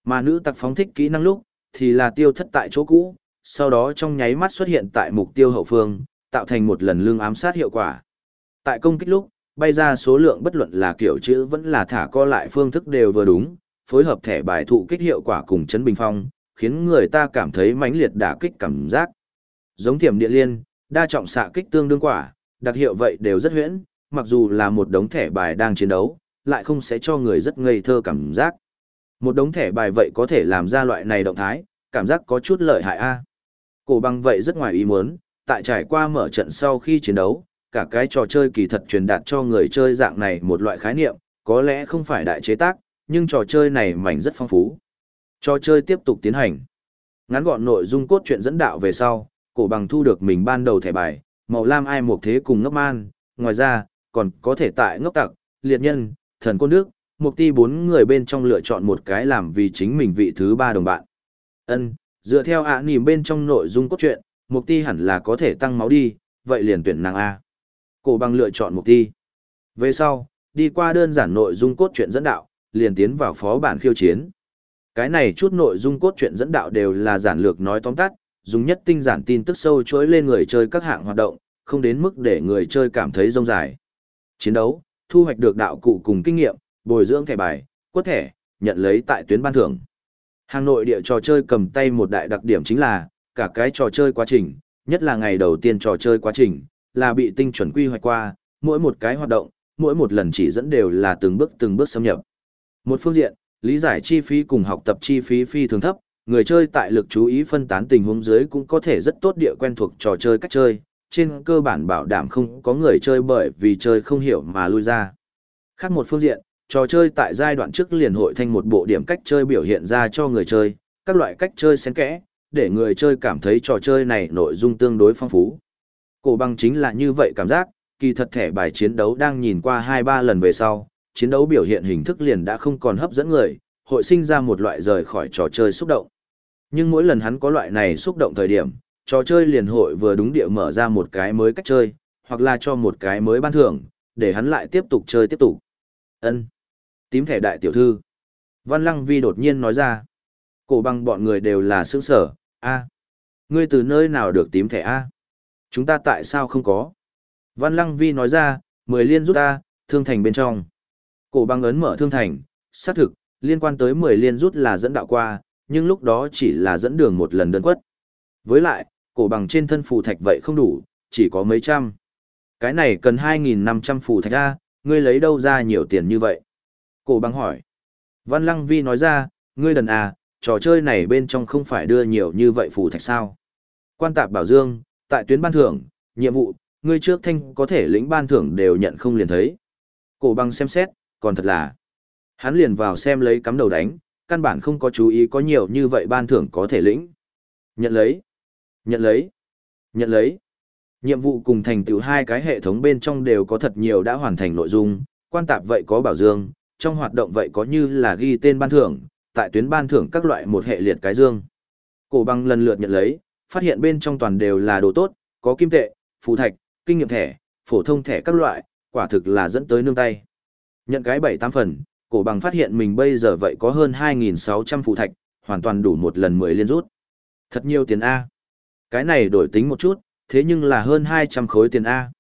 Mà nữ tặc phóng thích kỹ năng lúc, thì là tiêu thất tại chỗ cũ, sau đó trong nháy mắt xuất hiện tại mục tiêu hậu phương, tạo thành một lần lương ám sát hiệu quả. Tại công kích lúc, bay ra số lượng bất luận là kiểu chữ vẫn là thả co lại phương thức đều vừa đúng, phối hợp thẻ bài thụ kích hiệu quả cùng chấn bình phong, khiến người ta cảm thấy mãnh liệt đả kích cảm giác. Giống thiểm địa liên, đa trọng xạ kích tương đương quả, đặc hiệu vậy đều rất huyễn, mặc dù là một đống thẻ bài đang chiến đấu, lại không sẽ cho người rất ngây thơ cảm giác. Một đống thẻ bài vậy có thể làm ra loại này động thái, cảm giác có chút lợi hại a. Cổ bằng vậy rất ngoài ý muốn, tại trải qua mở trận sau khi chiến đấu, cả cái trò chơi kỳ thật truyền đạt cho người chơi dạng này một loại khái niệm, có lẽ không phải đại chế tác, nhưng trò chơi này mảnh rất phong phú. Trò chơi tiếp tục tiến hành. Ngắn gọn nội dung cốt truyện dẫn đạo về sau, cổ bằng thu được mình ban đầu thẻ bài, màu lam ai một thế cùng ngốc man, ngoài ra, còn có thể tại ngốc tặc, liệt nhân, thần côn nước, mục ti bốn người bên trong lựa chọn một cái làm vì chính mình vị thứ ba đồng bạn. Ân, dựa theo ạ à bên trong nội dung cốt truyện, mục ti hẳn là có thể tăng máu đi, vậy liền tuyển nàng A. Cổ bằng lựa chọn mục ti. Về sau, đi qua đơn giản nội dung cốt truyện dẫn đạo, liền tiến vào phó bản khiêu chiến. Cái này chút nội dung cốt truyện dẫn đạo đều là giản lược nói tóm tắt, dùng nhất tinh giản tin tức sâu chối lên người chơi các hạng hoạt động, không đến mức để người chơi cảm thấy rông dài. Chiến đấu, thu hoạch được đạo cụ cùng kinh nghiệm, bồi dưỡng thẻ bài, quất thẻ, nhận lấy tại tuyến ban thưởng. Hàng nội địa trò chơi cầm tay một đại đặc điểm chính là, cả cái trò chơi quá trình, nhất là ngày đầu tiên trò chơi quá trình, là bị tinh chuẩn quy hoạch qua, mỗi một cái hoạt động, mỗi một lần chỉ dẫn đều là từng bước từng bước xâm nhập. Một phương diện, lý giải chi phí cùng học tập chi phí phi thường thấp, người chơi tại lực chú ý phân tán tình huống dưới cũng có thể rất tốt địa quen thuộc trò chơi cách chơi, trên cơ bản bảo đảm không có người chơi bởi vì chơi không hiểu mà lui ra. Khác một phương diện, trò chơi tại giai đoạn trước liền hội thành một bộ điểm cách chơi biểu hiện ra cho người chơi, các loại cách chơi xen kẽ, để người chơi cảm thấy trò chơi này nội dung tương đối phong phú. Cổ băng chính là như vậy cảm giác, kỳ thật thẻ bài chiến đấu đang nhìn qua 2-3 lần về sau, chiến đấu biểu hiện hình thức liền đã không còn hấp dẫn người, hội sinh ra một loại rời khỏi trò chơi xúc động. Nhưng mỗi lần hắn có loại này xúc động thời điểm, trò chơi liền hội vừa đúng địa mở ra một cái mới cách chơi, hoặc là cho một cái mới ban thưởng, để hắn lại tiếp tục chơi tiếp tục. Ân, Tím thẻ đại tiểu thư. Văn Lăng Vi đột nhiên nói ra. Cổ băng bọn người đều là sướng sở, a Ngươi từ nơi nào được tím thẻ A? Chúng ta tại sao không có? Văn Lăng Vi nói ra, mười liên rút ta, thương thành bên trong. Cổ băng ấn mở thương thành, xác thực, liên quan tới mười liên rút là dẫn đạo qua, nhưng lúc đó chỉ là dẫn đường một lần đơn quất. Với lại, cổ bằng trên thân phù thạch vậy không đủ, chỉ có mấy trăm. Cái này cần 2.500 phù thạch ra, ngươi lấy đâu ra nhiều tiền như vậy? Cổ bằng hỏi. Văn Lăng Vi nói ra, ngươi đần à, trò chơi này bên trong không phải đưa nhiều như vậy phù thạch sao? Quan tạp bảo dương, tại tuyến ban thưởng, nhiệm vụ, ngươi trước thanh có thể lĩnh ban thưởng đều nhận không liền thấy. Cổ bằng xem xét, còn thật là. Hắn liền vào xem lấy cắm đầu đánh, căn bản không có chú ý có nhiều như vậy ban thưởng có thể lĩnh. Nhận lấy. Nhận lấy. Nhận lấy. Nhiệm vụ cùng thành tựu hai cái hệ thống bên trong đều có thật nhiều đã hoàn thành nội dung, quan tạp vậy có bảo dương, trong hoạt động vậy có như là ghi tên ban thưởng, tại tuyến ban thưởng các loại một hệ liệt cái dương. Cổ băng lần lượt nhận lấy, phát hiện bên trong toàn đều là đồ tốt, có kim tệ, phù thạch, kinh nghiệm thẻ, phổ thông thẻ các loại, quả thực là dẫn tới nương tay. Nhận cái bảy tám phần, cổ bằng phát hiện mình bây giờ vậy có hơn 2.600 phù thạch, hoàn toàn đủ một lần 10 liên rút. Thật nhiều tiền A. Cái này đổi tính một chút, thế nhưng là hơn 200 khối tiền A.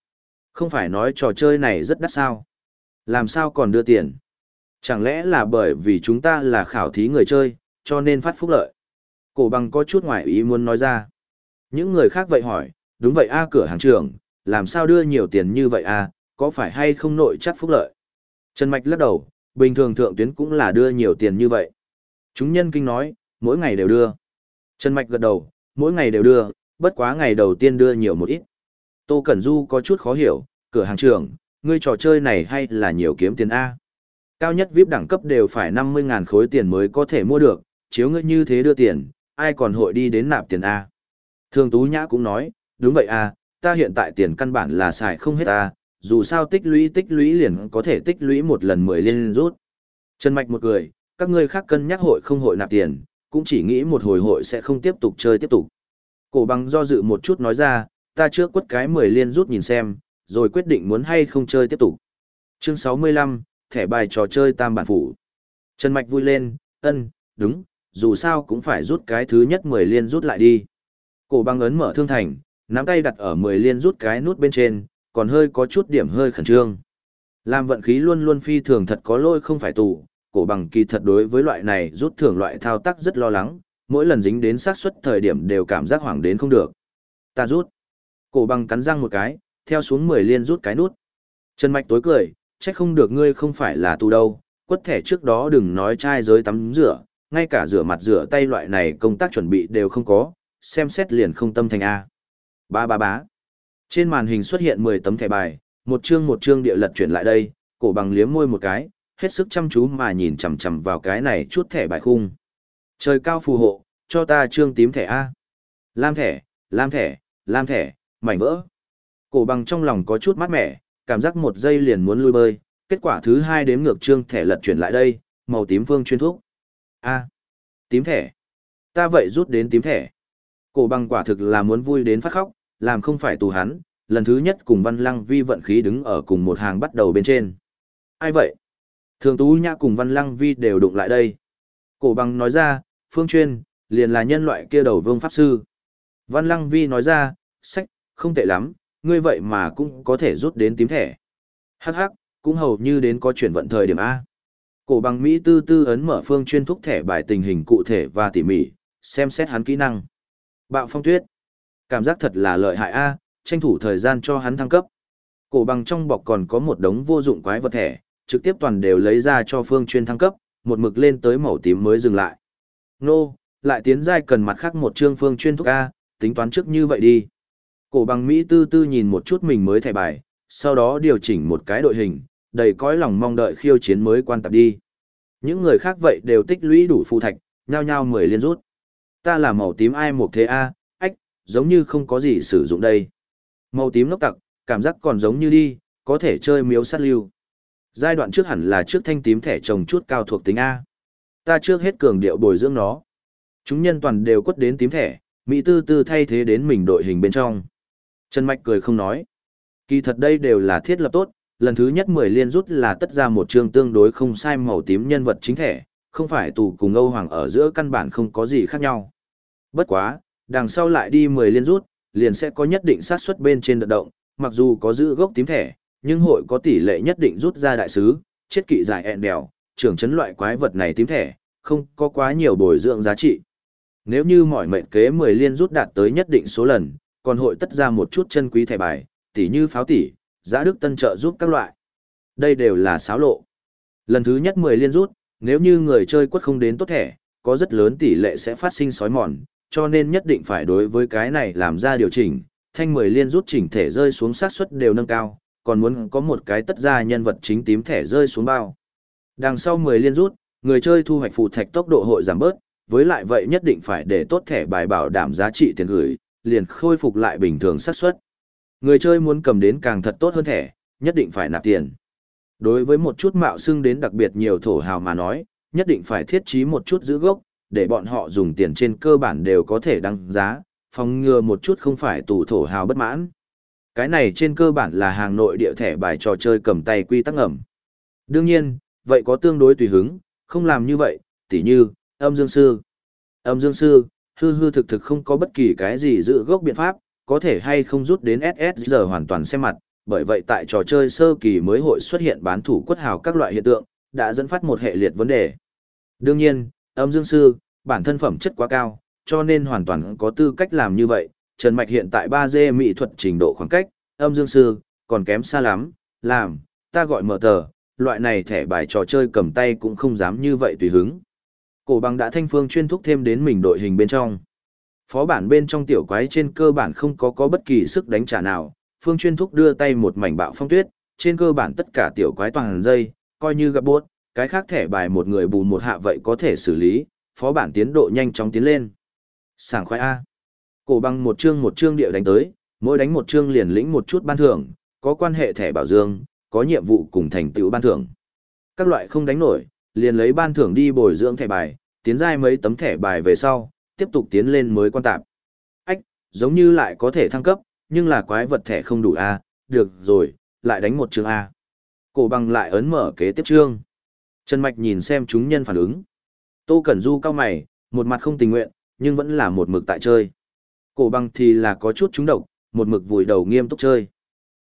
Không phải nói trò chơi này rất đắt sao. Làm sao còn đưa tiền? Chẳng lẽ là bởi vì chúng ta là khảo thí người chơi, cho nên phát phúc lợi? Cổ bằng có chút ngoại ý muốn nói ra. Những người khác vậy hỏi, đúng vậy A cửa hàng trưởng, làm sao đưa nhiều tiền như vậy A, có phải hay không nội chắc phúc lợi? Trần Mạch lắc đầu, bình thường thượng tuyến cũng là đưa nhiều tiền như vậy. Chúng nhân kinh nói, mỗi ngày đều đưa. Trần Mạch gật đầu, mỗi ngày đều đưa, bất quá ngày đầu tiên đưa nhiều một ít. Tô Cẩn Du có chút khó hiểu, cửa hàng trưởng, ngươi trò chơi này hay là nhiều kiếm tiền A. Cao nhất VIP đẳng cấp đều phải 50.000 khối tiền mới có thể mua được, chiếu ngươi như thế đưa tiền, ai còn hội đi đến nạp tiền A. Thường Tú Nhã cũng nói, đúng vậy A, ta hiện tại tiền căn bản là xài không hết A, dù sao tích lũy tích lũy liền có thể tích lũy một lần mười liên rút. Trần Mạch một người, các ngươi khác cân nhắc hội không hội nạp tiền, cũng chỉ nghĩ một hồi hội sẽ không tiếp tục chơi tiếp tục. Cổ bằng do dự một chút nói ra, ta trước quất cái mười liên rút nhìn xem, rồi quyết định muốn hay không chơi tiếp tục. Chương sáu mươi lăm, thẻ bài trò chơi tam bản phủ. Trần Mạch vui lên, ân, đúng, dù sao cũng phải rút cái thứ nhất mười liên rút lại đi. Cổ băng ấn mở thương thành, nắm tay đặt ở mười liên rút cái nút bên trên, còn hơi có chút điểm hơi khẩn trương. Làm vận khí luôn luôn phi thường thật có lỗi không phải tù, cổ bằng kỳ thật đối với loại này rút thưởng loại thao tác rất lo lắng, mỗi lần dính đến xác suất thời điểm đều cảm giác hoảng đến không được. Ta rút. Cổ bằng cắn răng một cái, theo xuống 10 liên rút cái nút. Trần Mạch tối cười, trách không được ngươi không phải là tù đâu, quất thẻ trước đó đừng nói trai giới tắm rửa, ngay cả rửa mặt rửa tay loại này công tác chuẩn bị đều không có, xem xét liền không tâm thành A. Ba ba bá. Trên màn hình xuất hiện 10 tấm thẻ bài, một chương một chương địa lật chuyển lại đây, cổ bằng liếm môi một cái, hết sức chăm chú mà nhìn chằm chằm vào cái này chút thẻ bài khung. Trời cao phù hộ, cho ta chương tím thẻ A. Lam thẻ, lam thẻ, lam thẻ, mảnh vỡ. Cổ bằng trong lòng có chút mát mẻ, cảm giác một giây liền muốn lui bơi, kết quả thứ hai đếm ngược trương thẻ lật chuyển lại đây, màu tím phương chuyên thúc. A. Tím thẻ. Ta vậy rút đến tím thẻ. Cổ bằng quả thực là muốn vui đến phát khóc, làm không phải tù hắn, lần thứ nhất cùng Văn Lăng Vi vận khí đứng ở cùng một hàng bắt đầu bên trên. Ai vậy? Thường Tú Nhã cùng Văn Lăng Vi đều đụng lại đây. Cổ bằng nói ra, Phương Chuyên, liền là nhân loại kia đầu vương pháp sư. Văn Lăng Vi nói ra, sách, không tệ lắm, ngươi vậy mà cũng có thể rút đến tím thẻ. Hắc hắc, cũng hầu như đến có chuyển vận thời điểm A. Cổ bằng Mỹ tư tư ấn mở phương chuyên thúc thẻ bài tình hình cụ thể và tỉ mỉ, xem xét hắn kỹ năng. Bạo phong tuyết. Cảm giác thật là lợi hại A, tranh thủ thời gian cho hắn thăng cấp. Cổ bằng trong bọc còn có một đống vô dụng quái vật thẻ, trực tiếp toàn đều lấy ra cho phương chuyên thăng cấp, một mực lên tới màu tím mới dừng lại. Nô, lại tiến giai cần mặt khác một chương phương chuyên thúc A, tính toán trước như vậy đi. Cổ bằng Mỹ tư tư nhìn một chút mình mới thẻ bài, sau đó điều chỉnh một cái đội hình, đầy cõi lòng mong đợi khiêu chiến mới quan tập đi. Những người khác vậy đều tích lũy đủ phù thạch, nhao nhao mười liên rút. Ta là màu tím ai một thế A, ách, giống như không có gì sử dụng đây. Màu tím nốc tặc, cảm giác còn giống như đi, có thể chơi miếu sát lưu. Giai đoạn trước hẳn là trước thanh tím thẻ trồng chút cao thuộc tính A. Ta trước hết cường điệu bồi dưỡng nó. Chúng nhân toàn đều quất đến tím thẻ, Mỹ tư tư thay thế đến mình đội hình bên trong. Trần Mạch cười không nói. Kỳ thật đây đều là thiết lập tốt, lần thứ nhất 10 liên rút là tất ra một chương tương đối không sai màu tím nhân vật chính thể, không phải tù cùng Âu Hoàng ở giữa căn bản không có gì khác nhau. Bất quá, đằng sau lại đi 10 liên rút, liền sẽ có nhất định xác suất bên trên đợt động, mặc dù có giữ gốc tím thẻ, nhưng hội có tỷ lệ nhất định rút ra đại sứ, chết kỵ giải ẹn đèo, trưởng chấn loại quái vật này tím thẻ, không có quá nhiều bồi dưỡng giá trị. Nếu như mọi mệnh kế 10 liên rút đạt tới nhất định số lần, còn hội tất ra một chút chân quý thẻ bài, tỷ như pháo tỉ, giã đức tân trợ giúp các loại. Đây đều là xáo lộ. Lần thứ nhất 10 liên rút, nếu như người chơi quất không đến tốt thẻ, có rất lớn tỷ lệ sẽ phát sinh sói mòn, cho nên nhất định phải đối với cái này làm ra điều chỉnh, thanh 10 liên rút chỉnh thể rơi xuống sát suất đều nâng cao, còn muốn có một cái tất ra nhân vật chính tím thẻ rơi xuống bao. Đằng sau 10 liên rút, người chơi thu hoạch phù thạch tốc độ hội giảm bớt, với lại vậy nhất định phải để tốt thẻ bài bảo đảm giá trị tiền gửi, liền khôi phục lại bình thường xác suất. Người chơi muốn cầm đến càng thật tốt hơn thẻ, nhất định phải nạp tiền. Đối với một chút mạo xưng đến đặc biệt nhiều thổ hào mà nói, nhất định phải thiết trí một chút giữ gốc, để bọn họ dùng tiền trên cơ bản đều có thể đăng giá, phòng ngừa một chút không phải tù thổ hào bất mãn. Cái này trên cơ bản là hàng nội địa thẻ bài trò chơi cầm tay quy tắc ẩm. Đương nhiên, vậy có tương đối tùy hứng, không làm như vậy, tỉ như, âm dương sư. Âm dương sư, hư hư thực thực không có bất kỳ cái gì giữ gốc biện pháp, có thể hay không rút đến SSG hoàn toàn xem mặt, bởi vậy tại trò chơi sơ kỳ mới hội xuất hiện bán thủ quất hào các loại hiện tượng, đã dẫn phát một hệ liệt vấn đề. Đương nhiên, âm dương sư, bản thân phẩm chất quá cao, cho nên hoàn toàn có tư cách làm như vậy. Trần Mạch hiện tại 3D mỹ thuật trình độ khoảng cách, âm dương sư, còn kém xa lắm, làm, ta gọi mở tờ, loại này thẻ bài trò chơi cầm tay cũng không dám như vậy tùy hứng. Cổ bằng đã thanh phương chuyên thúc thêm đến mình đội hình bên trong. Phó bản bên trong tiểu quái trên cơ bản không có có bất kỳ sức đánh trả nào, phương chuyên thúc đưa tay một mảnh bạo phong tuyết, trên cơ bản tất cả tiểu quái toàn dây, coi như gặp bốt, cái khác thẻ bài một người bù một hạ vậy có thể xử lý, phó bản tiến độ nhanh chóng tiến lên. Sảng khoái A. Cổ bằng một chương một chương địa đánh tới, mỗi đánh một chương liền lĩnh một chút ban thưởng, có quan hệ thẻ bảo dương, có nhiệm vụ cùng thành tựu ban thưởng. Các loại không đánh nổi, liền lấy ban thưởng đi bồi dưỡng thẻ bài, tiến giai mấy tấm thẻ bài về sau, tiếp tục tiến lên mới quan tạp. Ách, giống như lại có thể thăng cấp, nhưng là quái vật thẻ không đủ A, được rồi, lại đánh một chương A. Cổ bằng lại ấn mở kế tiếp chương. Trần Mạch nhìn xem chúng nhân phản ứng. Tô Cẩn Du cao mày, một mặt không tình nguyện, nhưng vẫn là một mực tại chơi. Cổ bằng thì là có chút trúng độc, một mực vùi đầu nghiêm túc chơi.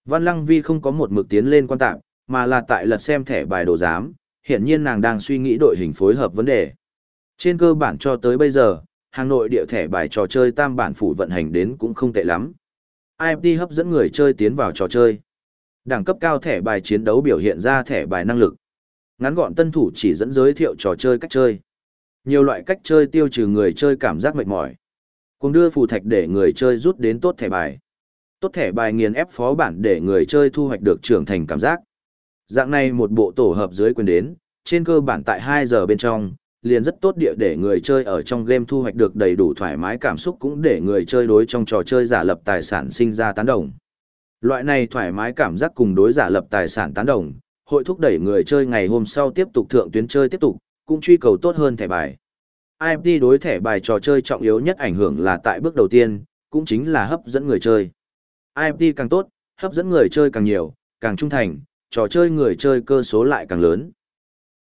Văn Lăng Vi không có một mực tiến lên quan tạp, mà là tại lật xem thẻ bài đồ giám, hiện nhiên nàng đang suy nghĩ đội hình phối hợp vấn đề. Trên cơ bản cho tới bây giờ, hàng nội địa thẻ bài trò chơi tam bản phủ vận hành đến cũng không tệ lắm. IFT hấp dẫn người chơi tiến vào trò chơi. Đẳng cấp cao thẻ bài chiến đấu biểu hiện ra thẻ bài năng lực. Ngắn gọn tân thủ chỉ dẫn giới thiệu trò chơi cách chơi. Nhiều loại cách chơi tiêu trừ người chơi cảm giác mệt mỏi. Cùng đưa phù thạch để người chơi rút đến tốt thẻ bài. Tốt thẻ bài nghiền ép phó bản để người chơi thu hoạch được trưởng thành cảm giác. Dạng này một bộ tổ hợp dưới quyền đến, trên cơ bản tại 2 giờ bên trong, liền rất tốt địa để người chơi ở trong game thu hoạch được đầy đủ thoải mái cảm xúc cũng để người chơi đối trong trò chơi giả lập tài sản sinh ra tán đồng. Loại này thoải mái cảm giác cùng đối giả lập tài sản tán đồng, hội thúc đẩy người chơi ngày hôm sau tiếp tục thượng tuyến chơi tiếp tục, cũng truy cầu tốt hơn thẻ bài. IMT đối thẻ bài trò chơi trọng yếu nhất ảnh hưởng là tại bước đầu tiên, cũng chính là hấp dẫn người chơi. IMT càng tốt, hấp dẫn người chơi càng nhiều, càng trung thành, trò chơi người chơi cơ số lại càng lớn.